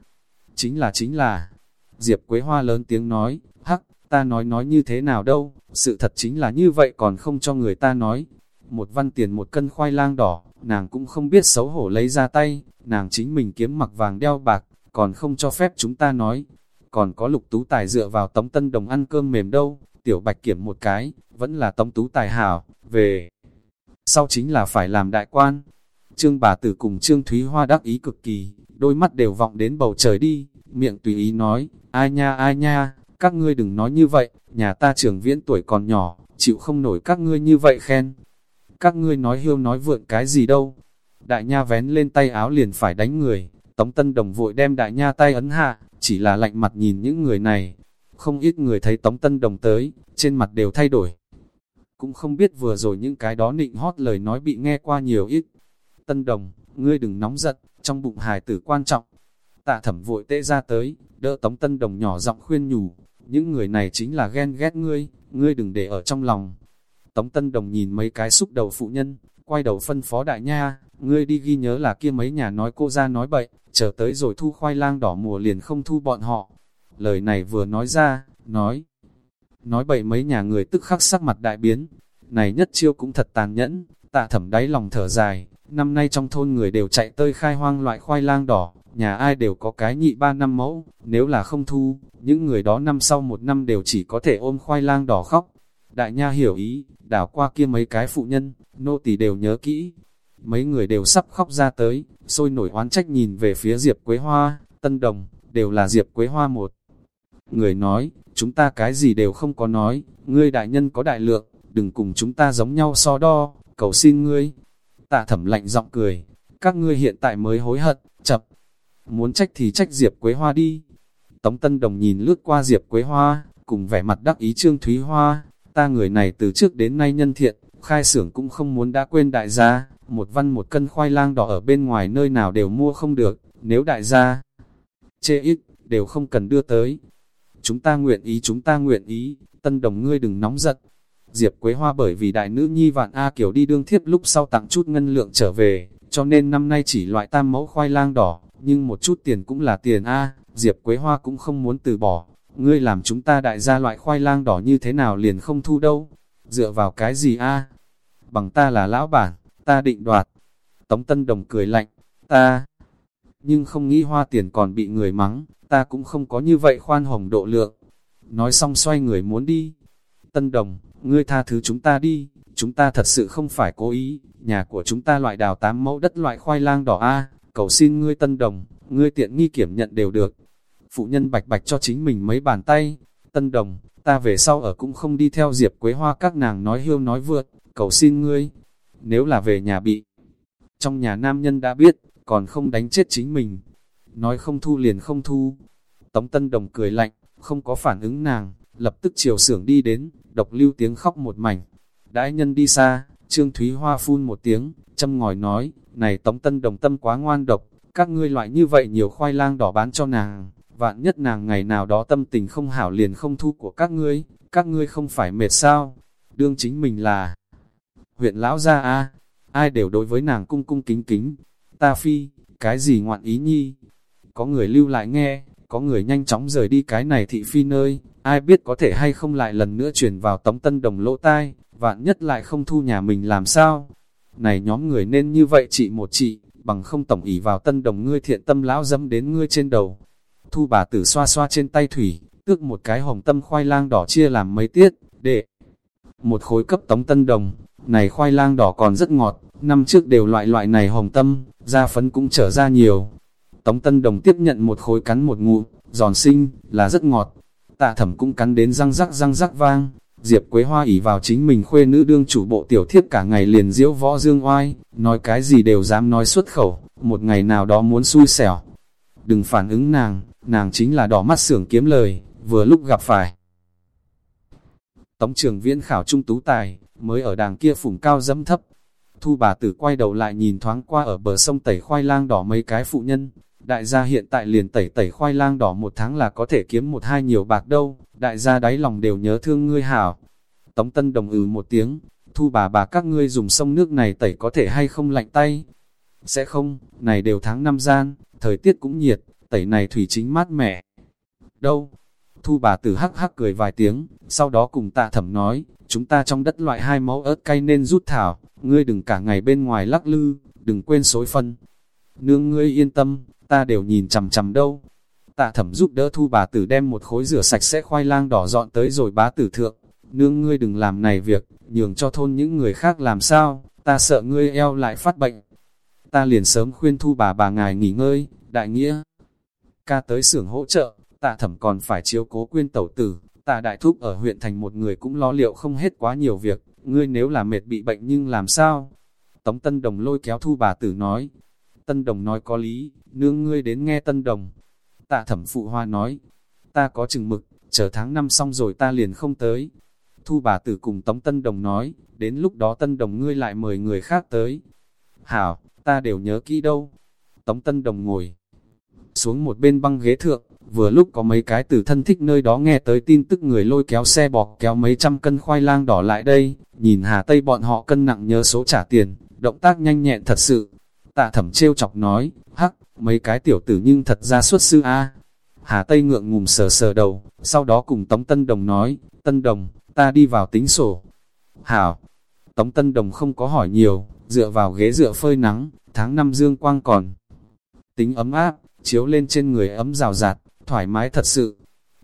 Chính là chính là, Diệp Quế Hoa lớn tiếng nói, hắc, ta nói nói như thế nào đâu, sự thật chính là như vậy còn không cho người ta nói. Một văn tiền một cân khoai lang đỏ, nàng cũng không biết xấu hổ lấy ra tay, nàng chính mình kiếm mặc vàng đeo bạc, còn không cho phép chúng ta nói. Còn có lục tú tài dựa vào tống tân đồng ăn cơm mềm đâu, tiểu bạch kiểm một cái, vẫn là tống tú tài hảo, về. Sau chính là phải làm đại quan. Trương bà tử cùng Trương Thúy Hoa đắc ý cực kỳ, đôi mắt đều vọng đến bầu trời đi, miệng tùy ý nói, ai nha ai nha, các ngươi đừng nói như vậy, nhà ta trưởng viễn tuổi còn nhỏ, chịu không nổi các ngươi như vậy khen. Các ngươi nói hiêu nói vượn cái gì đâu. Đại nha vén lên tay áo liền phải đánh người, tống tân đồng vội đem đại nha tay ấn hạ, chỉ là lạnh mặt nhìn những người này. Không ít người thấy tống tân đồng tới, trên mặt đều thay đổi. Cũng không biết vừa rồi những cái đó nịnh hót lời nói bị nghe qua nhiều ít. Tân đồng, ngươi đừng nóng giận, trong bụng hài tử quan trọng. Tạ thẩm vội tệ ra tới, đỡ tống tân đồng nhỏ giọng khuyên nhủ, những người này chính là ghen ghét ngươi, ngươi đừng để ở trong lòng. Tống Tân Đồng nhìn mấy cái xúc đầu phụ nhân, quay đầu phân phó đại nha, ngươi đi ghi nhớ là kia mấy nhà nói cô ra nói bậy, chờ tới rồi thu khoai lang đỏ mùa liền không thu bọn họ. Lời này vừa nói ra, nói, nói bậy mấy nhà người tức khắc sắc mặt đại biến, này nhất chiêu cũng thật tàn nhẫn, tạ thẩm đáy lòng thở dài, năm nay trong thôn người đều chạy tơi khai hoang loại khoai lang đỏ, nhà ai đều có cái nhị ba năm mẫu, nếu là không thu, những người đó năm sau một năm đều chỉ có thể ôm khoai lang đỏ khóc. Đại nha hiểu ý, đảo qua kia mấy cái phụ nhân, nô tỳ đều nhớ kỹ. Mấy người đều sắp khóc ra tới, sôi nổi oán trách nhìn về phía Diệp Quế Hoa, Tân Đồng, đều là Diệp Quế Hoa một. Người nói, chúng ta cái gì đều không có nói, ngươi đại nhân có đại lượng, đừng cùng chúng ta giống nhau so đo, cầu xin ngươi. Tạ thẩm lạnh giọng cười, các ngươi hiện tại mới hối hận, chập, muốn trách thì trách Diệp Quế Hoa đi. Tống Tân Đồng nhìn lướt qua Diệp Quế Hoa, cùng vẻ mặt đắc ý Trương Thúy Hoa, ta người này từ trước đến nay nhân thiện, khai xưởng cũng không muốn đã quên đại gia, một văn một cân khoai lang đỏ ở bên ngoài nơi nào đều mua không được, nếu đại gia chê ít, đều không cần đưa tới. Chúng ta nguyện ý, chúng ta nguyện ý, Tân Đồng ngươi đừng nóng giận. Diệp Quế Hoa bởi vì đại nữ nhi vạn A Kiều đi đương thiếp lúc sau tặng chút ngân lượng trở về, cho nên năm nay chỉ loại tam mẫu khoai lang đỏ, nhưng một chút tiền cũng là tiền A, Diệp Quế Hoa cũng không muốn từ bỏ, ngươi làm chúng ta đại gia loại khoai lang đỏ như thế nào liền không thu đâu, dựa vào cái gì A, bằng ta là lão bản, ta định đoạt, Tống Tân Đồng cười lạnh, ta, nhưng không nghĩ hoa tiền còn bị người mắng, ta cũng không có như vậy khoan hồng độ lượng, nói xong xoay người muốn đi, Tân Đồng, ngươi tha thứ chúng ta đi, chúng ta thật sự không phải cố ý, nhà của chúng ta loại đào tám mẫu đất loại khoai lang đỏ A, cầu xin ngươi tân đồng, ngươi tiện nghi kiểm nhận đều được. Phụ nhân bạch bạch cho chính mình mấy bàn tay, tân đồng, ta về sau ở cũng không đi theo diệp quế hoa các nàng nói hiêu nói vượt, cầu xin ngươi. Nếu là về nhà bị, trong nhà nam nhân đã biết, còn không đánh chết chính mình. Nói không thu liền không thu. Tống tân đồng cười lạnh, không có phản ứng nàng, lập tức chiều sưởng đi đến, độc lưu tiếng khóc một mảnh. Đãi nhân đi xa, Trương Thúy Hoa phun một tiếng, châm ngòi nói, này Tống Tân Đồng tâm quá ngoan độc, các ngươi loại như vậy nhiều khoai lang đỏ bán cho nàng, vạn nhất nàng ngày nào đó tâm tình không hảo liền không thu của các ngươi, các ngươi không phải mệt sao, đương chính mình là huyện lão gia a ai đều đối với nàng cung cung kính kính, ta phi, cái gì ngoạn ý nhi, có người lưu lại nghe, có người nhanh chóng rời đi cái này thị phi nơi, ai biết có thể hay không lại lần nữa truyền vào tống tân đồng lỗ tai, vạn nhất lại không thu nhà mình làm sao, này nhóm người nên như vậy chị một chị, bằng không tổng ỉ vào tân đồng ngươi thiện tâm lão dâm đến ngươi trên đầu. Thu bà tử xoa xoa trên tay thủy, tước một cái hồng tâm khoai lang đỏ chia làm mấy tiết, để một khối cấp tống tân đồng, này khoai lang đỏ còn rất ngọt, năm trước đều loại loại này hồng tâm, da phấn cũng trở ra nhiều. Tống tân đồng tiếp nhận một khối cắn một ngụ, giòn xinh là rất ngọt. Tạ thẩm cũng cắn đến răng rắc răng rắc vang, Diệp Quế Hoa ỉ vào chính mình khuê nữ đương chủ bộ tiểu thiếp cả ngày liền diễu võ dương oai, nói cái gì đều dám nói xuất khẩu, một ngày nào đó muốn xui xẻo. Đừng phản ứng nàng, nàng chính là đỏ mắt sưởng kiếm lời, vừa lúc gặp phải. Tống trường viễn khảo trung tú tài, mới ở đàng kia phủng cao dẫm thấp. Thu bà tử quay đầu lại nhìn thoáng qua ở bờ sông tẩy khoai lang đỏ mấy cái phụ nhân. Đại gia hiện tại liền tẩy tẩy khoai lang đỏ một tháng là có thể kiếm một hai nhiều bạc đâu, đại gia đáy lòng đều nhớ thương ngươi hảo. Tống Tân Đồng ừ một tiếng, thu bà bà các ngươi dùng sông nước này tẩy có thể hay không lạnh tay. Sẽ không, này đều tháng năm gian, thời tiết cũng nhiệt, tẩy này thủy chính mát mẻ. Đâu? Thu bà tử hắc hắc cười vài tiếng, sau đó cùng tạ thẩm nói, chúng ta trong đất loại hai mẫu ớt cay nên rút thảo, ngươi đừng cả ngày bên ngoài lắc lư, đừng quên xối phân. Nương ngươi yên tâm, ta đều nhìn chằm chằm đâu. Tạ thẩm giúp đỡ thu bà tử đem một khối rửa sạch sẽ khoai lang đỏ dọn tới rồi bá tử thượng. Nương ngươi đừng làm này việc, nhường cho thôn những người khác làm sao, ta sợ ngươi eo lại phát bệnh. Ta liền sớm khuyên thu bà bà ngài nghỉ ngơi, đại nghĩa. Ca tới xưởng hỗ trợ, tạ thẩm còn phải chiếu cố quyên tẩu tử, tạ đại thúc ở huyện thành một người cũng lo liệu không hết quá nhiều việc, ngươi nếu là mệt bị bệnh nhưng làm sao? Tống Tân Đồng lôi kéo thu bà tử nói, Tân Đồng nói có lý, nương ngươi đến nghe Tân Đồng. Tạ thẩm phụ hoa nói, ta có chừng mực, chờ tháng năm xong rồi ta liền không tới. Thu bà tử cùng Tống Tân Đồng nói, đến lúc đó Tân Đồng ngươi lại mời người khác tới. Hảo, ta đều nhớ kỹ đâu. Tống Tân Đồng ngồi xuống một bên băng ghế thượng, vừa lúc có mấy cái từ thân thích nơi đó nghe tới tin tức người lôi kéo xe bọc kéo mấy trăm cân khoai lang đỏ lại đây, nhìn Hà Tây bọn họ cân nặng nhớ số trả tiền, động tác nhanh nhẹn thật sự. Tạ thẩm trêu chọc nói, hắc, mấy cái tiểu tử nhưng thật ra xuất sư A. Hà Tây ngượng ngùng sờ sờ đầu, sau đó cùng Tống Tân Đồng nói, Tân Đồng, ta đi vào tính sổ. Hảo, Tống Tân Đồng không có hỏi nhiều, dựa vào ghế dựa phơi nắng, tháng năm dương quang còn. Tính ấm áp, chiếu lên trên người ấm rào rạt, thoải mái thật sự.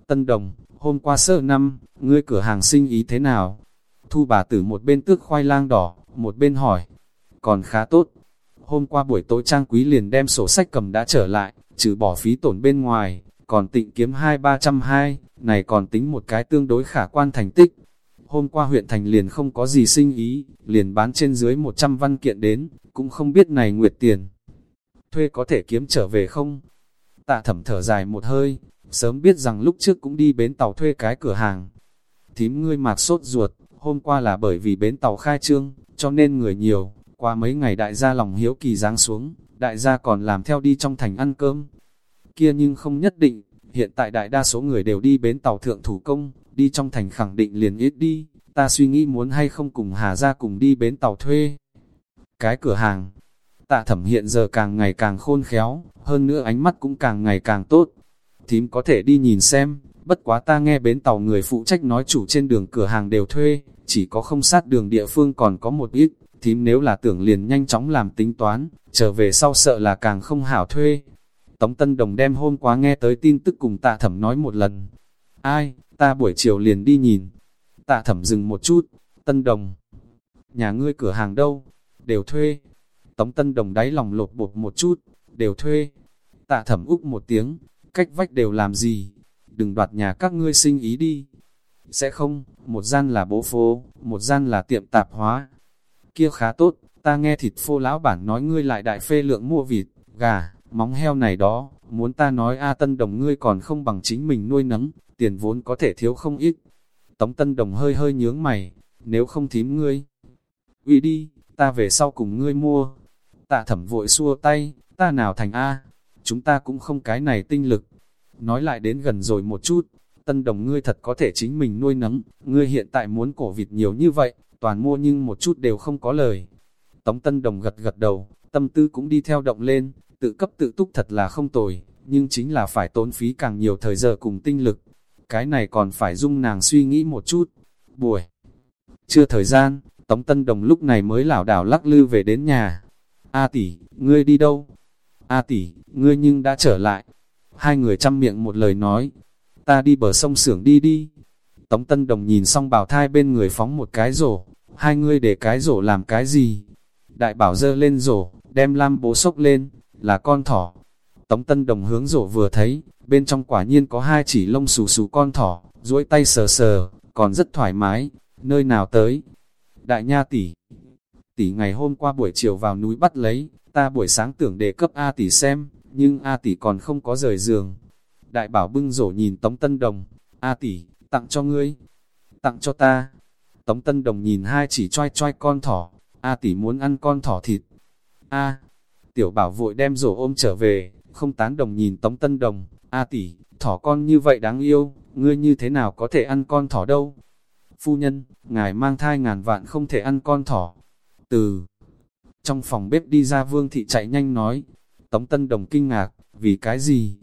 Tân Đồng, hôm qua sơ năm, ngươi cửa hàng sinh ý thế nào? Thu bà tử một bên tước khoai lang đỏ, một bên hỏi. Còn khá tốt. Hôm qua buổi tối trang quý liền đem sổ sách cầm đã trở lại, trừ bỏ phí tổn bên ngoài, còn tịnh kiếm hai ba trăm hai, này còn tính một cái tương đối khả quan thành tích. Hôm qua huyện thành liền không có gì sinh ý, liền bán trên dưới 100 văn kiện đến, cũng không biết này nguyệt tiền. Thuê có thể kiếm trở về không? Tạ thẩm thở dài một hơi, sớm biết rằng lúc trước cũng đi bến tàu thuê cái cửa hàng. Thím ngươi mạc sốt ruột, hôm qua là bởi vì bến tàu khai trương, cho nên người nhiều, qua mấy ngày đại gia lòng hiếu kỳ giáng xuống, đại gia còn làm theo đi trong thành ăn cơm. Kia nhưng không nhất định, hiện tại đại đa số người đều đi bến tàu thượng thủ công, đi trong thành khẳng định liền ít đi, ta suy nghĩ muốn hay không cùng Hà ra cùng đi bến tàu thuê. Cái cửa hàng, tạ thẩm hiện giờ càng ngày càng khôn khéo, hơn nữa ánh mắt cũng càng ngày càng tốt. Thím có thể đi nhìn xem, bất quá ta nghe bến tàu người phụ trách nói chủ trên đường cửa hàng đều thuê, chỉ có không sát đường địa phương còn có một ít, thím nếu là tưởng liền nhanh chóng làm tính toán, trở về sau sợ là càng không hảo thuê. Tống Tân Đồng đem hôm qua nghe tới tin tức cùng tạ thẩm nói một lần. Ai, ta buổi chiều liền đi nhìn. Tạ thẩm dừng một chút, Tân Đồng. Nhà ngươi cửa hàng đâu? Đều thuê. Tống Tân Đồng đáy lòng lột bột một chút, đều thuê. Tạ thẩm úc một tiếng, cách vách đều làm gì? Đừng đoạt nhà các ngươi sinh ý đi. Sẽ không, một gian là bố phố, một gian là tiệm tạp hóa. Kia khá tốt, ta nghe thịt phô lão bản nói ngươi lại đại phê lượng mua vịt, gà, móng heo này đó, muốn ta nói A Tân Đồng ngươi còn không bằng chính mình nuôi nấng, tiền vốn có thể thiếu không ít. Tống Tân Đồng hơi hơi nhướng mày, nếu không thím ngươi. uy đi, ta về sau cùng ngươi mua. Tạ thẩm vội xua tay, ta nào thành A, chúng ta cũng không cái này tinh lực. Nói lại đến gần rồi một chút, Tân Đồng ngươi thật có thể chính mình nuôi nấng, ngươi hiện tại muốn cổ vịt nhiều như vậy, toàn mua nhưng một chút đều không có lời. Tống Tân Đồng gật gật đầu, tâm tư cũng đi theo động lên, tự cấp tự túc thật là không tồi, nhưng chính là phải tốn phí càng nhiều thời giờ cùng tinh lực. Cái này còn phải dung nàng suy nghĩ một chút. Buổi chưa thời gian, Tống Tân Đồng lúc này mới lảo đảo lắc lư về đến nhà. A tỷ, ngươi đi đâu? A tỷ, ngươi nhưng đã trở lại. Hai người chăm miệng một lời nói. Ta đi bờ sông xưởng đi đi. Tống Tân Đồng nhìn xong bảo thai bên người phóng một cái rổ. Hai ngươi để cái rổ làm cái gì? Đại bảo dơ lên rổ, đem lam bố sốc lên, là con thỏ. Tống Tân Đồng hướng rổ vừa thấy, bên trong quả nhiên có hai chỉ lông xù xù con thỏ, duỗi tay sờ sờ, còn rất thoải mái, nơi nào tới. Đại nha tỷ, tỷ ngày hôm qua buổi chiều vào núi bắt lấy, ta buổi sáng tưởng đề cấp A tỷ xem, nhưng A tỷ còn không có rời giường. Đại bảo bưng rổ nhìn Tống Tân Đồng, A tỷ, tặng cho ngươi, tặng cho ta. Tống Tân Đồng nhìn hai chỉ choi choi con thỏ, A tỷ muốn ăn con thỏ thịt. A, tiểu bảo vội đem rổ ôm trở về, không tán đồng nhìn Tống Tân Đồng, A tỷ, thỏ con như vậy đáng yêu, ngươi như thế nào có thể ăn con thỏ đâu? Phu nhân, ngài mang thai ngàn vạn không thể ăn con thỏ. Từ trong phòng bếp đi ra vương thị chạy nhanh nói, Tống Tân Đồng kinh ngạc, vì cái gì?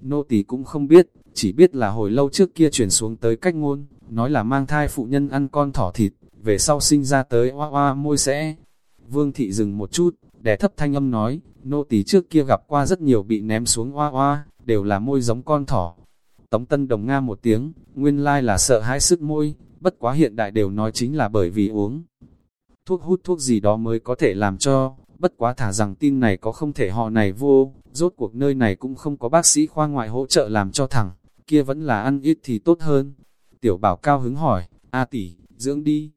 Nô tỳ cũng không biết, chỉ biết là hồi lâu trước kia chuyển xuống tới cách ngôn, nói là mang thai phụ nhân ăn con thỏ thịt, về sau sinh ra tới hoa hoa môi sẽ. Vương thị dừng một chút, đè thấp thanh âm nói, nô tỳ trước kia gặp qua rất nhiều bị ném xuống hoa hoa, đều là môi giống con thỏ. Tống Tân Đồng Nga một tiếng, nguyên lai là sợ hãi sức môi, bất quá hiện đại đều nói chính là bởi vì uống. Thuốc hút thuốc gì đó mới có thể làm cho, bất quá thả rằng tin này có không thể họ này vô, rốt cuộc nơi này cũng không có bác sĩ khoa ngoại hỗ trợ làm cho thẳng, kia vẫn là ăn ít thì tốt hơn. Tiểu bảo cao hứng hỏi, A tỷ, dưỡng đi.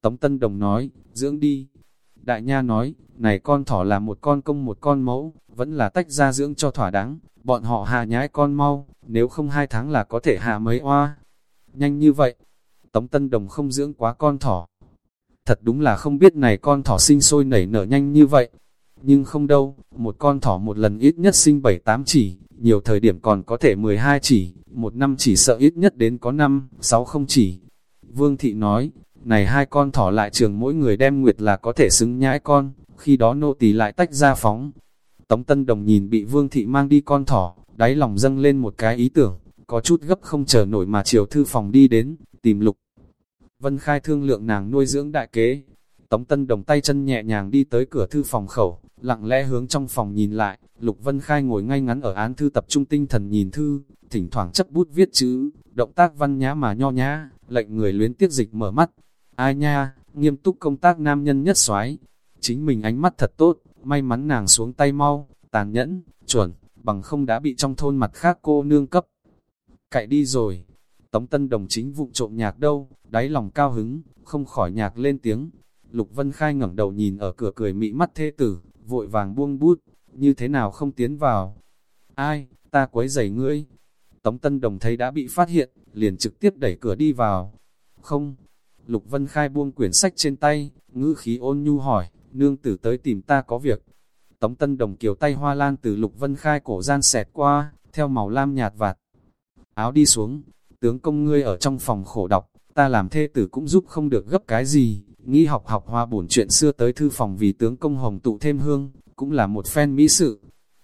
Tống Tân Đồng nói, dưỡng đi. Đại Nha nói, này con thỏ là một con công một con mẫu, vẫn là tách ra dưỡng cho thỏa đáng, bọn họ hạ nhái con mau, nếu không hai tháng là có thể hạ mấy oa. Nhanh như vậy, Tống Tân Đồng không dưỡng quá con thỏ. Thật đúng là không biết này con thỏ sinh sôi nảy nở nhanh như vậy. Nhưng không đâu, một con thỏ một lần ít nhất sinh 7-8 chỉ, nhiều thời điểm còn có thể 12 chỉ, một năm chỉ sợ ít nhất đến có 5, 6 không chỉ. Vương Thị nói, này hai con thỏ lại trường mỗi người đem nguyệt là có thể xứng nhãi con, khi đó nô tỳ lại tách ra phóng. Tống Tân Đồng nhìn bị Vương Thị mang đi con thỏ, đáy lòng dâng lên một cái ý tưởng, có chút gấp không chờ nổi mà chiều thư phòng đi đến, tìm lục. Vân Khai thương lượng nàng nuôi dưỡng đại kế. Tống Tân Đồng tay chân nhẹ nhàng đi tới cửa thư phòng khẩu, lặng lẽ hướng trong phòng nhìn lại, Lục Vân Khai ngồi ngay ngắn ở án thư tập trung tinh thần nhìn thư, thỉnh thoảng chấp bút viết chữ, động tác văn nhã mà nho nhã, lệnh người luyến tiếc dịch mở mắt. Ai nha, nghiêm túc công tác nam nhân nhất soái Chính mình ánh mắt thật tốt, may mắn nàng xuống tay mau, tàn nhẫn, chuẩn, bằng không đã bị trong thôn mặt khác cô nương cấp. Cậy đi rồi, Tống Tân Đồng chính vụ trộm nhạc đâu, đáy lòng cao hứng, không khỏi nhạc lên tiếng. Lục Vân Khai ngẩng đầu nhìn ở cửa cười mị mắt thê tử, vội vàng buông bút, như thế nào không tiến vào. Ai, ta quấy giày ngươi. Tống Tân Đồng thấy đã bị phát hiện, liền trực tiếp đẩy cửa đi vào. Không, Lục Vân Khai buông quyển sách trên tay, ngữ khí ôn nhu hỏi, nương tử tới tìm ta có việc. Tống Tân Đồng kiều tay hoa lan từ Lục Vân Khai cổ gian xẹt qua, theo màu lam nhạt vạt. Áo đi xuống, tướng công ngươi ở trong phòng khổ đọc, ta làm thê tử cũng giúp không được gấp cái gì, nghĩ học học hoa bổn chuyện xưa tới thư phòng vì tướng công hồng tụ thêm hương, cũng là một phen mỹ sự.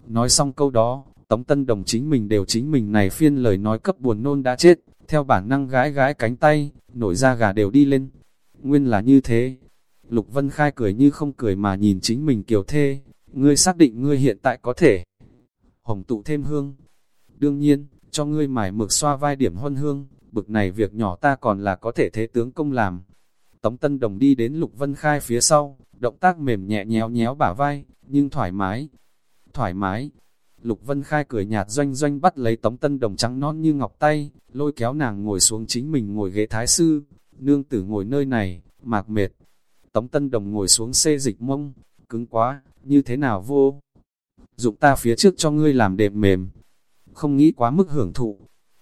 Nói xong câu đó, Tống Tân Đồng chính mình đều chính mình này phiên lời nói cấp buồn nôn đã chết, theo bản năng gái gái cánh tay, nổi da gà đều đi lên. Nguyên là như thế. Lục Vân Khai cười như không cười mà nhìn chính mình kiều thê, ngươi xác định ngươi hiện tại có thể hồng tụ thêm hương. Đương nhiên, cho ngươi mải mực xoa vai điểm huân hương, bực này việc nhỏ ta còn là có thể thế tướng công làm. Tống Tân Đồng đi đến Lục Vân Khai phía sau, động tác mềm nhẹ nhéo nhéo bả vai, nhưng thoải mái. Thoải mái. Lục Vân Khai cười nhạt doanh doanh bắt lấy Tống Tân Đồng trắng non như ngọc tay, lôi kéo nàng ngồi xuống chính mình ngồi ghế thái sư. Nương tử ngồi nơi này, mạc mệt. Tống Tân Đồng ngồi xuống xê dịch mông, cứng quá, như thế nào vô. Dụng ta phía trước cho ngươi làm đệm mềm, không nghĩ quá mức hưởng thụ.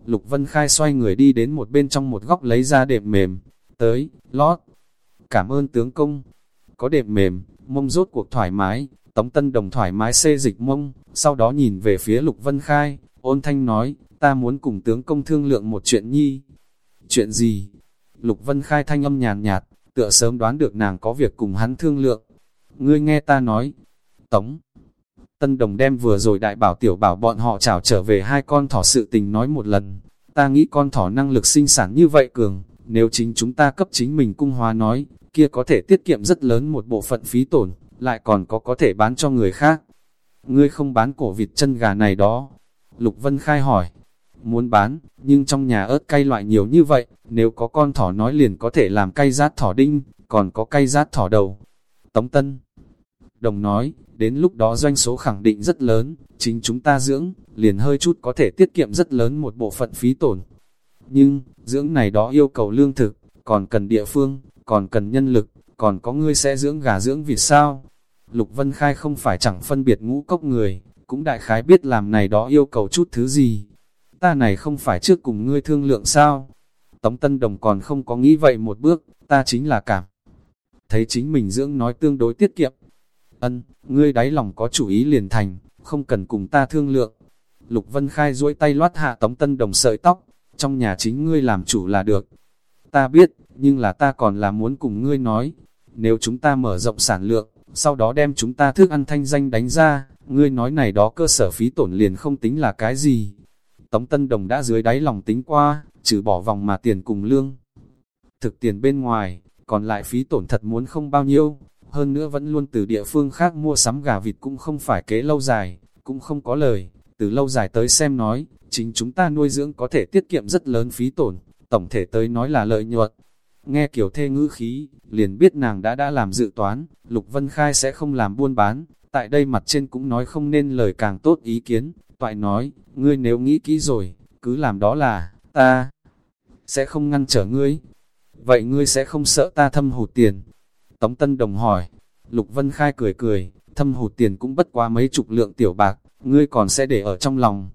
Lục Vân Khai xoay người đi đến một bên trong một góc lấy ra đệm mềm, tới, lót. Cảm ơn tướng công. Có đệm mềm, mông rốt cuộc thoải mái, Tống Tân Đồng thoải mái xê dịch mông, sau đó nhìn về phía Lục Vân Khai, ôn thanh nói, ta muốn cùng tướng công thương lượng một chuyện nhi. Chuyện gì? Lục Vân Khai thanh âm nhàn nhạt, tựa sớm đoán được nàng có việc cùng hắn thương lượng. Ngươi nghe ta nói, Tống. Tân Đồng đem vừa rồi đại bảo tiểu bảo bọn họ trảo trở về hai con thỏ sự tình nói một lần. Ta nghĩ con thỏ năng lực sinh sản như vậy cường, nếu chính chúng ta cấp chính mình cung hóa nói, kia có thể tiết kiệm rất lớn một bộ phận phí tổn, lại còn có có thể bán cho người khác. Ngươi không bán cổ vịt chân gà này đó. Lục Vân Khai hỏi, muốn bán, nhưng trong nhà ớt cay loại nhiều như vậy, nếu có con thỏ nói liền có thể làm cay rát thỏ đinh, còn có cay rát thỏ đầu. Tống Tân Đồng nói, đến lúc đó doanh số khẳng định rất lớn, chính chúng ta dưỡng, liền hơi chút có thể tiết kiệm rất lớn một bộ phận phí tổn. Nhưng, dưỡng này đó yêu cầu lương thực, còn cần địa phương, còn cần nhân lực, còn có ngươi sẽ dưỡng gà dưỡng vịt sao? Lục Vân Khai không phải chẳng phân biệt ngũ cốc người, cũng đại khái biết làm này đó yêu cầu chút thứ gì. Ta này không phải trước cùng ngươi thương lượng sao? Tống Tân Đồng còn không có nghĩ vậy một bước, ta chính là cảm. Thấy chính mình dưỡng nói tương đối tiết kiệm. Ân, ngươi đáy lòng có chủ ý liền thành, không cần cùng ta thương lượng. Lục Vân Khai duỗi tay loát hạ Tống Tân Đồng sợi tóc, trong nhà chính ngươi làm chủ là được. Ta biết, nhưng là ta còn là muốn cùng ngươi nói, nếu chúng ta mở rộng sản lượng, sau đó đem chúng ta thức ăn thanh danh đánh ra, ngươi nói này đó cơ sở phí tổn liền không tính là cái gì. Tống Tân Đồng đã dưới đáy lòng tính qua, trừ bỏ vòng mà tiền cùng lương. Thực tiền bên ngoài, còn lại phí tổn thật muốn không bao nhiêu, hơn nữa vẫn luôn từ địa phương khác mua sắm gà vịt cũng không phải kế lâu dài, cũng không có lời, từ lâu dài tới xem nói, chính chúng ta nuôi dưỡng có thể tiết kiệm rất lớn phí tổn, tổng thể tới nói là lợi nhuận. Nghe kiểu thê ngữ khí, liền biết nàng đã đã làm dự toán, Lục Vân Khai sẽ không làm buôn bán, tại đây mặt trên cũng nói không nên lời càng tốt ý kiến, toại nói, ngươi nếu nghĩ kỹ rồi, cứ làm đó là, ta sẽ không ngăn trở ngươi. Vậy ngươi sẽ không sợ ta thâm hụt tiền? Tống Tân Đồng hỏi, Lục Vân Khai cười cười, thâm hụt tiền cũng bất quá mấy chục lượng tiểu bạc, ngươi còn sẽ để ở trong lòng.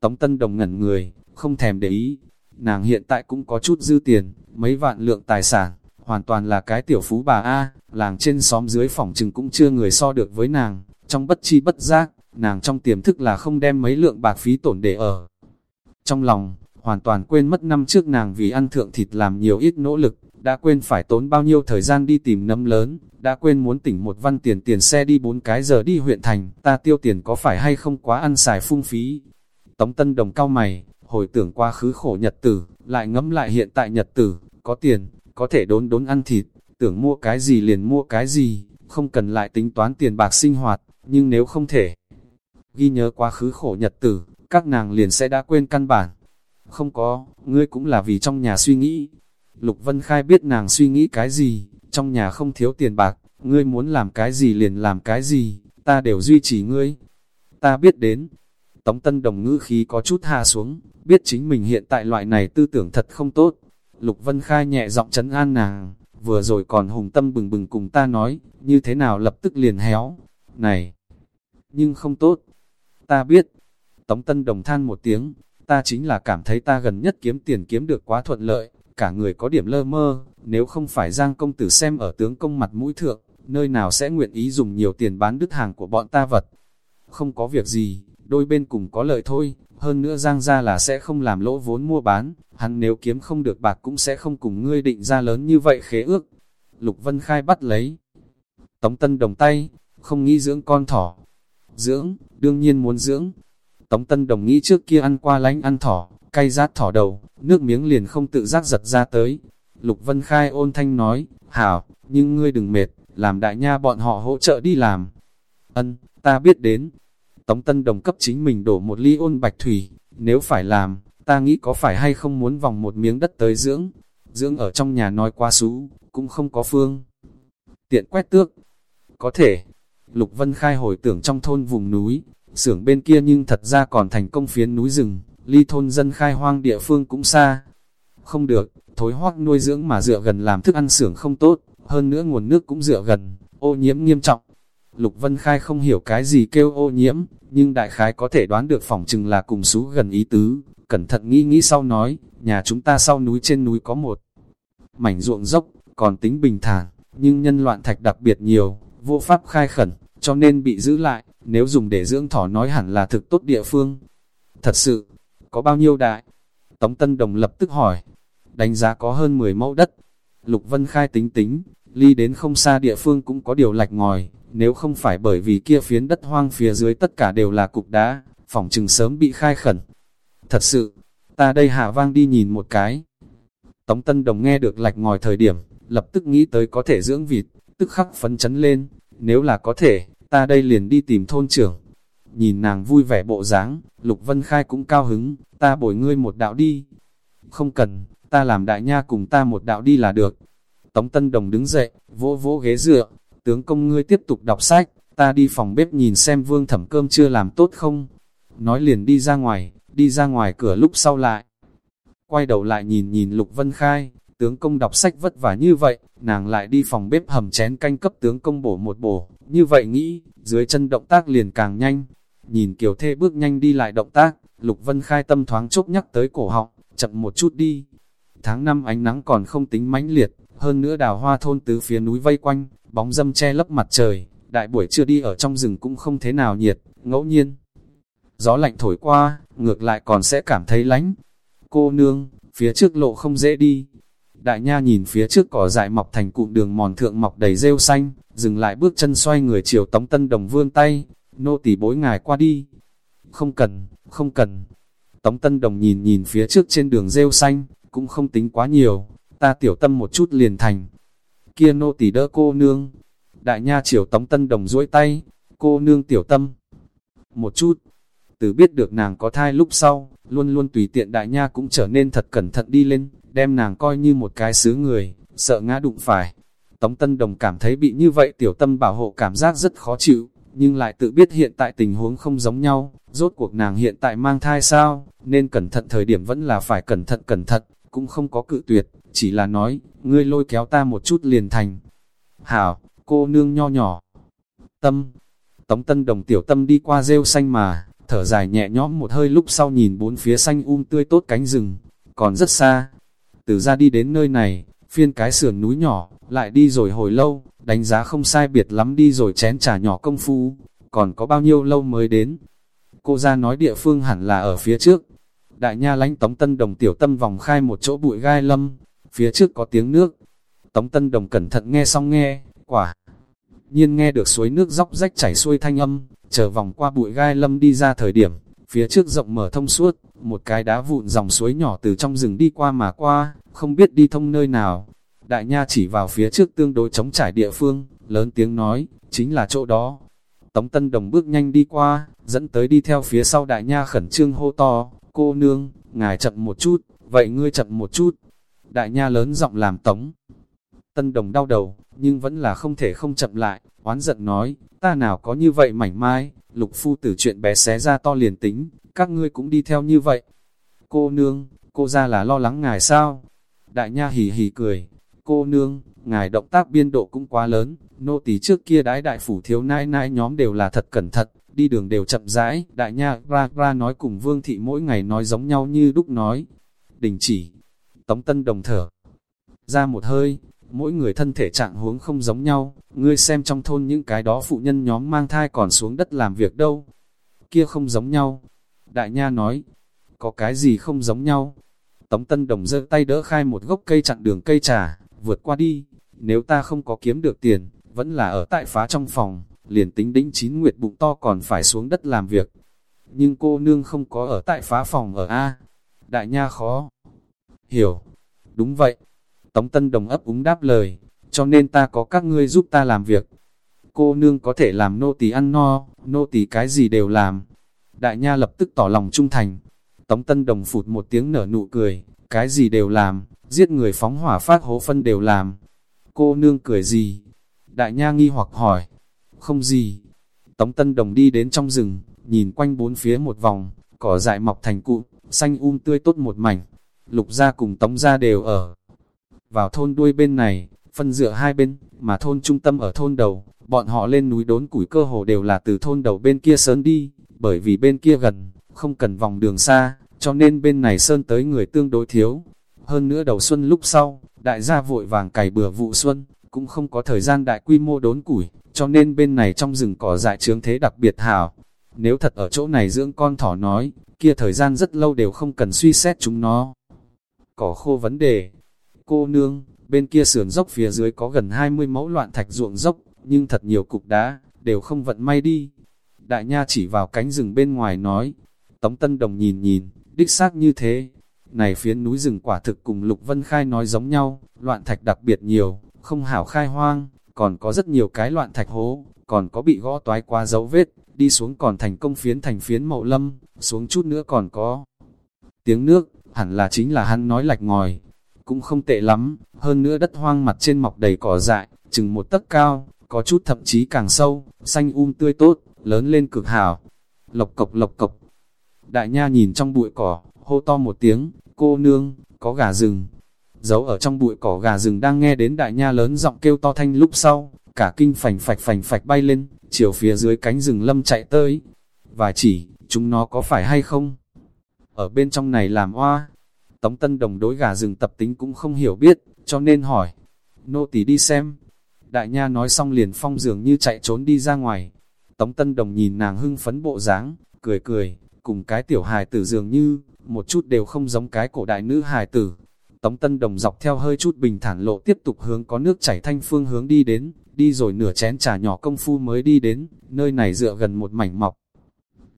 Tống Tân Đồng ngẩn người, không thèm để ý, nàng hiện tại cũng có chút dư tiền, mấy vạn lượng tài sản, hoàn toàn là cái tiểu phú bà A, làng trên xóm dưới phòng trừng cũng chưa người so được với nàng, trong bất chi bất giác, nàng trong tiềm thức là không đem mấy lượng bạc phí tổn để ở. Trong lòng, hoàn toàn quên mất năm trước nàng vì ăn thượng thịt làm nhiều ít nỗ lực, đã quên phải tốn bao nhiêu thời gian đi tìm nấm lớn, đã quên muốn tỉnh một văn tiền tiền xe đi bốn cái giờ đi huyện thành, ta tiêu tiền có phải hay không quá ăn xài phung phí. Tống Tân Đồng cao mày, hồi tưởng quá khứ khổ nhật tử, lại ngẫm lại hiện tại nhật tử, có tiền, có thể đốn đốn ăn thịt, tưởng mua cái gì liền mua cái gì, không cần lại tính toán tiền bạc sinh hoạt, nhưng nếu không thể ghi nhớ quá khứ khổ nhật tử, các nàng liền sẽ đã quên căn bản. Không có, ngươi cũng là vì trong nhà suy nghĩ. Lục Vân Khai biết nàng suy nghĩ cái gì, trong nhà không thiếu tiền bạc, ngươi muốn làm cái gì liền làm cái gì, ta đều duy trì ngươi. Ta biết đến, Tống Tân Đồng ngữ khí có chút hạ xuống, biết chính mình hiện tại loại này tư tưởng thật không tốt. Lục Vân Khai nhẹ giọng chấn an nàng, vừa rồi còn hùng tâm bừng bừng cùng ta nói, như thế nào lập tức liền héo. Này, nhưng không tốt. Ta biết, Tống Tân Đồng than một tiếng, ta chính là cảm thấy ta gần nhất kiếm tiền kiếm được quá thuận lợi, cả người có điểm lơ mơ, nếu không phải Giang công tử xem ở tướng công mặt mũi thượng, nơi nào sẽ nguyện ý dùng nhiều tiền bán đứt hàng của bọn ta vật. Không có việc gì, đôi bên cùng có lợi thôi, hơn nữa Giang ra là sẽ không làm lỗ vốn mua bán, hắn nếu kiếm không được bạc cũng sẽ không cùng ngươi định ra lớn như vậy khế ước. Lục Vân Khai bắt lấy. Tống Tân Đồng tay, không nghĩ dưỡng con thỏ. Dưỡng, đương nhiên muốn dưỡng. Tống Tân Đồng nghĩ trước kia ăn qua lánh ăn thỏ, cay rát thỏ đầu, nước miếng liền không tự giác giật ra tới. Lục Vân Khai ôn thanh nói, hảo, nhưng ngươi đừng mệt, làm đại nha bọn họ hỗ trợ đi làm. Ân, ta biết đến, Tống Tân Đồng cấp chính mình đổ một ly ôn bạch thủy, nếu phải làm, ta nghĩ có phải hay không muốn vòng một miếng đất tới dưỡng, dưỡng ở trong nhà nói qua xú, cũng không có phương. Tiện quét tước, có thể, Lục Vân Khai hồi tưởng trong thôn vùng núi, xưởng bên kia nhưng thật ra còn thành công phiến núi rừng, ly thôn dân khai hoang địa phương cũng xa. Không được, thối hoác nuôi dưỡng mà dựa gần làm thức ăn xưởng không tốt, hơn nữa nguồn nước cũng dựa gần, ô nhiễm nghiêm trọng. Lục Vân Khai không hiểu cái gì kêu ô nhiễm, nhưng đại khái có thể đoán được phòng chừng là cùng xú gần ý tứ. Cẩn thận nghĩ nghĩ sau nói, nhà chúng ta sau núi trên núi có một mảnh ruộng dốc, còn tính bình thản, nhưng nhân loạn thạch đặc biệt nhiều, vô pháp khai khẩn, cho nên bị giữ lại, nếu dùng để dưỡng thỏ nói hẳn là thực tốt địa phương. Thật sự, có bao nhiêu đại? Tống Tân Đồng lập tức hỏi, đánh giá có hơn 10 mẫu đất. Lục Vân Khai tính tính, ly đến không xa địa phương cũng có điều lạch ngòi, nếu không phải bởi vì kia phiến đất hoang phía dưới tất cả đều là cục đá, phòng trừng sớm bị khai khẩn. Thật sự, ta đây hạ vang đi nhìn một cái. Tống Tân Đồng nghe được lạch ngòi thời điểm, lập tức nghĩ tới có thể dưỡng vịt, tức khắc phấn chấn lên, nếu là có thể, ta đây liền đi tìm thôn trưởng. Nhìn nàng vui vẻ bộ dáng, Lục Vân Khai cũng cao hứng, ta bồi ngươi một đạo đi. Không cần, ta làm đại nha cùng ta một đạo đi là được. Tống Tân Đồng đứng dậy, vỗ vỗ ghế dựa, tướng công ngươi tiếp tục đọc sách, ta đi phòng bếp nhìn xem vương thẩm cơm chưa làm tốt không. Nói liền đi ra ngoài, đi ra ngoài cửa lúc sau lại. quay đầu lại nhìn nhìn Lục Vân Khai, tướng công đọc sách vất vả như vậy, nàng lại đi phòng bếp hầm chén canh cấp tướng công bổ một bổ, như vậy nghĩ, dưới chân động tác liền càng nhanh, nhìn kiều thê bước nhanh đi lại động tác, Lục Vân Khai tâm thoáng chốc nhắc tới cổ họng, chậm một chút đi. Tháng năm ánh nắng còn không tính mãnh liệt, hơn nữa đào hoa thôn tứ phía núi vây quanh, bóng dâm che lấp mặt trời, đại buổi trưa đi ở trong rừng cũng không thế nào nhiệt, ngẫu nhiên. Gió lạnh thổi qua, ngược lại còn sẽ cảm thấy lánh. Cô nương, phía trước lộ không dễ đi. Đại nha nhìn phía trước cỏ dại mọc thành cụm đường mòn thượng mọc đầy rêu xanh, dừng lại bước chân xoay người chiều tống tân đồng vương tay, nô tỳ bối ngài qua đi. Không cần, không cần. Tống tân đồng nhìn nhìn phía trước trên đường rêu xanh, cũng không tính quá nhiều, ta tiểu tâm một chút liền thành. Kia nô tỳ đỡ cô nương. Đại nha triều tống tân đồng duỗi tay, cô nương tiểu tâm. Một chút, từ biết được nàng có thai lúc sau, luôn luôn tùy tiện đại nha cũng trở nên thật cẩn thận đi lên, đem nàng coi như một cái xứ người, sợ ngã đụng phải. Tống Tân Đồng cảm thấy bị như vậy tiểu tâm bảo hộ cảm giác rất khó chịu, nhưng lại tự biết hiện tại tình huống không giống nhau, rốt cuộc nàng hiện tại mang thai sao, nên cẩn thận thời điểm vẫn là phải cẩn thận cẩn thận, cũng không có cự tuyệt, chỉ là nói, ngươi lôi kéo ta một chút liền thành. Hảo, cô nương nho nhỏ. Tâm, Tống Tân Đồng tiểu tâm đi qua rêu xanh mà, thở dài nhẹ nhõm một hơi lúc sau nhìn bốn phía xanh um tươi tốt cánh rừng, còn rất xa. Từ ra đi đến nơi này, phiên cái sườn núi nhỏ, lại đi rồi hồi lâu, đánh giá không sai biệt lắm đi rồi chén trà nhỏ công phu, còn có bao nhiêu lâu mới đến. Cô ra nói địa phương hẳn là ở phía trước. Đại nha lánh Tống Tân Đồng tiểu tâm vòng khai một chỗ bụi gai lâm, phía trước có tiếng nước. Tống Tân Đồng cẩn thận nghe xong nghe, quả. Nhiên nghe được suối nước dốc rách chảy xuôi thanh âm, chờ vòng qua bụi gai lâm đi ra thời điểm, phía trước rộng mở thông suốt, một cái đá vụn dòng suối nhỏ từ trong rừng đi qua mà qua, không biết đi thông nơi nào. Đại nha chỉ vào phía trước tương đối chống trải địa phương, lớn tiếng nói, chính là chỗ đó. Tống Tân Đồng bước nhanh đi qua, dẫn tới đi theo phía sau đại nha khẩn trương hô to, cô nương, ngài chậm một chút, vậy ngươi chậm một chút. Đại nha lớn giọng làm Tống. Tân Đồng đau đầu, nhưng vẫn là không thể không chậm lại, oán giận nói, ta nào có như vậy mảnh mai, lục phu tử chuyện bé xé ra to liền tính, các ngươi cũng đi theo như vậy. Cô nương, cô ra là lo lắng ngài sao? Đại nha hì hì cười, cô nương, ngài động tác biên độ cũng quá lớn, nô tỳ trước kia đái đại phủ thiếu nai nai nhóm đều là thật cẩn thận, đi đường đều chậm rãi, đại nha ra ra nói cùng vương thị mỗi ngày nói giống nhau như đúc nói. Đình chỉ, tống tân đồng thở, ra một hơi, mỗi người thân thể trạng huống không giống nhau, ngươi xem trong thôn những cái đó phụ nhân nhóm mang thai còn xuống đất làm việc đâu. Kia không giống nhau. Đại nha nói, có cái gì không giống nhau. Tống Tân Đồng giơ tay đỡ khai một gốc cây chặn đường cây trà, vượt qua đi. Nếu ta không có kiếm được tiền, vẫn là ở tại phá trong phòng, liền tính đĩnh chín nguyệt bụng to còn phải xuống đất làm việc. Nhưng cô nương không có ở tại phá phòng ở A. Đại nha khó. Hiểu. Đúng vậy. Tống Tân Đồng ấp úng đáp lời, cho nên ta có các ngươi giúp ta làm việc. Cô nương có thể làm nô tỳ ăn no, nô tỳ cái gì đều làm. Đại nha lập tức tỏ lòng trung thành. Tống Tân Đồng phụt một tiếng nở nụ cười, cái gì đều làm, giết người phóng hỏa phát hố phân đều làm. Cô nương cười gì? Đại nha nghi hoặc hỏi. Không gì. Tống Tân Đồng đi đến trong rừng, nhìn quanh bốn phía một vòng, cỏ dại mọc thành cụ, xanh um tươi tốt một mảnh. Lục gia cùng Tống gia đều ở vào thôn đuôi bên này, phân dựa hai bên, mà thôn trung tâm ở thôn đầu, bọn họ lên núi đốn củi cơ hồ đều là từ thôn đầu bên kia sơn đi, bởi vì bên kia gần, không cần vòng đường xa, cho nên bên này sơn tới người tương đối thiếu. Hơn nữa đầu xuân lúc sau, đại gia vội vàng cày bừa vụ xuân, cũng không có thời gian đại quy mô đốn củi, cho nên bên này trong rừng cỏ dại trướng thế đặc biệt hảo. Nếu thật ở chỗ này dưỡng con thỏ nói, kia thời gian rất lâu đều không cần suy xét chúng nó. Cỏ khô vấn đề, Cô nương, bên kia sườn dốc phía dưới có gần 20 mẫu loạn thạch ruộng dốc, nhưng thật nhiều cục đá, đều không vận may đi. Đại nha chỉ vào cánh rừng bên ngoài nói, Tống Tân Đồng nhìn nhìn, đích xác như thế. Này phía núi rừng quả thực cùng Lục Vân Khai nói giống nhau, loạn thạch đặc biệt nhiều, không hảo khai hoang, còn có rất nhiều cái loạn thạch hố, còn có bị gõ toái qua dấu vết, đi xuống còn thành công phiến thành phiến mậu lâm, xuống chút nữa còn có tiếng nước, hẳn là chính là hắn nói lạch ngòi, cũng không tệ lắm, hơn nữa đất hoang mặt trên mọc đầy cỏ dại, chừng một tấc cao, có chút thậm chí càng sâu, xanh um tươi tốt, lớn lên cực hảo. Lộc cộc lộc cộc. Đại nha nhìn trong bụi cỏ, hô to một tiếng, cô nương, có gà rừng. Giấu ở trong bụi cỏ gà rừng đang nghe đến đại nha lớn giọng kêu to thanh lúc sau, cả kinh phành phạch phành phạch bay lên, chiều phía dưới cánh rừng lâm chạy tới. Và chỉ, chúng nó có phải hay không? Ở bên trong này làm oa Tống Tân Đồng đối gà rừng tập tính cũng không hiểu biết, cho nên hỏi. Nô tỳ đi xem. Đại nha nói xong liền phong dường như chạy trốn đi ra ngoài. Tống Tân Đồng nhìn nàng hưng phấn bộ dáng, cười cười, cùng cái tiểu hài tử dường như, một chút đều không giống cái cổ đại nữ hài tử. Tống Tân Đồng dọc theo hơi chút bình thản lộ tiếp tục hướng có nước chảy thanh phương hướng đi đến, đi rồi nửa chén trà nhỏ công phu mới đi đến, nơi này dựa gần một mảnh mọc.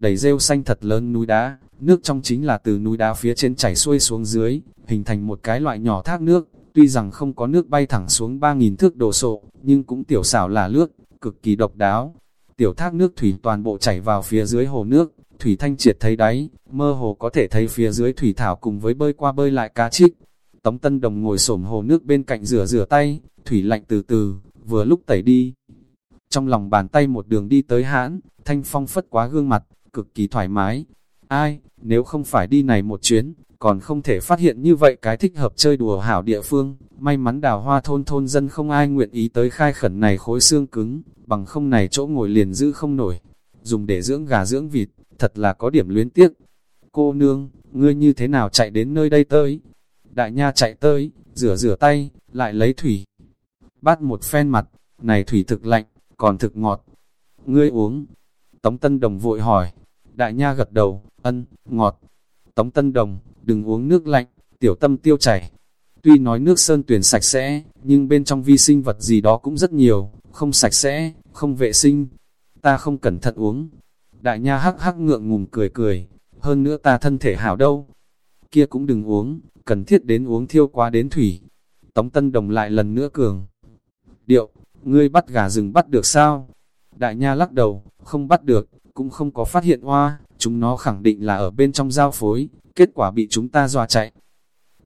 Đầy rêu xanh thật lớn núi đá, nước trong chính là từ núi đá phía trên chảy xuôi xuống dưới, hình thành một cái loại nhỏ thác nước, tuy rằng không có nước bay thẳng xuống 3.000 thước đồ sộ, nhưng cũng tiểu xảo là nước, cực kỳ độc đáo. Tiểu thác nước thủy toàn bộ chảy vào phía dưới hồ nước, thủy thanh triệt thấy đáy, mơ hồ có thể thấy phía dưới thủy thảo cùng với bơi qua bơi lại cá trích. Tống Tân Đồng ngồi xổm hồ nước bên cạnh rửa rửa tay, thủy lạnh từ từ, vừa lúc tẩy đi. Trong lòng bàn tay một đường đi tới hãn, thanh phong phất quá gương mặt, cực kỳ thoải mái. Ai, nếu không phải đi này một chuyến, còn không thể phát hiện như vậy cái thích hợp chơi đùa hảo địa phương. May mắn đào hoa thôn thôn dân không ai nguyện ý tới khai khẩn này khối xương cứng, bằng không này chỗ ngồi liền giữ không nổi. Dùng để dưỡng gà dưỡng vịt, thật là có điểm luyến tiếc. Cô nương, ngươi như thế nào chạy đến nơi đây tới? Đại nha chạy tới, rửa rửa tay, lại lấy thủy. Bắt một phen mặt, này thủy thực lạnh, còn thực ngọt. Ngươi uống. Tống Tân Đồng vội hỏi. Đại nha gật đầu, ân, ngọt. Tống Tân Đồng, đừng uống nước lạnh, tiểu tâm tiêu chảy. Tuy nói nước sơn tuyển sạch sẽ, nhưng bên trong vi sinh vật gì đó cũng rất nhiều, không sạch sẽ, không vệ sinh. Ta không cẩn thận uống. Đại nha hắc hắc ngượng ngùng cười cười, hơn nữa ta thân thể hảo đâu. Kia cũng đừng uống, cần thiết đến uống thiêu quá đến thủy. Tống Tân Đồng lại lần nữa cường. Điệu, ngươi bắt gà rừng bắt được sao? Đại nha lắc đầu, không bắt được, cũng không có phát hiện hoa, chúng nó khẳng định là ở bên trong giao phối, kết quả bị chúng ta dọa chạy.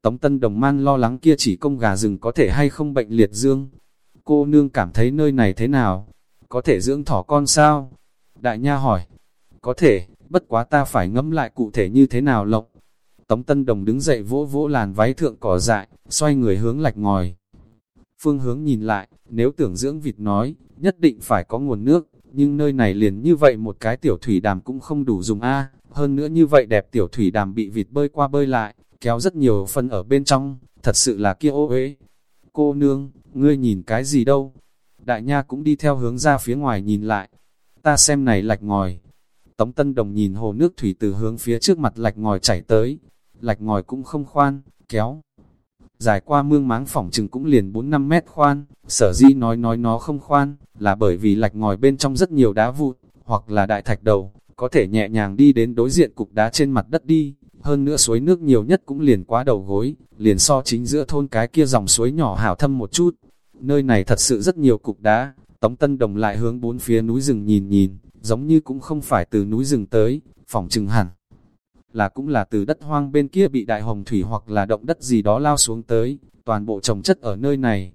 Tống Tân Đồng man lo lắng kia chỉ công gà rừng có thể hay không bệnh liệt dương. Cô nương cảm thấy nơi này thế nào? Có thể dưỡng thỏ con sao? Đại nha hỏi. Có thể, bất quá ta phải ngẫm lại cụ thể như thế nào lộc. Tống Tân Đồng đứng dậy vỗ vỗ làn váy thượng cỏ dại, xoay người hướng lạch ngòi. Phương hướng nhìn lại, nếu tưởng dưỡng vịt nói, nhất định phải có nguồn nước, nhưng nơi này liền như vậy một cái tiểu thủy đàm cũng không đủ dùng a hơn nữa như vậy đẹp tiểu thủy đàm bị vịt bơi qua bơi lại, kéo rất nhiều phân ở bên trong, thật sự là kia ô uế. Cô nương, ngươi nhìn cái gì đâu? Đại nha cũng đi theo hướng ra phía ngoài nhìn lại. Ta xem này lạch ngòi. Tống Tân Đồng nhìn hồ nước thủy từ hướng phía trước mặt lạch ngòi chảy tới. Lạch ngòi cũng không khoan, kéo. Dài qua mương máng phỏng chừng cũng liền 4-5 mét khoan. Sở di nói nói nó không khoan, là bởi vì lạch ngòi bên trong rất nhiều đá vụn, hoặc là đại thạch đầu, có thể nhẹ nhàng đi đến đối diện cục đá trên mặt đất đi, hơn nữa suối nước nhiều nhất cũng liền quá đầu gối, liền so chính giữa thôn cái kia dòng suối nhỏ hảo thâm một chút. Nơi này thật sự rất nhiều cục đá, Tống Tân Đồng lại hướng bốn phía núi rừng nhìn nhìn, giống như cũng không phải từ núi rừng tới, phòng trừng hẳn. Là cũng là từ đất hoang bên kia bị đại hồng thủy hoặc là động đất gì đó lao xuống tới, toàn bộ trồng chất ở nơi này.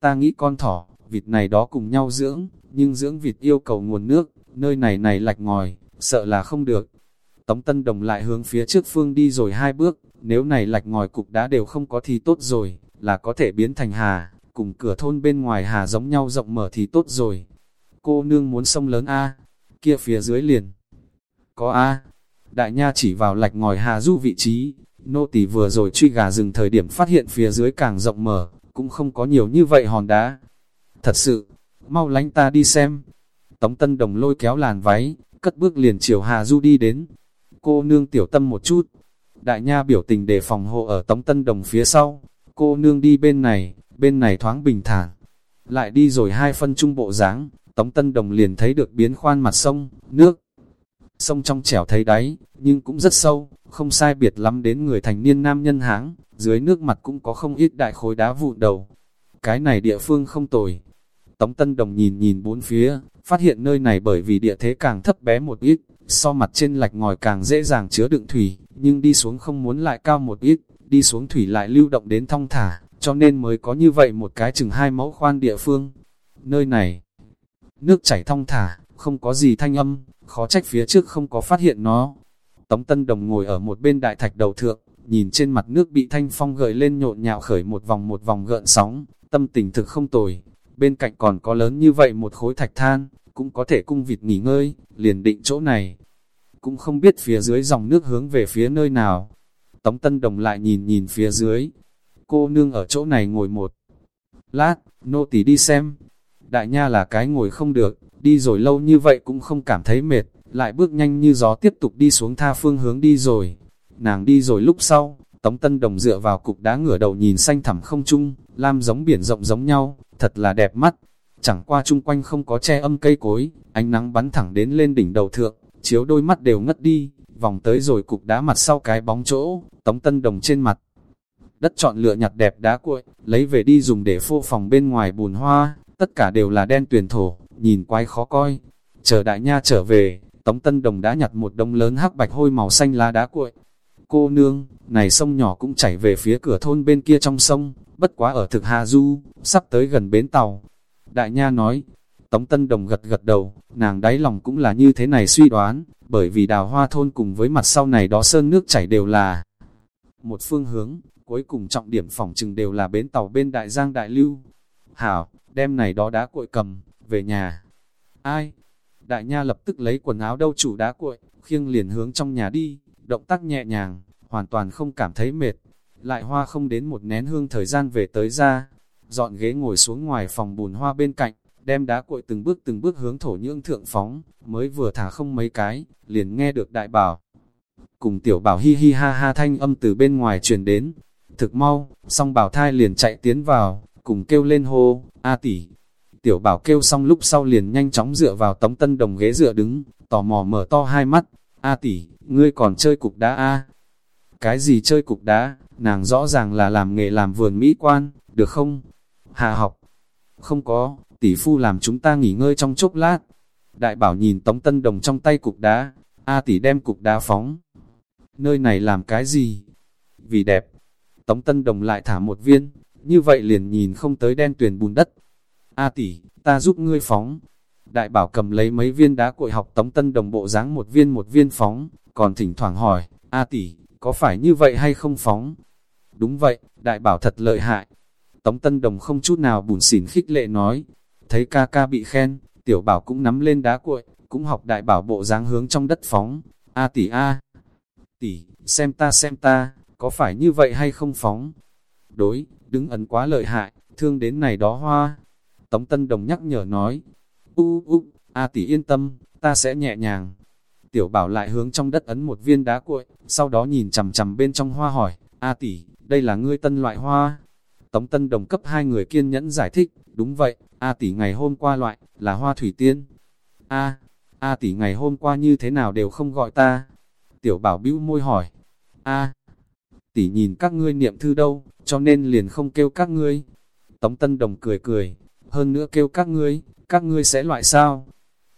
Ta nghĩ con thỏ, vịt này đó cùng nhau dưỡng, nhưng dưỡng vịt yêu cầu nguồn nước, nơi này này lạch ngòi, sợ là không được. Tống Tân Đồng lại hướng phía trước phương đi rồi hai bước, nếu này lạch ngòi cục đá đều không có thì tốt rồi, là có thể biến thành hà, cùng cửa thôn bên ngoài hà giống nhau rộng mở thì tốt rồi. Cô nương muốn sông lớn A, kia phía dưới liền. Có A, đại nha chỉ vào lạch ngòi hà du vị trí, nô tỳ vừa rồi truy gà rừng thời điểm phát hiện phía dưới càng rộng mở, cũng không có nhiều như vậy hòn đá. Thật sự, mau lánh ta đi xem. Tống Tân Đồng lôi kéo làn váy, cất bước liền chiều Hà Du đi đến. Cô nương tiểu tâm một chút. Đại nha biểu tình để phòng hộ ở Tống Tân Đồng phía sau. Cô nương đi bên này, bên này thoáng bình thản. Lại đi rồi hai phân trung bộ dáng Tống Tân Đồng liền thấy được biến khoan mặt sông, nước. Sông trong trẻo thấy đáy, nhưng cũng rất sâu, không sai biệt lắm đến người thành niên nam nhân háng, dưới nước mặt cũng có không ít đại khối đá vụn đầu. Cái này địa phương không tồi. Tống Tân Đồng nhìn nhìn bốn phía, phát hiện nơi này bởi vì địa thế càng thấp bé một ít, so mặt trên lạch ngòi càng dễ dàng chứa đựng thủy, nhưng đi xuống không muốn lại cao một ít, đi xuống thủy lại lưu động đến thong thả, cho nên mới có như vậy một cái chừng hai mẫu khoan địa phương. Nơi này, nước chảy thong thả, không có gì thanh âm, khó trách phía trước không có phát hiện nó. Tống Tân Đồng ngồi ở một bên đại thạch đầu thượng, nhìn trên mặt nước bị thanh phong gợi lên nhộn nhạo khởi một vòng một vòng gợn sóng, tâm tình thực không tồi. Bên cạnh còn có lớn như vậy một khối thạch than, cũng có thể cung vịt nghỉ ngơi, liền định chỗ này. Cũng không biết phía dưới dòng nước hướng về phía nơi nào. Tống Tân Đồng lại nhìn nhìn phía dưới. Cô nương ở chỗ này ngồi một lát, nô tỳ đi xem. Đại nha là cái ngồi không được, đi rồi lâu như vậy cũng không cảm thấy mệt, lại bước nhanh như gió tiếp tục đi xuống tha phương hướng đi rồi. Nàng đi rồi lúc sau, Tống Tân Đồng dựa vào cục đá ngửa đầu nhìn xanh thẳm không trung, lam giống biển rộng giống nhau, thật là đẹp mắt. Chẳng qua chung quanh không có che âm cây cối, ánh nắng bắn thẳng đến lên đỉnh đầu thượng, chiếu đôi mắt đều ngất đi, vòng tới rồi cục đá mặt sau cái bóng chỗ, Tống Tân Đồng trên mặt. Đất chọn lựa nhặt đẹp đá cuội, lấy về đi dùng để phô phòng bên ngoài bùn hoa, tất cả đều là đen tuyền thổ, nhìn quái khó coi. Chờ đại nha trở về, Tống Tân Đồng đã nhặt một đông lớn hắc bạch hôi màu xanh lá đá cuội. Cô nương, này sông nhỏ cũng chảy về phía cửa thôn bên kia trong sông, bất quá ở thực Hà Du, sắp tới gần bến tàu. Đại nha nói, Tống Tân Đồng gật gật đầu, nàng đáy lòng cũng là như thế này suy đoán, bởi vì đào hoa thôn cùng với mặt sau này đó sơn nước chảy đều là một phương hướng, cuối cùng trọng điểm phòng trừng đều là bến tàu bên Đại Giang Đại Lưu. Hảo, đem này đó đá cuội cầm, về nhà. Ai? Đại Nha lập tức lấy quần áo đâu chủ đá cuội, khiêng liền hướng trong nhà đi, động tác nhẹ nhàng, hoàn toàn không cảm thấy mệt. Lại hoa không đến một nén hương thời gian về tới ra, dọn ghế ngồi xuống ngoài phòng bùn hoa bên cạnh, đem đá cuội từng bước từng bước hướng thổ nhưỡng thượng phóng, mới vừa thả không mấy cái, liền nghe được đại bảo. Cùng tiểu bảo hi hi ha ha thanh âm từ bên ngoài truyền đến, thực mau, song bảo thai liền chạy tiến vào, cùng kêu lên hô, A tỷ. Tiểu bảo kêu xong lúc sau liền nhanh chóng dựa vào tống tân đồng ghế dựa đứng, tò mò mở to hai mắt, A tỷ, ngươi còn chơi cục đá A. Cái gì chơi cục đá, nàng rõ ràng là làm nghề làm vườn mỹ quan, được không? Hà học, không có, tỷ phu làm chúng ta nghỉ ngơi trong chốc lát. Đại bảo nhìn tống tân đồng trong tay cục đá, A tỷ đem cục đá phóng. Nơi này làm cái gì? Vì đẹp. Tống tân đồng lại thả một viên, như vậy liền nhìn không tới đen tuyền bùn đất. A tỷ, ta giúp ngươi phóng. Đại bảo cầm lấy mấy viên đá cội học tống tân đồng bộ dáng một viên một viên phóng, còn thỉnh thoảng hỏi, A tỷ, có phải như vậy hay không phóng? Đúng vậy, đại bảo thật lợi hại. Tống tân đồng không chút nào bùn xỉn khích lệ nói, thấy ca ca bị khen, tiểu bảo cũng nắm lên đá cuội, cũng học đại bảo bộ dáng hướng trong đất phóng. A tỷ A, tỷ, xem ta xem ta, có phải như vậy hay không phóng? Đối, đứng ấn quá lợi hại, thương đến này đó hoa. Tống Tân Đồng nhắc nhở nói, u u, A tỷ yên tâm, ta sẽ nhẹ nhàng. Tiểu bảo lại hướng trong đất ấn một viên đá cuội, sau đó nhìn chằm chằm bên trong hoa hỏi, A tỷ, đây là ngươi tân loại hoa. Tống Tân Đồng cấp hai người kiên nhẫn giải thích, đúng vậy, A tỷ ngày hôm qua loại, là hoa thủy tiên. A, A tỷ ngày hôm qua như thế nào đều không gọi ta. Tiểu bảo bĩu môi hỏi, A, tỷ nhìn các ngươi niệm thư đâu, cho nên liền không kêu các ngươi. Tống Tân Đồng cười cười, hơn nữa kêu các ngươi, các ngươi sẽ loại sao?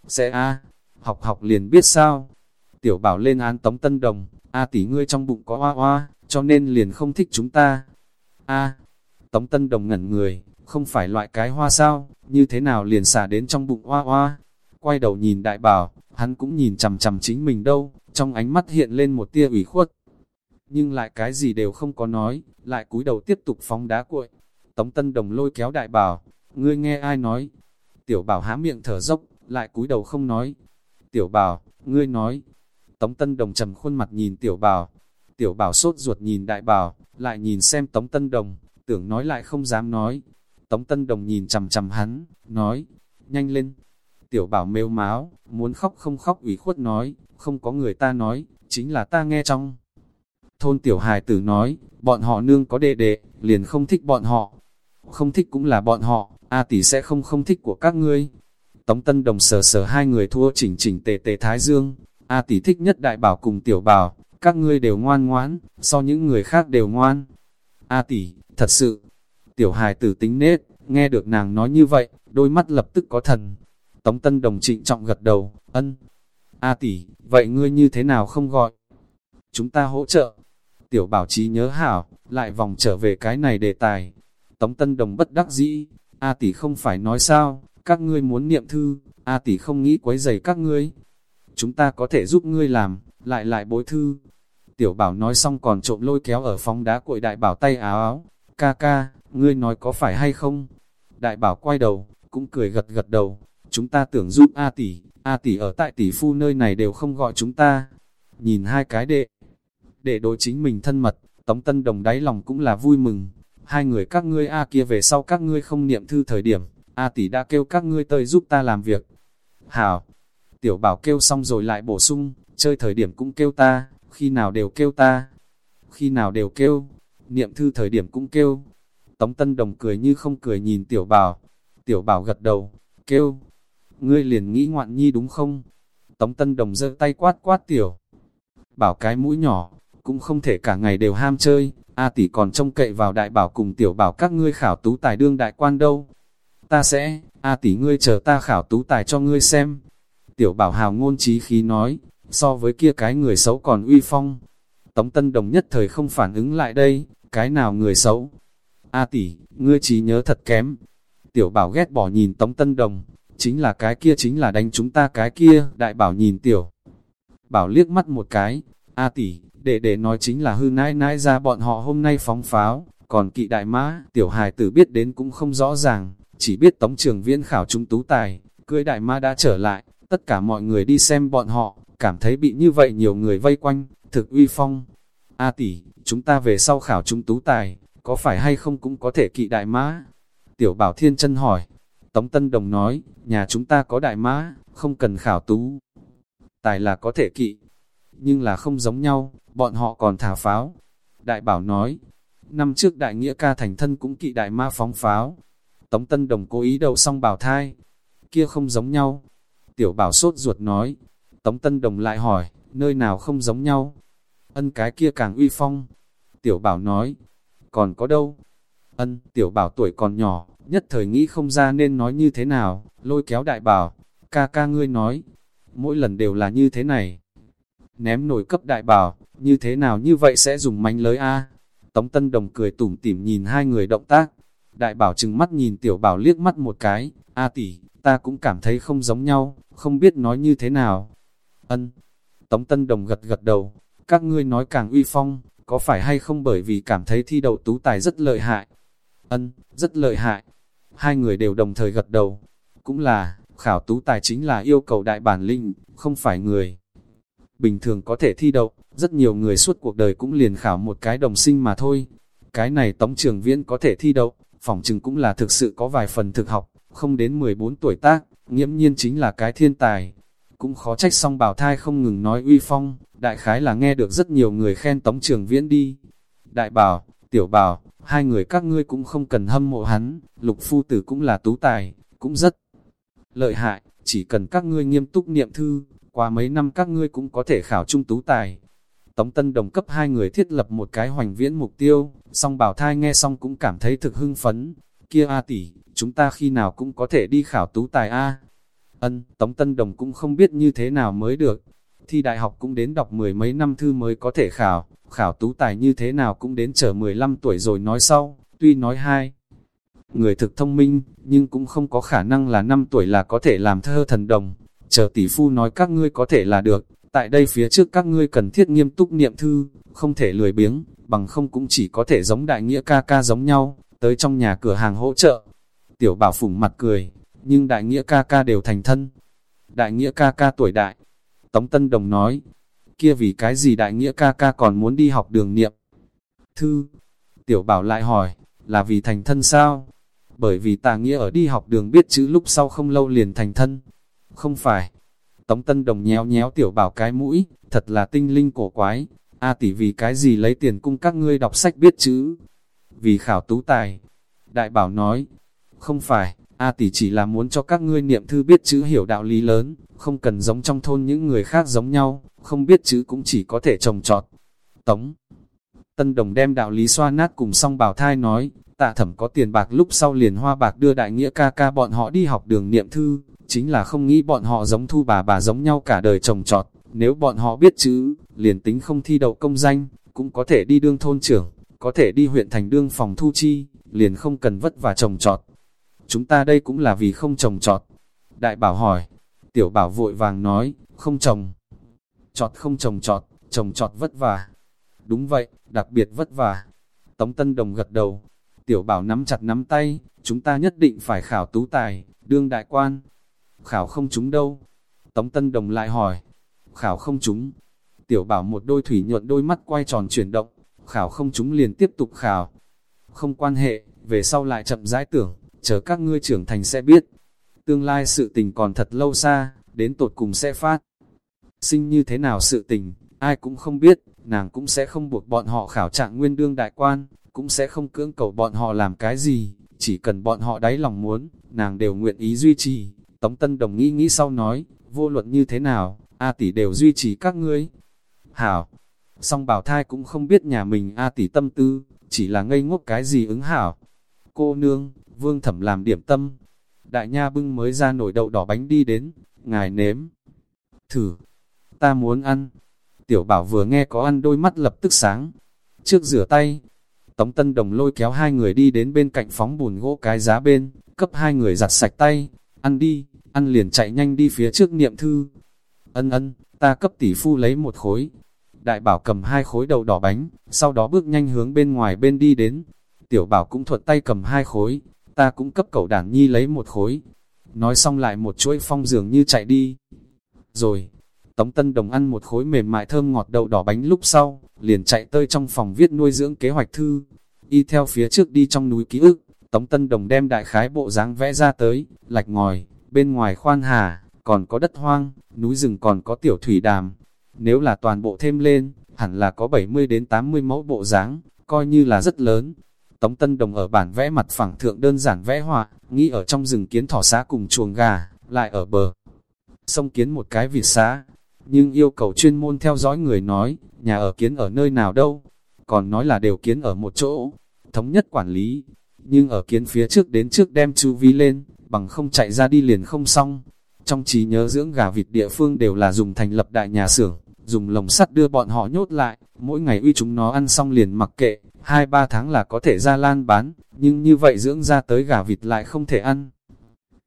Sẽ A, học học liền biết sao? Tiểu bảo lên án Tống Tân Đồng, A tỷ ngươi trong bụng có hoa hoa, cho nên liền không thích chúng ta. A, Tống Tân Đồng ngẩn người, không phải loại cái hoa sao, như thế nào liền xả đến trong bụng hoa hoa. Quay đầu nhìn đại bảo, hắn cũng nhìn chằm chằm chính mình đâu, trong ánh mắt hiện lên một tia ủy khuất. Nhưng lại cái gì đều không có nói, lại cúi đầu tiếp tục phóng đá cuội. Tống Tân Đồng lôi kéo đại bảo, ngươi nghe ai nói? Tiểu bảo há miệng thở dốc, lại cúi đầu không nói. Tiểu bảo, ngươi nói. Tống Tân Đồng trầm khuôn mặt nhìn tiểu bảo. Tiểu bảo sốt ruột nhìn đại bảo, lại nhìn xem Tống Tân Đồng, tưởng nói lại không dám nói. Tống Tân Đồng nhìn chầm chầm hắn, nói, nhanh lên. Tiểu bảo mêu máu, muốn khóc không khóc ủy khuất nói, không có người ta nói, chính là ta nghe trong. Thôn tiểu hài tử nói, bọn họ nương có đệ đệ, liền không thích bọn họ. Không thích cũng là bọn họ, A tỷ sẽ không không thích của các ngươi. Tống Tân Đồng sờ sờ hai người thua chỉnh chỉnh tề tề Thái Dương. A tỷ thích nhất đại bảo cùng tiểu bảo, các ngươi đều ngoan ngoãn, so những người khác đều ngoan. A tỷ, thật sự, tiểu hài tử tính nết, nghe được nàng nói như vậy, đôi mắt lập tức có thần. Tống Tân Đồng trịnh trọng gật đầu, ân. A tỷ, vậy ngươi như thế nào không gọi? Chúng ta hỗ trợ. Tiểu bảo trí nhớ hảo, lại vòng trở về cái này đề tài. Tống Tân Đồng bất đắc dĩ, A tỷ không phải nói sao, các ngươi muốn niệm thư, A tỷ không nghĩ quấy giày các ngươi. Chúng ta có thể giúp ngươi làm, lại lại bối thư. Tiểu bảo nói xong còn trộm lôi kéo ở phóng đá cội đại bảo tay áo áo. Ca ca, ngươi nói có phải hay không? Đại bảo quay đầu, cũng cười gật gật đầu. Chúng ta tưởng giúp A tỷ, A tỷ ở tại tỷ phu nơi này đều không gọi chúng ta. Nhìn hai cái đệ, để đối chính mình thân mật, Tống Tân Đồng đáy lòng cũng là vui mừng. Hai người các ngươi A kia về sau các ngươi không niệm thư thời điểm, A tỷ đã kêu các ngươi tới giúp ta làm việc. Hảo, tiểu bảo kêu xong rồi lại bổ sung, chơi thời điểm cũng kêu ta, khi nào đều kêu ta, khi nào đều kêu, niệm thư thời điểm cũng kêu. Tống Tân Đồng cười như không cười nhìn tiểu bảo, tiểu bảo gật đầu, kêu, ngươi liền nghĩ ngoạn nhi đúng không? Tống Tân Đồng giơ tay quát quát tiểu, bảo cái mũi nhỏ, cũng không thể cả ngày đều ham chơi, A tỷ còn trông cậy vào đại bảo cùng tiểu bảo các ngươi khảo tú tài đương đại quan đâu. Ta sẽ, A tỷ ngươi chờ ta khảo tú tài cho ngươi xem. Tiểu bảo hào ngôn trí khí nói, so với kia cái người xấu còn uy phong. Tống Tân Đồng nhất thời không phản ứng lại đây, cái nào người xấu? A tỷ, ngươi trí nhớ thật kém. Tiểu bảo ghét bỏ nhìn Tống Tân Đồng, chính là cái kia chính là đánh chúng ta cái kia, đại bảo nhìn tiểu. Bảo liếc mắt một cái, A tỷ, để để nói chính là hư nãi nãi ra bọn họ hôm nay phóng pháo, còn kỵ đại mã, tiểu hài tử biết đến cũng không rõ ràng, chỉ biết tống trường viên khảo trung tú tài, cưới đại mã đã trở lại, tất cả mọi người đi xem bọn họ, cảm thấy bị như vậy nhiều người vây quanh, thực uy phong. A tỷ, chúng ta về sau khảo trung tú tài, có phải hay không cũng có thể kỵ đại mã? Tiểu bảo thiên chân hỏi, Tống Tân Đồng nói, nhà chúng ta có đại mã, không cần khảo tú. Tài là có thể kỵ, nhưng là không giống nhau, bọn họ còn thả pháo. Đại bảo nói, năm trước đại nghĩa ca thành thân cũng kỵ đại ma phóng pháo. Tống Tân Đồng cố ý đầu xong bảo thai, kia không giống nhau. Tiểu bảo sốt ruột nói, Tống Tân Đồng lại hỏi, nơi nào không giống nhau? Ân cái kia càng uy phong. Tiểu bảo nói, còn có đâu? Ân, tiểu bảo tuổi còn nhỏ, nhất thời nghĩ không ra nên nói như thế nào, lôi kéo đại bảo, ca ca ngươi nói, mỗi lần đều là như thế này. Ném nổi cấp đại bảo, như thế nào như vậy sẽ dùng mánh lới A. Tống Tân Đồng cười tủm tỉm nhìn hai người động tác. Đại bảo trừng mắt nhìn tiểu bảo liếc mắt một cái, A tỷ, ta cũng cảm thấy không giống nhau, không biết nói như thế nào. Ân. Tống Tân Đồng gật gật đầu, các ngươi nói càng uy phong, có phải hay không bởi vì cảm thấy thi đậu tú tài rất lợi hại. Ân, rất lợi hại. Hai người đều đồng thời gật đầu. Cũng là, khảo tú tài chính là yêu cầu đại bản linh, không phải người. Bình thường có thể thi đậu, rất nhiều người suốt cuộc đời cũng liền khảo một cái đồng sinh mà thôi. Cái này tống trường viễn có thể thi đậu, phỏng chừng cũng là thực sự có vài phần thực học, không đến 14 tuổi tác, nghiễm nhiên chính là cái thiên tài. Cũng khó trách song bảo thai không ngừng nói uy phong, đại khái là nghe được rất nhiều người khen tống trường viễn đi. Đại bảo, tiểu bảo, hai người các ngươi cũng không cần hâm mộ hắn, lục phu tử cũng là tú tài, cũng rất lợi hại, chỉ cần các ngươi nghiêm túc niệm thư, qua mấy năm các ngươi cũng có thể khảo trung tú tài. Tống Tân Đồng cấp hai người thiết lập một cái hoành viễn mục tiêu, song bảo thai nghe xong cũng cảm thấy thực hưng phấn. Kia A tỷ, chúng ta khi nào cũng có thể đi khảo tú tài A. Ân, Tống Tân Đồng cũng không biết như thế nào mới được. Thi đại học cũng đến đọc mười mấy năm thư mới có thể khảo, khảo tú tài như thế nào cũng đến chờ 15 tuổi rồi nói sau, tuy nói hai. Người thực thông minh, nhưng cũng không có khả năng là 5 tuổi là có thể làm thơ thần đồng. Chờ tỷ phu nói các ngươi có thể là được, tại đây phía trước các ngươi cần thiết nghiêm túc niệm thư, không thể lười biếng, bằng không cũng chỉ có thể giống đại nghĩa ca ca giống nhau, tới trong nhà cửa hàng hỗ trợ. Tiểu bảo phủng mặt cười, nhưng đại nghĩa ca ca đều thành thân. Đại nghĩa ca ca tuổi đại. Tống Tân Đồng nói, kia vì cái gì đại nghĩa ca ca còn muốn đi học đường niệm. Thư, tiểu bảo lại hỏi, là vì thành thân sao? Bởi vì tà nghĩa ở đi học đường biết chữ lúc sau không lâu liền thành thân. Không phải. Tống Tân Đồng nhéo nhéo tiểu bảo cái mũi, thật là tinh linh cổ quái. A tỷ vì cái gì lấy tiền cung các ngươi đọc sách biết chữ? Vì khảo tú tài. Đại bảo nói, không phải, A tỷ chỉ là muốn cho các ngươi niệm thư biết chữ hiểu đạo lý lớn, không cần giống trong thôn những người khác giống nhau, không biết chữ cũng chỉ có thể trồng trọt. Tống Tân Đồng đem đạo lý xoa nát cùng song bảo thai nói, tạ thẩm có tiền bạc lúc sau liền hoa bạc đưa đại nghĩa ca ca bọn họ đi học đường niệm thư, chính là không nghĩ bọn họ giống thu bà bà giống nhau cả đời trồng trọt, nếu bọn họ biết chữ, liền tính không thi đậu công danh, cũng có thể đi đương thôn trưởng, có thể đi huyện thành đương phòng thu chi, liền không cần vất vả trồng trọt. Chúng ta đây cũng là vì không trồng trọt. Đại bảo hỏi, tiểu bảo vội vàng nói, không trồng. Trọt không trồng trọt, trồng trọt vất vả. đúng vậy, đặc biệt vất vả. Tống Tân Đồng gật đầu, tiểu bảo nắm chặt nắm tay, chúng ta nhất định phải khảo tú tài, đương đại quan. Khảo không chúng đâu. Tống Tân Đồng lại hỏi, khảo không chúng. Tiểu bảo một đôi thủy nhuận đôi mắt quay tròn chuyển động, khảo không chúng liền tiếp tục khảo. Không quan hệ, về sau lại chậm rãi tưởng, chờ các ngươi trưởng thành sẽ biết. Tương lai sự tình còn thật lâu xa, đến tột cùng sẽ phát. Sinh như thế nào sự tình, ai cũng không biết, nàng cũng sẽ không buộc bọn họ khảo trạng nguyên đương đại quan, cũng sẽ không cưỡng cầu bọn họ làm cái gì, chỉ cần bọn họ đáy lòng muốn, nàng đều nguyện ý duy trì. Tống Tân Đồng nghĩ nghĩ sau nói, vô luận như thế nào, A tỷ đều duy trì các ngươi. Hảo, song bảo thai cũng không biết nhà mình A tỷ tâm tư, chỉ là ngây ngốc cái gì ứng hảo. Cô nương, vương thẩm làm điểm tâm. Đại nha bưng mới ra nổi đậu đỏ bánh đi đến, ngài nếm. Thử, ta muốn ăn. Tiểu bảo vừa nghe có ăn đôi mắt lập tức sáng. Trước rửa tay, Tống Tân Đồng lôi kéo hai người đi đến bên cạnh phóng bùn gỗ cái giá bên, cấp hai người giặt sạch tay, ăn đi, ăn liền chạy nhanh đi phía trước niệm thư. Ân ân, ta cấp tỷ phu lấy một khối. Đại bảo cầm hai khối đầu đỏ bánh, sau đó bước nhanh hướng bên ngoài bên đi đến. Tiểu bảo cũng thuận tay cầm hai khối, ta cũng cấp cậu đản nhi lấy một khối. Nói xong lại một chuỗi phong dường như chạy đi. Rồi, Tống Tân Đồng ăn một khối mềm mại thơm ngọt đậu đỏ bánh lúc sau, liền chạy tới trong phòng viết nuôi dưỡng kế hoạch thư. Y theo phía trước đi trong núi ký ức, Tống Tân Đồng đem đại khái bộ dáng vẽ ra tới, lạch ngòi, bên ngoài khoan hà, còn có đất hoang, núi rừng còn có tiểu thủy đàm. Nếu là toàn bộ thêm lên, hẳn là có 70 đến 80 mẫu bộ dáng, coi như là rất lớn. Tống Tân Đồng ở bản vẽ mặt phẳng thượng đơn giản vẽ họa, nghĩ ở trong rừng kiến thỏ xá cùng chuồng gà, lại ở bờ. Sông kiến một cái vịt xá, nhưng yêu cầu chuyên môn theo dõi người nói, nhà ở kiến ở nơi nào đâu, còn nói là đều kiến ở một chỗ, thống nhất quản lý, nhưng ở kiến phía trước đến trước đem chu vi lên, bằng không chạy ra đi liền không xong. Trong trí nhớ dưỡng gà vịt địa phương đều là dùng thành lập đại nhà xưởng, dùng lồng sắt đưa bọn họ nhốt lại, mỗi ngày uy chúng nó ăn xong liền mặc kệ, hai ba tháng là có thể ra lan bán, nhưng như vậy dưỡng ra tới gà vịt lại không thể ăn.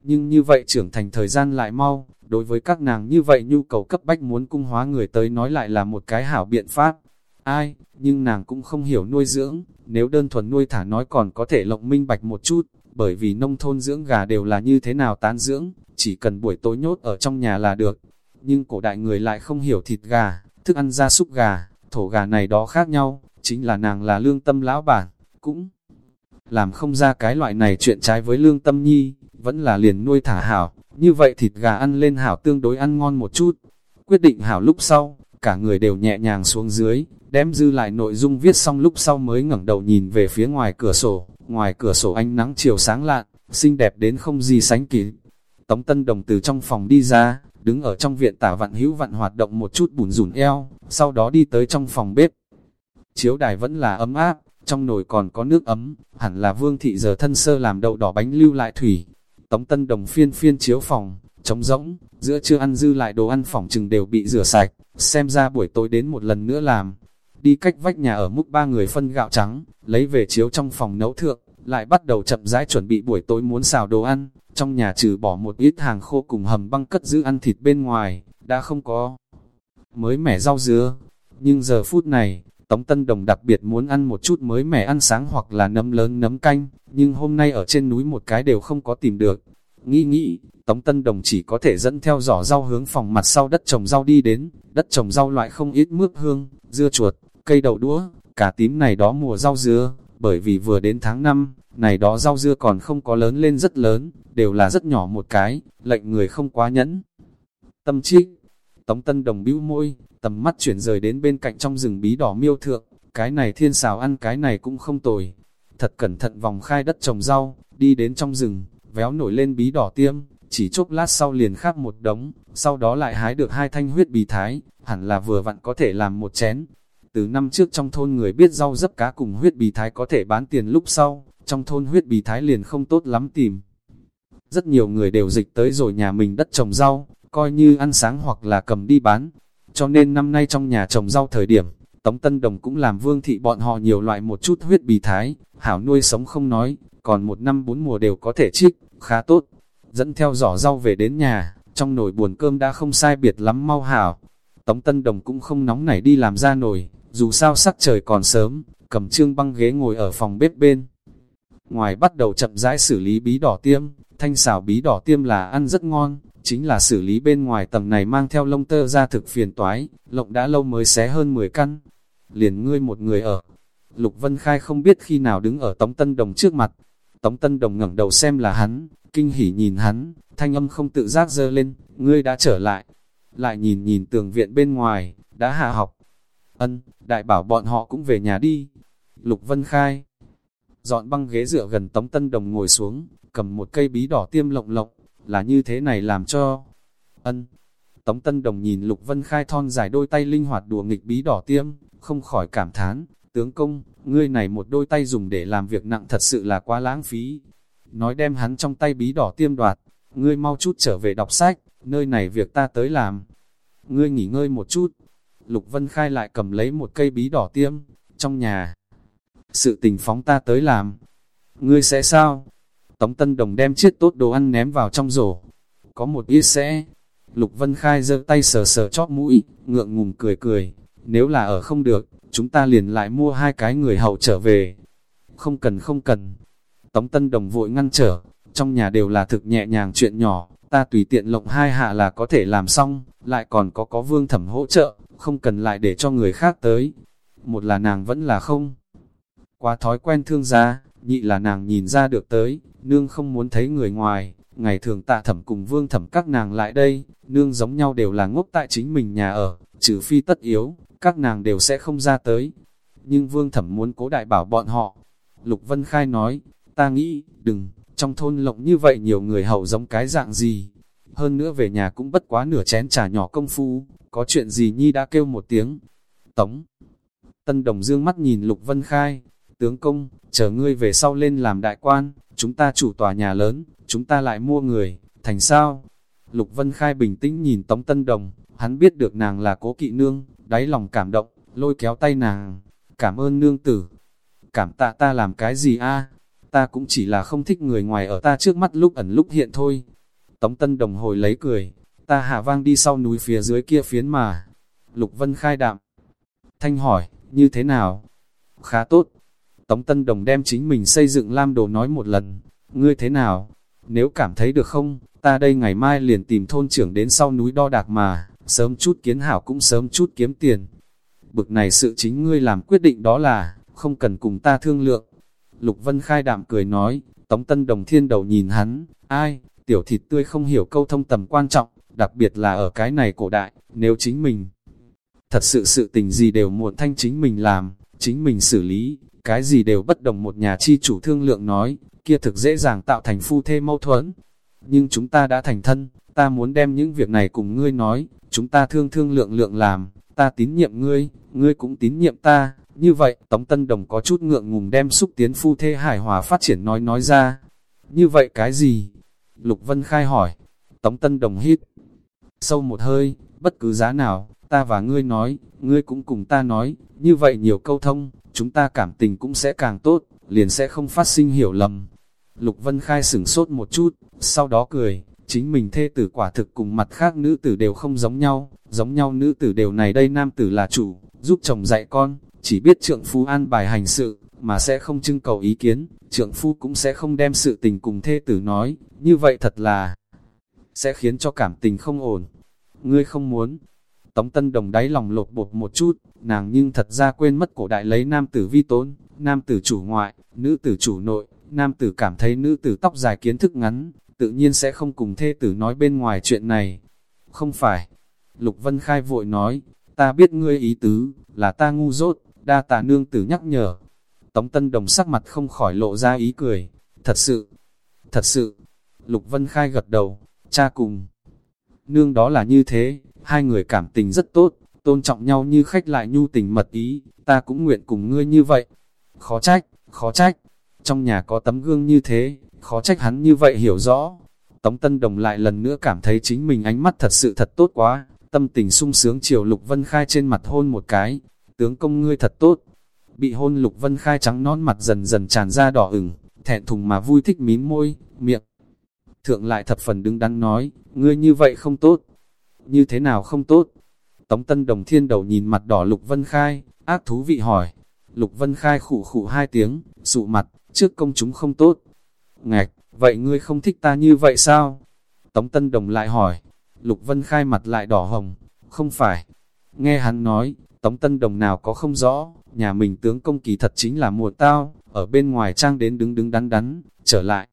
Nhưng như vậy trưởng thành thời gian lại mau, đối với các nàng như vậy nhu cầu cấp bách muốn cung hóa người tới nói lại là một cái hảo biện pháp. Ai, nhưng nàng cũng không hiểu nuôi dưỡng, nếu đơn thuần nuôi thả nói còn có thể lộng minh bạch một chút, bởi vì nông thôn dưỡng gà đều là như thế nào tán dưỡng, chỉ cần buổi tối nhốt ở trong nhà là được. Nhưng cổ đại người lại không hiểu thịt gà, thức ăn gia súc gà, thổ gà này đó khác nhau, chính là nàng là lương tâm lão bản, cũng làm không ra cái loại này chuyện trái với lương tâm nhi, vẫn là liền nuôi thả hảo, như vậy thịt gà ăn lên hảo tương đối ăn ngon một chút. Quyết định hảo lúc sau, cả người đều nhẹ nhàng xuống dưới, đem dư lại nội dung viết xong lúc sau mới ngẩng đầu nhìn về phía ngoài cửa sổ, ngoài cửa sổ ánh nắng chiều sáng lạn, xinh đẹp đến không gì sánh kịp. Tống Tân Đồng từ trong phòng đi ra, đứng ở trong viện tả vạn hữu vạn hoạt động một chút bùn rủn eo, sau đó đi tới trong phòng bếp. Chiếu đài vẫn là ấm áp, trong nồi còn có nước ấm, hẳn là vương thị giờ thân sơ làm đậu đỏ bánh lưu lại thủy. Tống Tân Đồng phiên phiên chiếu phòng, trống rỗng, giữa trưa ăn dư lại đồ ăn phòng chừng đều bị rửa sạch, xem ra buổi tối đến một lần nữa làm. Đi cách vách nhà ở múc ba người phân gạo trắng, lấy về chiếu trong phòng nấu thượng, lại bắt đầu chậm rãi chuẩn bị buổi tối muốn xào đồ ăn, trong nhà trừ bỏ một ít hàng khô cùng hầm băng cất giữ ăn thịt bên ngoài, đã không có mới mẻ rau dứa. Nhưng giờ phút này, Tống Tân Đồng đặc biệt muốn ăn một chút mới mẻ ăn sáng hoặc là nấm lớn nấm canh, nhưng hôm nay ở trên núi một cái đều không có tìm được. Nghĩ nghĩ, Tống Tân Đồng chỉ có thể dẫn theo giỏ rau hướng phòng mặt sau đất trồng rau đi đến, đất trồng rau loại không ít mướp hương, dưa chuột, cây đậu đũa, cả tím này đó mùa rau dưa, bởi vì vừa đến tháng 5, này đó rau dưa còn không có lớn lên rất lớn, đều là rất nhỏ một cái, lệnh người không quá nhẫn. Tâm trí Tống Tân Đồng bĩu môi, tầm mắt chuyển rời đến bên cạnh trong rừng bí đỏ miêu thượng, cái này thiên xào ăn cái này cũng không tồi. Thật cẩn thận vòng khai đất trồng rau, đi đến trong rừng, véo nổi lên bí đỏ tiêm, chỉ chốc lát sau liền khắp một đống, sau đó lại hái được hai thanh huyết bì thái, hẳn là vừa vặn có thể làm một chén. Từ năm trước trong thôn người biết rau dấp cá cùng huyết bì thái có thể bán tiền lúc sau, trong thôn huyết bì thái liền không tốt lắm tìm. Rất nhiều người đều dịch tới rồi nhà mình đất trồng rau, coi như ăn sáng hoặc là cầm đi bán. Cho nên năm nay trong nhà trồng rau thời điểm, Tống Tân Đồng cũng làm vương thị bọn họ nhiều loại một chút huyết bì thái, hảo nuôi sống không nói, còn một năm bốn mùa đều có thể trích, khá tốt. Dẫn theo giỏ rau về đến nhà, trong nồi buồn cơm đã không sai biệt lắm mau hảo. Tống Tân Đồng cũng không nóng nảy đi làm ra nồi, dù sao sắc trời còn sớm, cầm trương băng ghế ngồi ở phòng bếp bên. Ngoài bắt đầu chậm rãi xử lý bí đỏ tiêm, thanh xào bí đỏ tiêm là ăn rất ngon, chính là xử lý bên ngoài tầng này mang theo lông tơ ra thực phiền toái, lộng đã lâu mới xé hơn 10 căn. Liền ngươi một người ở. Lục Vân Khai không biết khi nào đứng ở Tống Tân Đồng trước mặt. Tống Tân Đồng ngẩng đầu xem là hắn, kinh hỉ nhìn hắn, thanh âm không tự giác dơ lên, ngươi đã trở lại. Lại nhìn nhìn tường viện bên ngoài, đã hạ học. Ân, đại bảo bọn họ cũng về nhà đi. Lục Vân Khai dọn băng ghế dựa gần Tống Tân Đồng ngồi xuống, cầm một cây bí đỏ tiêm lộng lộng, là như thế này làm cho. Ân. Tống Tân Đồng nhìn Lục Vân Khai thon dài đôi tay linh hoạt đùa nghịch bí đỏ tiêm, không khỏi cảm thán, tướng công, ngươi này một đôi tay dùng để làm việc nặng thật sự là quá lãng phí. Nói đem hắn trong tay bí đỏ tiêm đoạt, ngươi mau chút trở về đọc sách, nơi này việc ta tới làm. Ngươi nghỉ ngơi một chút. Lục Vân Khai lại cầm lấy một cây bí đỏ tiêm, trong nhà. Sự tình phóng ta tới làm. Ngươi sẽ sao? Tống Tân Đồng đem chiếc tốt đồ ăn ném vào trong rổ. Có một ít sẽ. Lục Vân Khai giơ tay sờ sờ chóp mũi, ngượng ngùng cười cười. Nếu là ở không được, chúng ta liền lại mua hai cái người hậu trở về. Không cần không cần. Tống Tân Đồng vội ngăn trở, trong nhà đều là thực nhẹ nhàng chuyện nhỏ, ta tùy tiện lộng hai hạ là có thể làm xong, lại còn có có vương thẩm hỗ trợ, không cần lại để cho người khác tới. Một là nàng vẫn là không. Quá thói quen thương gia, nhị là nàng nhìn ra được tới, nương không muốn thấy người ngoài, ngày thường tạ thẩm cùng vương thẩm các nàng lại đây, nương giống nhau đều là ngốc tại chính mình nhà ở, trừ phi tất yếu, các nàng đều sẽ không ra tới. Nhưng vương thẩm muốn cố đại bảo bọn họ. Lục Vân Khai nói, ta nghĩ, đừng, trong thôn lộng như vậy nhiều người hậu giống cái dạng gì. Hơn nữa về nhà cũng bất quá nửa chén trà nhỏ công phu, có chuyện gì nhi đã kêu một tiếng. Tống. Tân Đồng dương mắt nhìn Lục Vân Khai, tướng công, chờ ngươi về sau lên làm đại quan, chúng ta chủ tòa nhà lớn, chúng ta lại mua người, thành sao? Lục Vân Khai bình tĩnh nhìn Tống Tân Đồng, hắn biết được nàng là cố kỵ nương, đáy lòng cảm động, lôi kéo tay nàng, cảm ơn nương tử. Cảm tạ ta làm cái gì a? Ta cũng chỉ là không thích người ngoài ở ta trước mắt lúc ẩn lúc hiện thôi. Tống Tân Đồng hồi lấy cười, ta hạ vang đi sau núi phía dưới kia phiến mà. Lục Vân Khai đạm. Thanh hỏi, như thế nào? Khá tốt, Tống Tân Đồng đem chính mình xây dựng lam đồ nói một lần, ngươi thế nào? Nếu cảm thấy được không, ta đây ngày mai liền tìm thôn trưởng đến sau núi đo đạc mà, sớm chút kiến hảo cũng sớm chút kiếm tiền. Bực này sự chính ngươi làm quyết định đó là, không cần cùng ta thương lượng. Lục Vân Khai đạm cười nói, Tống Tân Đồng thiên đầu nhìn hắn, ai, tiểu thịt tươi không hiểu câu thông tầm quan trọng, đặc biệt là ở cái này cổ đại, nếu chính mình thật sự sự tình gì đều muộn thanh chính mình làm, chính mình xử lý, cái gì đều bất đồng một nhà chi chủ thương lượng nói, kia thực dễ dàng tạo thành phu thê mâu thuẫn. Nhưng chúng ta đã thành thân, ta muốn đem những việc này cùng ngươi nói, chúng ta thương thương lượng lượng làm, ta tín nhiệm ngươi, ngươi cũng tín nhiệm ta. Như vậy, Tống Tân Đồng có chút ngượng ngùng đem xúc tiến phu thê hài hòa phát triển nói nói ra. Như vậy cái gì? Lục Vân Khai hỏi. Tống Tân Đồng hít. Sâu một hơi, bất cứ giá nào, ta và ngươi nói, ngươi cũng cùng ta nói, như vậy nhiều câu thông, chúng ta cảm tình cũng sẽ càng tốt, liền sẽ không phát sinh hiểu lầm. Lục Vân Khai sửng sốt một chút, sau đó cười, chính mình thê tử quả thực cùng mặt khác nữ tử đều không giống nhau, giống nhau nữ tử đều này đây nam tử là chủ, giúp chồng dạy con, chỉ biết trượng phu an bài hành sự, mà sẽ không trưng cầu ý kiến, trượng phu cũng sẽ không đem sự tình cùng thê tử nói, như vậy thật là sẽ khiến cho cảm tình không ổn. Ngươi không muốn, Tống Tân Đồng đáy lòng lột bột một chút, nàng nhưng thật ra quên mất cổ đại lấy nam tử vi tốn, nam tử chủ ngoại, nữ tử chủ nội, nam tử cảm thấy nữ tử tóc dài kiến thức ngắn, tự nhiên sẽ không cùng thê tử nói bên ngoài chuyện này. Không phải. Lục Vân Khai vội nói, ta biết ngươi ý tứ, là ta ngu dốt, đa tà nương tử nhắc nhở. Tống Tân Đồng sắc mặt không khỏi lộ ra ý cười. Thật sự, thật sự, Lục Vân Khai gật đầu, cha cùng. Nương đó là như thế, hai người cảm tình rất tốt, tôn trọng nhau như khách lại nhu tình mật ý, ta cũng nguyện cùng ngươi như vậy. Khó trách, khó trách, trong nhà có tấm gương như thế, khó trách hắn như vậy hiểu rõ. Tống Tân Đồng lại lần nữa cảm thấy chính mình ánh mắt thật sự thật tốt quá, tâm tình sung sướng chiều Lục Vân Khai trên mặt hôn một cái, tướng công ngươi thật tốt. Bị hôn Lục Vân Khai trắng nón mặt dần dần tràn ra đỏ ửng, thẹn thùng mà vui thích mím môi, miệng. Thượng lại thập phần đứng đắn nói, ngươi như vậy không tốt, như thế nào không tốt. Tống Tân Đồng Thiên đầu nhìn mặt đỏ Lục Vân Khai, ác thú vị hỏi. Lục Vân Khai khủ khủ hai tiếng, sụ mặt, trước công chúng không tốt. Ngạch, vậy ngươi không thích ta như vậy sao? Tống Tân Đồng lại hỏi. Lục Vân Khai mặt lại đỏ hồng, không phải. Nghe hắn nói, Tống Tân Đồng nào có không rõ, nhà mình tướng công kỳ thật chính là mùa tao, ở bên ngoài trang đến đứng đứng đắn đắn, trở lại.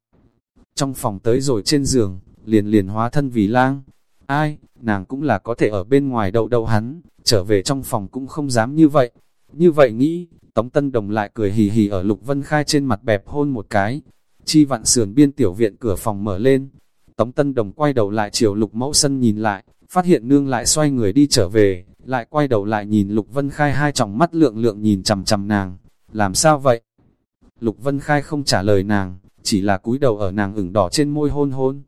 Trong phòng tới rồi trên giường, liền liền hóa thân vì lang. Ai, nàng cũng là có thể ở bên ngoài đậu đậu hắn, trở về trong phòng cũng không dám như vậy. Như vậy nghĩ, Tống Tân Đồng lại cười hì hì ở Lục Vân Khai trên mặt bẹp hôn một cái. Chi vạn sườn biên tiểu viện cửa phòng mở lên. Tống Tân Đồng quay đầu lại chiều Lục Mẫu Sân nhìn lại, phát hiện nương lại xoay người đi trở về, lại quay đầu lại nhìn Lục Vân Khai hai tròng mắt lượng lượng nhìn chằm chằm nàng. Làm sao vậy? Lục Vân Khai không trả lời nàng, chỉ là cúi đầu ở nàng ửng đỏ trên môi hôn hôn.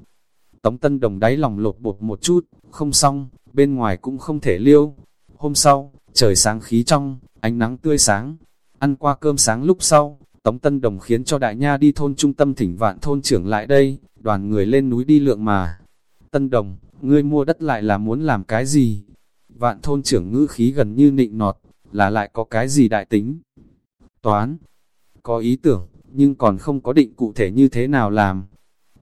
Tống Tân Đồng đáy lòng lột bột một chút, không xong, bên ngoài cũng không thể liêu. Hôm sau, trời sáng khí trong, ánh nắng tươi sáng. Ăn qua cơm sáng lúc sau, Tống Tân Đồng khiến cho đại nha đi thôn trung tâm thỉnh vạn thôn trưởng lại đây, đoàn người lên núi đi lượng mà. Tân Đồng, ngươi mua đất lại là muốn làm cái gì? Vạn thôn trưởng ngữ khí gần như nịnh nọt, là lại có cái gì đại tính? Toán, có ý tưởng, nhưng còn không có định cụ thể như thế nào làm.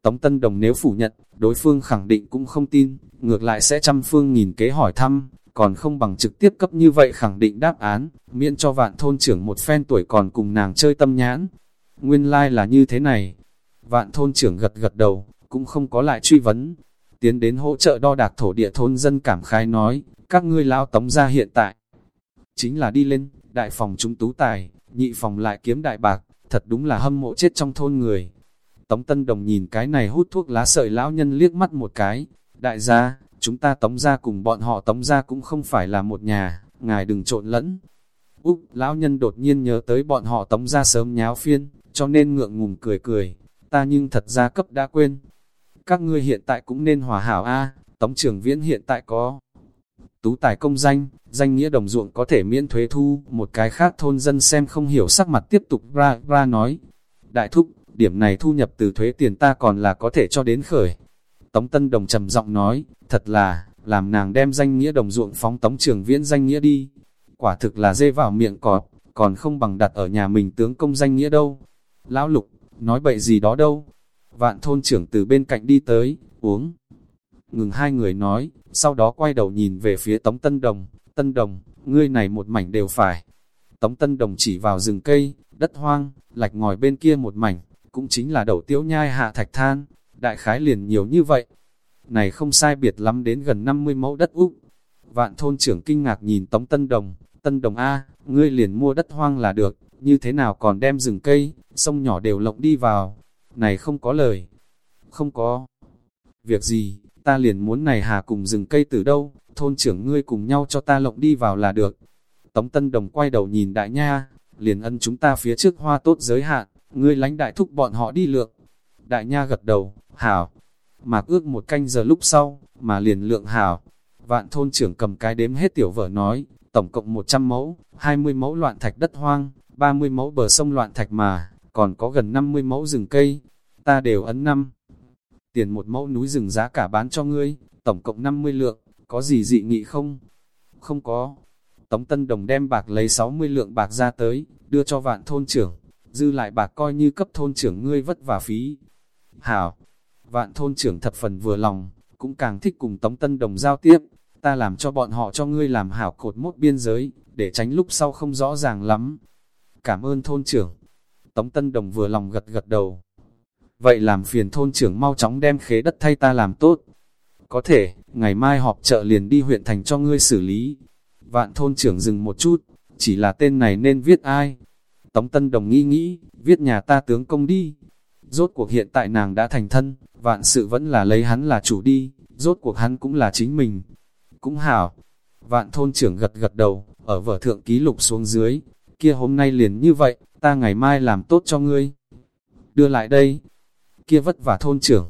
Tống Tân Đồng nếu phủ nhận, đối phương khẳng định cũng không tin, ngược lại sẽ trăm phương nghìn kế hỏi thăm, còn không bằng trực tiếp cấp như vậy khẳng định đáp án, miễn cho vạn thôn trưởng một phen tuổi còn cùng nàng chơi tâm nhãn. Nguyên lai like là như thế này. Vạn thôn trưởng gật gật đầu, cũng không có lại truy vấn. Tiến đến hỗ trợ đo đạc thổ địa thôn dân cảm khai nói, các ngươi lão tống ra hiện tại. Chính là đi lên, đại phòng chúng tú tài, nhị phòng lại kiếm đại bạc, thật đúng là hâm mộ chết trong thôn người. Tống Tân Đồng nhìn cái này hút thuốc lá sợi lão nhân liếc mắt một cái, đại gia, chúng ta tống ra cùng bọn họ tống ra cũng không phải là một nhà, ngài đừng trộn lẫn. Úc, lão nhân đột nhiên nhớ tới bọn họ tống ra sớm nháo phiên, cho nên ngượng ngùng cười cười, ta nhưng thật ra cấp đã quên. Các ngươi hiện tại cũng nên hòa hảo A, tống trưởng viễn hiện tại có tú tài công danh, danh nghĩa đồng ruộng có thể miễn thuế thu, một cái khác thôn dân xem không hiểu sắc mặt tiếp tục ra, ra nói. Đại thúc, điểm này thu nhập từ thuế tiền ta còn là có thể cho đến khởi. Tống Tân Đồng trầm giọng nói, thật là, làm nàng đem danh nghĩa đồng ruộng phóng Tống Trường Viễn danh nghĩa đi. Quả thực là dê vào miệng cọp, còn không bằng đặt ở nhà mình tướng công danh nghĩa đâu. Lão Lục, nói bậy gì đó đâu. Vạn thôn trưởng từ bên cạnh đi tới, uống. Ngừng hai người nói, sau đó quay đầu nhìn về phía Tống Tân Đồng, Tân Đồng, ngươi này một mảnh đều phải. Tống Tân Đồng chỉ vào rừng cây, đất hoang, lạch ngòi bên kia một mảnh, cũng chính là đầu tiếu nhai hạ thạch than, đại khái liền nhiều như vậy. Này không sai biệt lắm đến gần 50 mẫu đất Úc. Vạn thôn trưởng kinh ngạc nhìn Tống Tân Đồng, Tân Đồng A, ngươi liền mua đất hoang là được, như thế nào còn đem rừng cây, sông nhỏ đều lộng đi vào. Này không có lời, không có. Việc gì, ta liền muốn này hà cùng rừng cây từ đâu, thôn trưởng ngươi cùng nhau cho ta lộng đi vào là được. Tống Tân Đồng quay đầu nhìn đại nha, liền ân chúng ta phía trước hoa tốt giới hạn, ngươi lánh đại thúc bọn họ đi lượng. Đại nha gật đầu, hảo, mạc ước một canh giờ lúc sau, mà liền lượng hảo. Vạn thôn trưởng cầm cái đếm hết tiểu vợ nói, tổng cộng 100 mẫu, 20 mẫu loạn thạch đất hoang, 30 mẫu bờ sông loạn thạch mà, còn có gần 50 mẫu rừng cây. Ta đều ấn năm. Tiền một mẫu núi rừng giá cả bán cho ngươi, tổng cộng 50 lượng, có gì dị nghị không? Không có. Tống Tân Đồng đem bạc lấy 60 lượng bạc ra tới, đưa cho vạn thôn trưởng, dư lại bạc coi như cấp thôn trưởng ngươi vất vả phí. Hảo, vạn thôn trưởng thập phần vừa lòng, cũng càng thích cùng Tống Tân Đồng giao tiếp, ta làm cho bọn họ cho ngươi làm hảo cột mốt biên giới, để tránh lúc sau không rõ ràng lắm. Cảm ơn thôn trưởng. Tống Tân Đồng vừa lòng gật gật đầu. Vậy làm phiền thôn trưởng mau chóng đem khế đất thay ta làm tốt. Có thể, ngày mai họp chợ liền đi huyện thành cho ngươi xử lý. Vạn thôn trưởng dừng một chút, chỉ là tên này nên viết ai? Tống Tân Đồng nghĩ nghĩ, viết nhà ta tướng công đi. Rốt cuộc hiện tại nàng đã thành thân, vạn sự vẫn là lấy hắn là chủ đi, rốt cuộc hắn cũng là chính mình. Cũng hảo, vạn thôn trưởng gật gật đầu, ở vở thượng ký lục xuống dưới, kia hôm nay liền như vậy, ta ngày mai làm tốt cho ngươi. Đưa lại đây, kia vất vả thôn trưởng.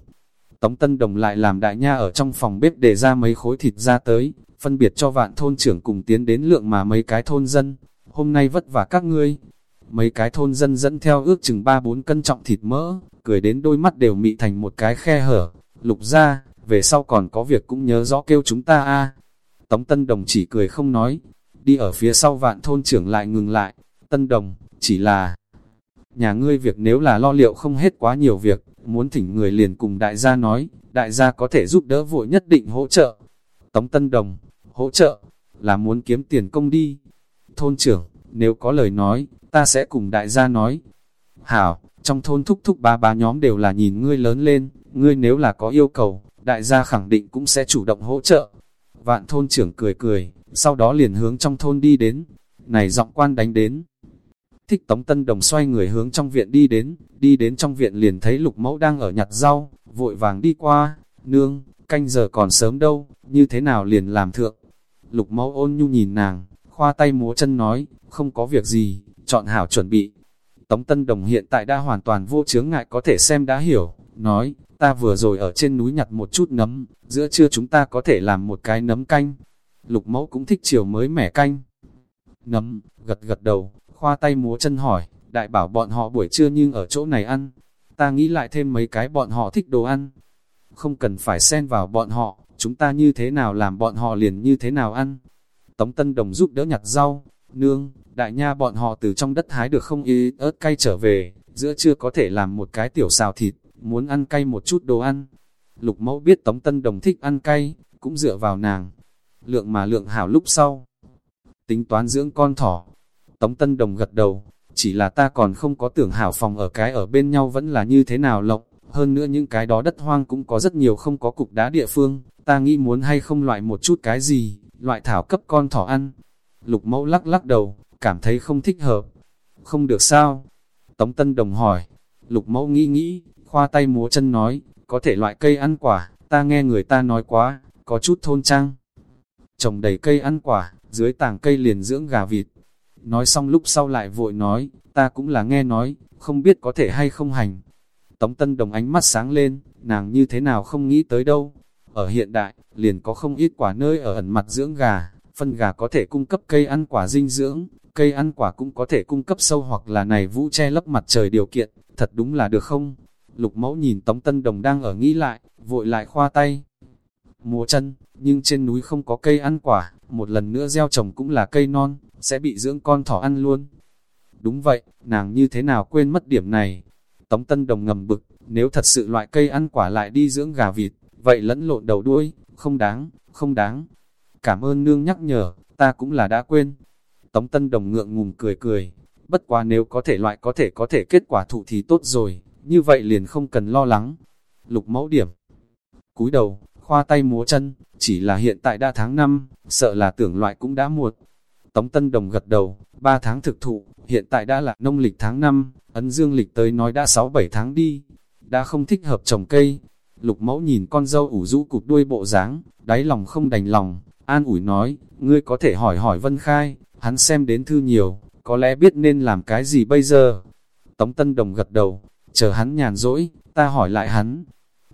Tống Tân Đồng lại làm đại nha ở trong phòng bếp để ra mấy khối thịt ra tới, phân biệt cho vạn thôn trưởng cùng tiến đến lượng mà mấy cái thôn dân. Hôm nay vất vả các ngươi. Mấy cái thôn dân dẫn theo ước chừng 3-4 cân trọng thịt mỡ, cười đến đôi mắt đều mị thành một cái khe hở. Lục ra, về sau còn có việc cũng nhớ rõ kêu chúng ta a Tống Tân Đồng chỉ cười không nói. đi ở phía sau vạn thôn trưởng lại ngừng lại, tân đồng, chỉ là nhà ngươi việc nếu là lo liệu không hết quá nhiều việc, muốn thỉnh người liền cùng đại gia nói, đại gia có thể giúp đỡ vội nhất định hỗ trợ. Tống Tân Đồng, hỗ trợ, là muốn kiếm tiền công đi. Thôn trưởng, nếu có lời nói, ta sẽ cùng đại gia nói. Hảo, trong thôn thúc thúc ba ba nhóm đều là nhìn ngươi lớn lên, ngươi nếu là có yêu cầu, đại gia khẳng định cũng sẽ chủ động hỗ trợ. Vạn thôn trưởng cười cười, sau đó liền hướng trong thôn đi đến. Này giọng quan đánh đến. Thích Tống Tân Đồng xoay người hướng trong viện đi đến, đi đến trong viện liền thấy lục mẫu đang ở nhặt rau, vội vàng đi qua, nương, canh giờ còn sớm đâu, như thế nào liền làm thượng. Lục mẫu ôn nhu nhìn nàng, khoa tay múa chân nói, không có việc gì, chọn hảo chuẩn bị. Tống Tân Đồng hiện tại đã hoàn toàn vô chướng ngại có thể xem đã hiểu, nói, ta vừa rồi ở trên núi nhặt một chút nấm, giữa trưa chúng ta có thể làm một cái nấm canh. Lục mẫu cũng thích chiều mới mẻ canh. Nấm, gật gật đầu, khoa tay múa chân hỏi, đại bảo bọn họ buổi trưa nhưng ở chỗ này ăn, ta nghĩ lại thêm mấy cái bọn họ thích đồ ăn. Không cần phải xen vào bọn họ, chúng ta như thế nào làm bọn họ liền như thế nào ăn. Tống Tân Đồng giúp đỡ nhặt rau, nương, đại nha bọn họ từ trong đất hái được không y ớt cay trở về, giữa trưa có thể làm một cái tiểu xào thịt, muốn ăn cay một chút đồ ăn. Lục mẫu biết Tống Tân Đồng thích ăn cay, cũng dựa vào nàng. Lượng mà lượng hảo lúc sau. Tính toán dưỡng con thỏ. Tống Tân Đồng gật đầu, chỉ là ta còn không có tưởng hảo phòng ở cái ở bên nhau vẫn là như thế nào lộng. Hơn nữa những cái đó đất hoang cũng có rất nhiều không có cục đá địa phương, ta nghĩ muốn hay không loại một chút cái gì, loại thảo cấp con thỏ ăn. Lục mẫu lắc lắc đầu, cảm thấy không thích hợp. Không được sao? Tống Tân Đồng hỏi. Lục mẫu nghĩ nghĩ, khoa tay múa chân nói, có thể loại cây ăn quả, ta nghe người ta nói quá, có chút thôn trang. Trồng đầy cây ăn quả, dưới tảng cây liền dưỡng gà vịt. Nói xong lúc sau lại vội nói, ta cũng là nghe nói, không biết có thể hay không hành. Tống Tân Đồng ánh mắt sáng lên, nàng như thế nào không nghĩ tới đâu. Ở hiện đại, liền có không ít quả nơi ở ẩn mặt dưỡng gà, phân gà có thể cung cấp cây ăn quả dinh dưỡng, cây ăn quả cũng có thể cung cấp sâu hoặc là này vũ che lấp mặt trời điều kiện, thật đúng là được không? Lục mẫu nhìn Tống Tân Đồng đang ở nghĩ lại, vội lại khoa tay. Múa chân, nhưng trên núi không có cây ăn quả, một lần nữa gieo trồng cũng là cây non, sẽ bị dưỡng con thỏ ăn luôn. Đúng vậy, nàng như thế nào quên mất điểm này? Tống Tân Đồng ngầm bực, nếu thật sự loại cây ăn quả lại đi dưỡng gà vịt, vậy lẫn lộn đầu đuôi, không đáng, không đáng. Cảm ơn nương nhắc nhở, ta cũng là đã quên. Tống Tân Đồng ngượng ngùng cười cười, bất quá nếu có thể loại có thể có thể kết quả thụ thì tốt rồi, như vậy liền không cần lo lắng. Lục mẫu điểm, cúi đầu, khoa tay múa chân, chỉ là hiện tại đã tháng 5, sợ là tưởng loại cũng đã muộn. Tống Tân Đồng gật đầu, 3 tháng thực thụ, hiện tại đã là nông lịch tháng 5, ấn dương lịch tới nói đã 6-7 tháng đi, đã không thích hợp trồng cây. Lục mẫu nhìn con dâu ủ rũ cụt đuôi bộ dáng, đáy lòng không đành lòng, an ủi nói, ngươi có thể hỏi hỏi Vân Khai, hắn xem đến thư nhiều, có lẽ biết nên làm cái gì bây giờ. Tống Tân Đồng gật đầu, chờ hắn nhàn rỗi, ta hỏi lại hắn.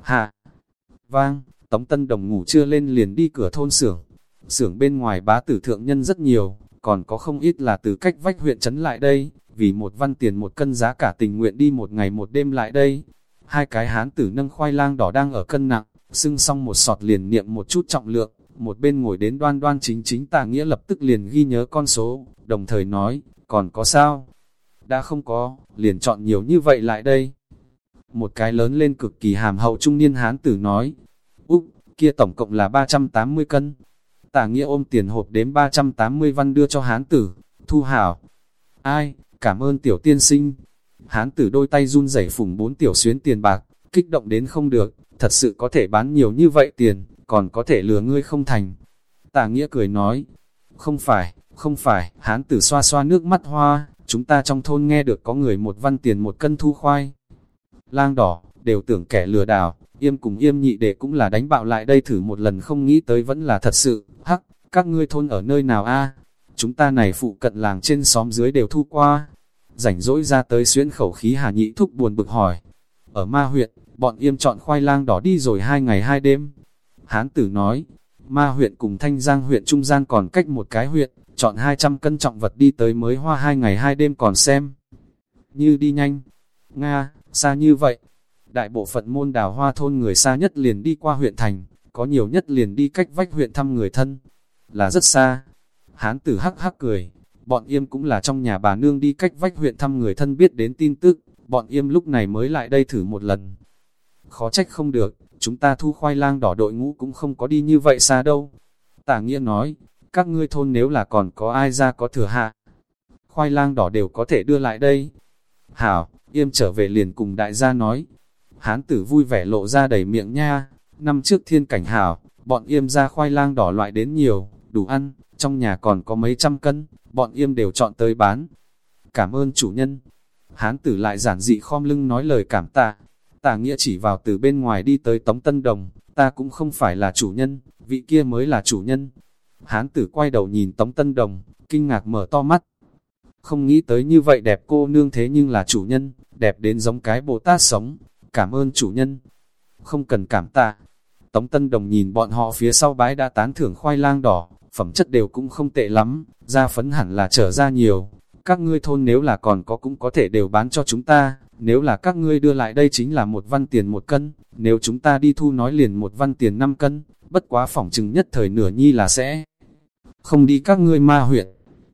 Hạ! Vang! Tống Tân Đồng ngủ chưa lên liền đi cửa thôn xưởng. Xưởng bên ngoài bá tử thượng nhân rất nhiều, còn có không ít là từ cách vách huyện trấn lại đây, vì một văn tiền một cân giá cả tình nguyện đi một ngày một đêm lại đây. Hai cái hán tử nâng khoai lang đỏ đang ở cân nặng, xưng xong một sọt liền niệm một chút trọng lượng, một bên ngồi đến đoan đoan chính chính tà nghĩa lập tức liền ghi nhớ con số, đồng thời nói, còn có sao? Đã không có, liền chọn nhiều như vậy lại đây. Một cái lớn lên cực kỳ hàm hậu trung niên hán tử nói, Úc, kia tổng cộng là 380 cân. Tà nghĩa ôm tiền hộp đếm 380 văn đưa cho hán tử, thu hảo. Ai, cảm ơn tiểu tiên sinh. Hán tử đôi tay run rẩy phủng bốn tiểu xuyến tiền bạc, kích động đến không được, thật sự có thể bán nhiều như vậy tiền, còn có thể lừa ngươi không thành. Tả nghĩa cười nói, không phải, không phải, hán tử xoa xoa nước mắt hoa, chúng ta trong thôn nghe được có người một văn tiền một cân thu khoai. Lang đỏ, đều tưởng kẻ lừa đảo, Yêm cùng yêm nhị đệ cũng là đánh bạo lại đây thử một lần không nghĩ tới vẫn là thật sự, hắc, các ngươi thôn ở nơi nào a? Chúng ta này phụ cận làng trên xóm dưới đều thu qua. Rảnh rỗi ra tới xuyên khẩu khí hà nhị thúc buồn bực hỏi. Ở ma huyện, bọn yêm chọn khoai lang đỏ đi rồi hai ngày hai đêm. Hán tử nói, ma huyện cùng thanh giang huyện trung gian còn cách một cái huyện, chọn 200 cân trọng vật đi tới mới hoa hai ngày hai đêm còn xem. Như đi nhanh, Nga, xa như vậy, đại bộ phận môn đào hoa thôn người xa nhất liền đi qua huyện thành, có nhiều nhất liền đi cách vách huyện thăm người thân, là rất xa. Hán tử hắc hắc cười, bọn yêm cũng là trong nhà bà nương đi cách vách huyện thăm người thân biết đến tin tức, bọn yêm lúc này mới lại đây thử một lần. Khó trách không được, chúng ta thu khoai lang đỏ đội ngũ cũng không có đi như vậy xa đâu. Tả nghĩa nói, các ngươi thôn nếu là còn có ai ra có thừa hạ, khoai lang đỏ đều có thể đưa lại đây. Hảo, yêm trở về liền cùng đại gia nói. Hán tử vui vẻ lộ ra đầy miệng nha, năm trước thiên cảnh hảo, bọn yêm ra khoai lang đỏ loại đến nhiều, đủ ăn, trong nhà còn có mấy trăm cân, bọn yêm đều chọn tới bán. Cảm ơn chủ nhân. Hán tử lại giản dị khom lưng nói lời cảm tạ. Tả nghĩa chỉ vào từ bên ngoài đi tới Tống Tân Đồng, ta cũng không phải là chủ nhân, vị kia mới là chủ nhân. Hán tử quay đầu nhìn Tống Tân Đồng, kinh ngạc mở to mắt. Không nghĩ tới như vậy đẹp cô nương thế nhưng là chủ nhân, đẹp đến giống cái Bồ Tát sống. Cảm ơn chủ nhân. Không cần cảm tạ. Tống Tân Đồng nhìn bọn họ phía sau bãi đã tán thưởng khoai lang đỏ, phẩm chất đều cũng không tệ lắm, da phấn hẳn là trở ra nhiều. Các ngươi thôn nếu là còn có cũng có thể đều bán cho chúng ta, nếu là các ngươi đưa lại đây chính là một văn tiền một cân, nếu chúng ta đi thu nói liền một văn tiền năm cân, bất quá phỏng chừng nhất thời nửa nhi là sẽ không đi các ngươi ma huyện.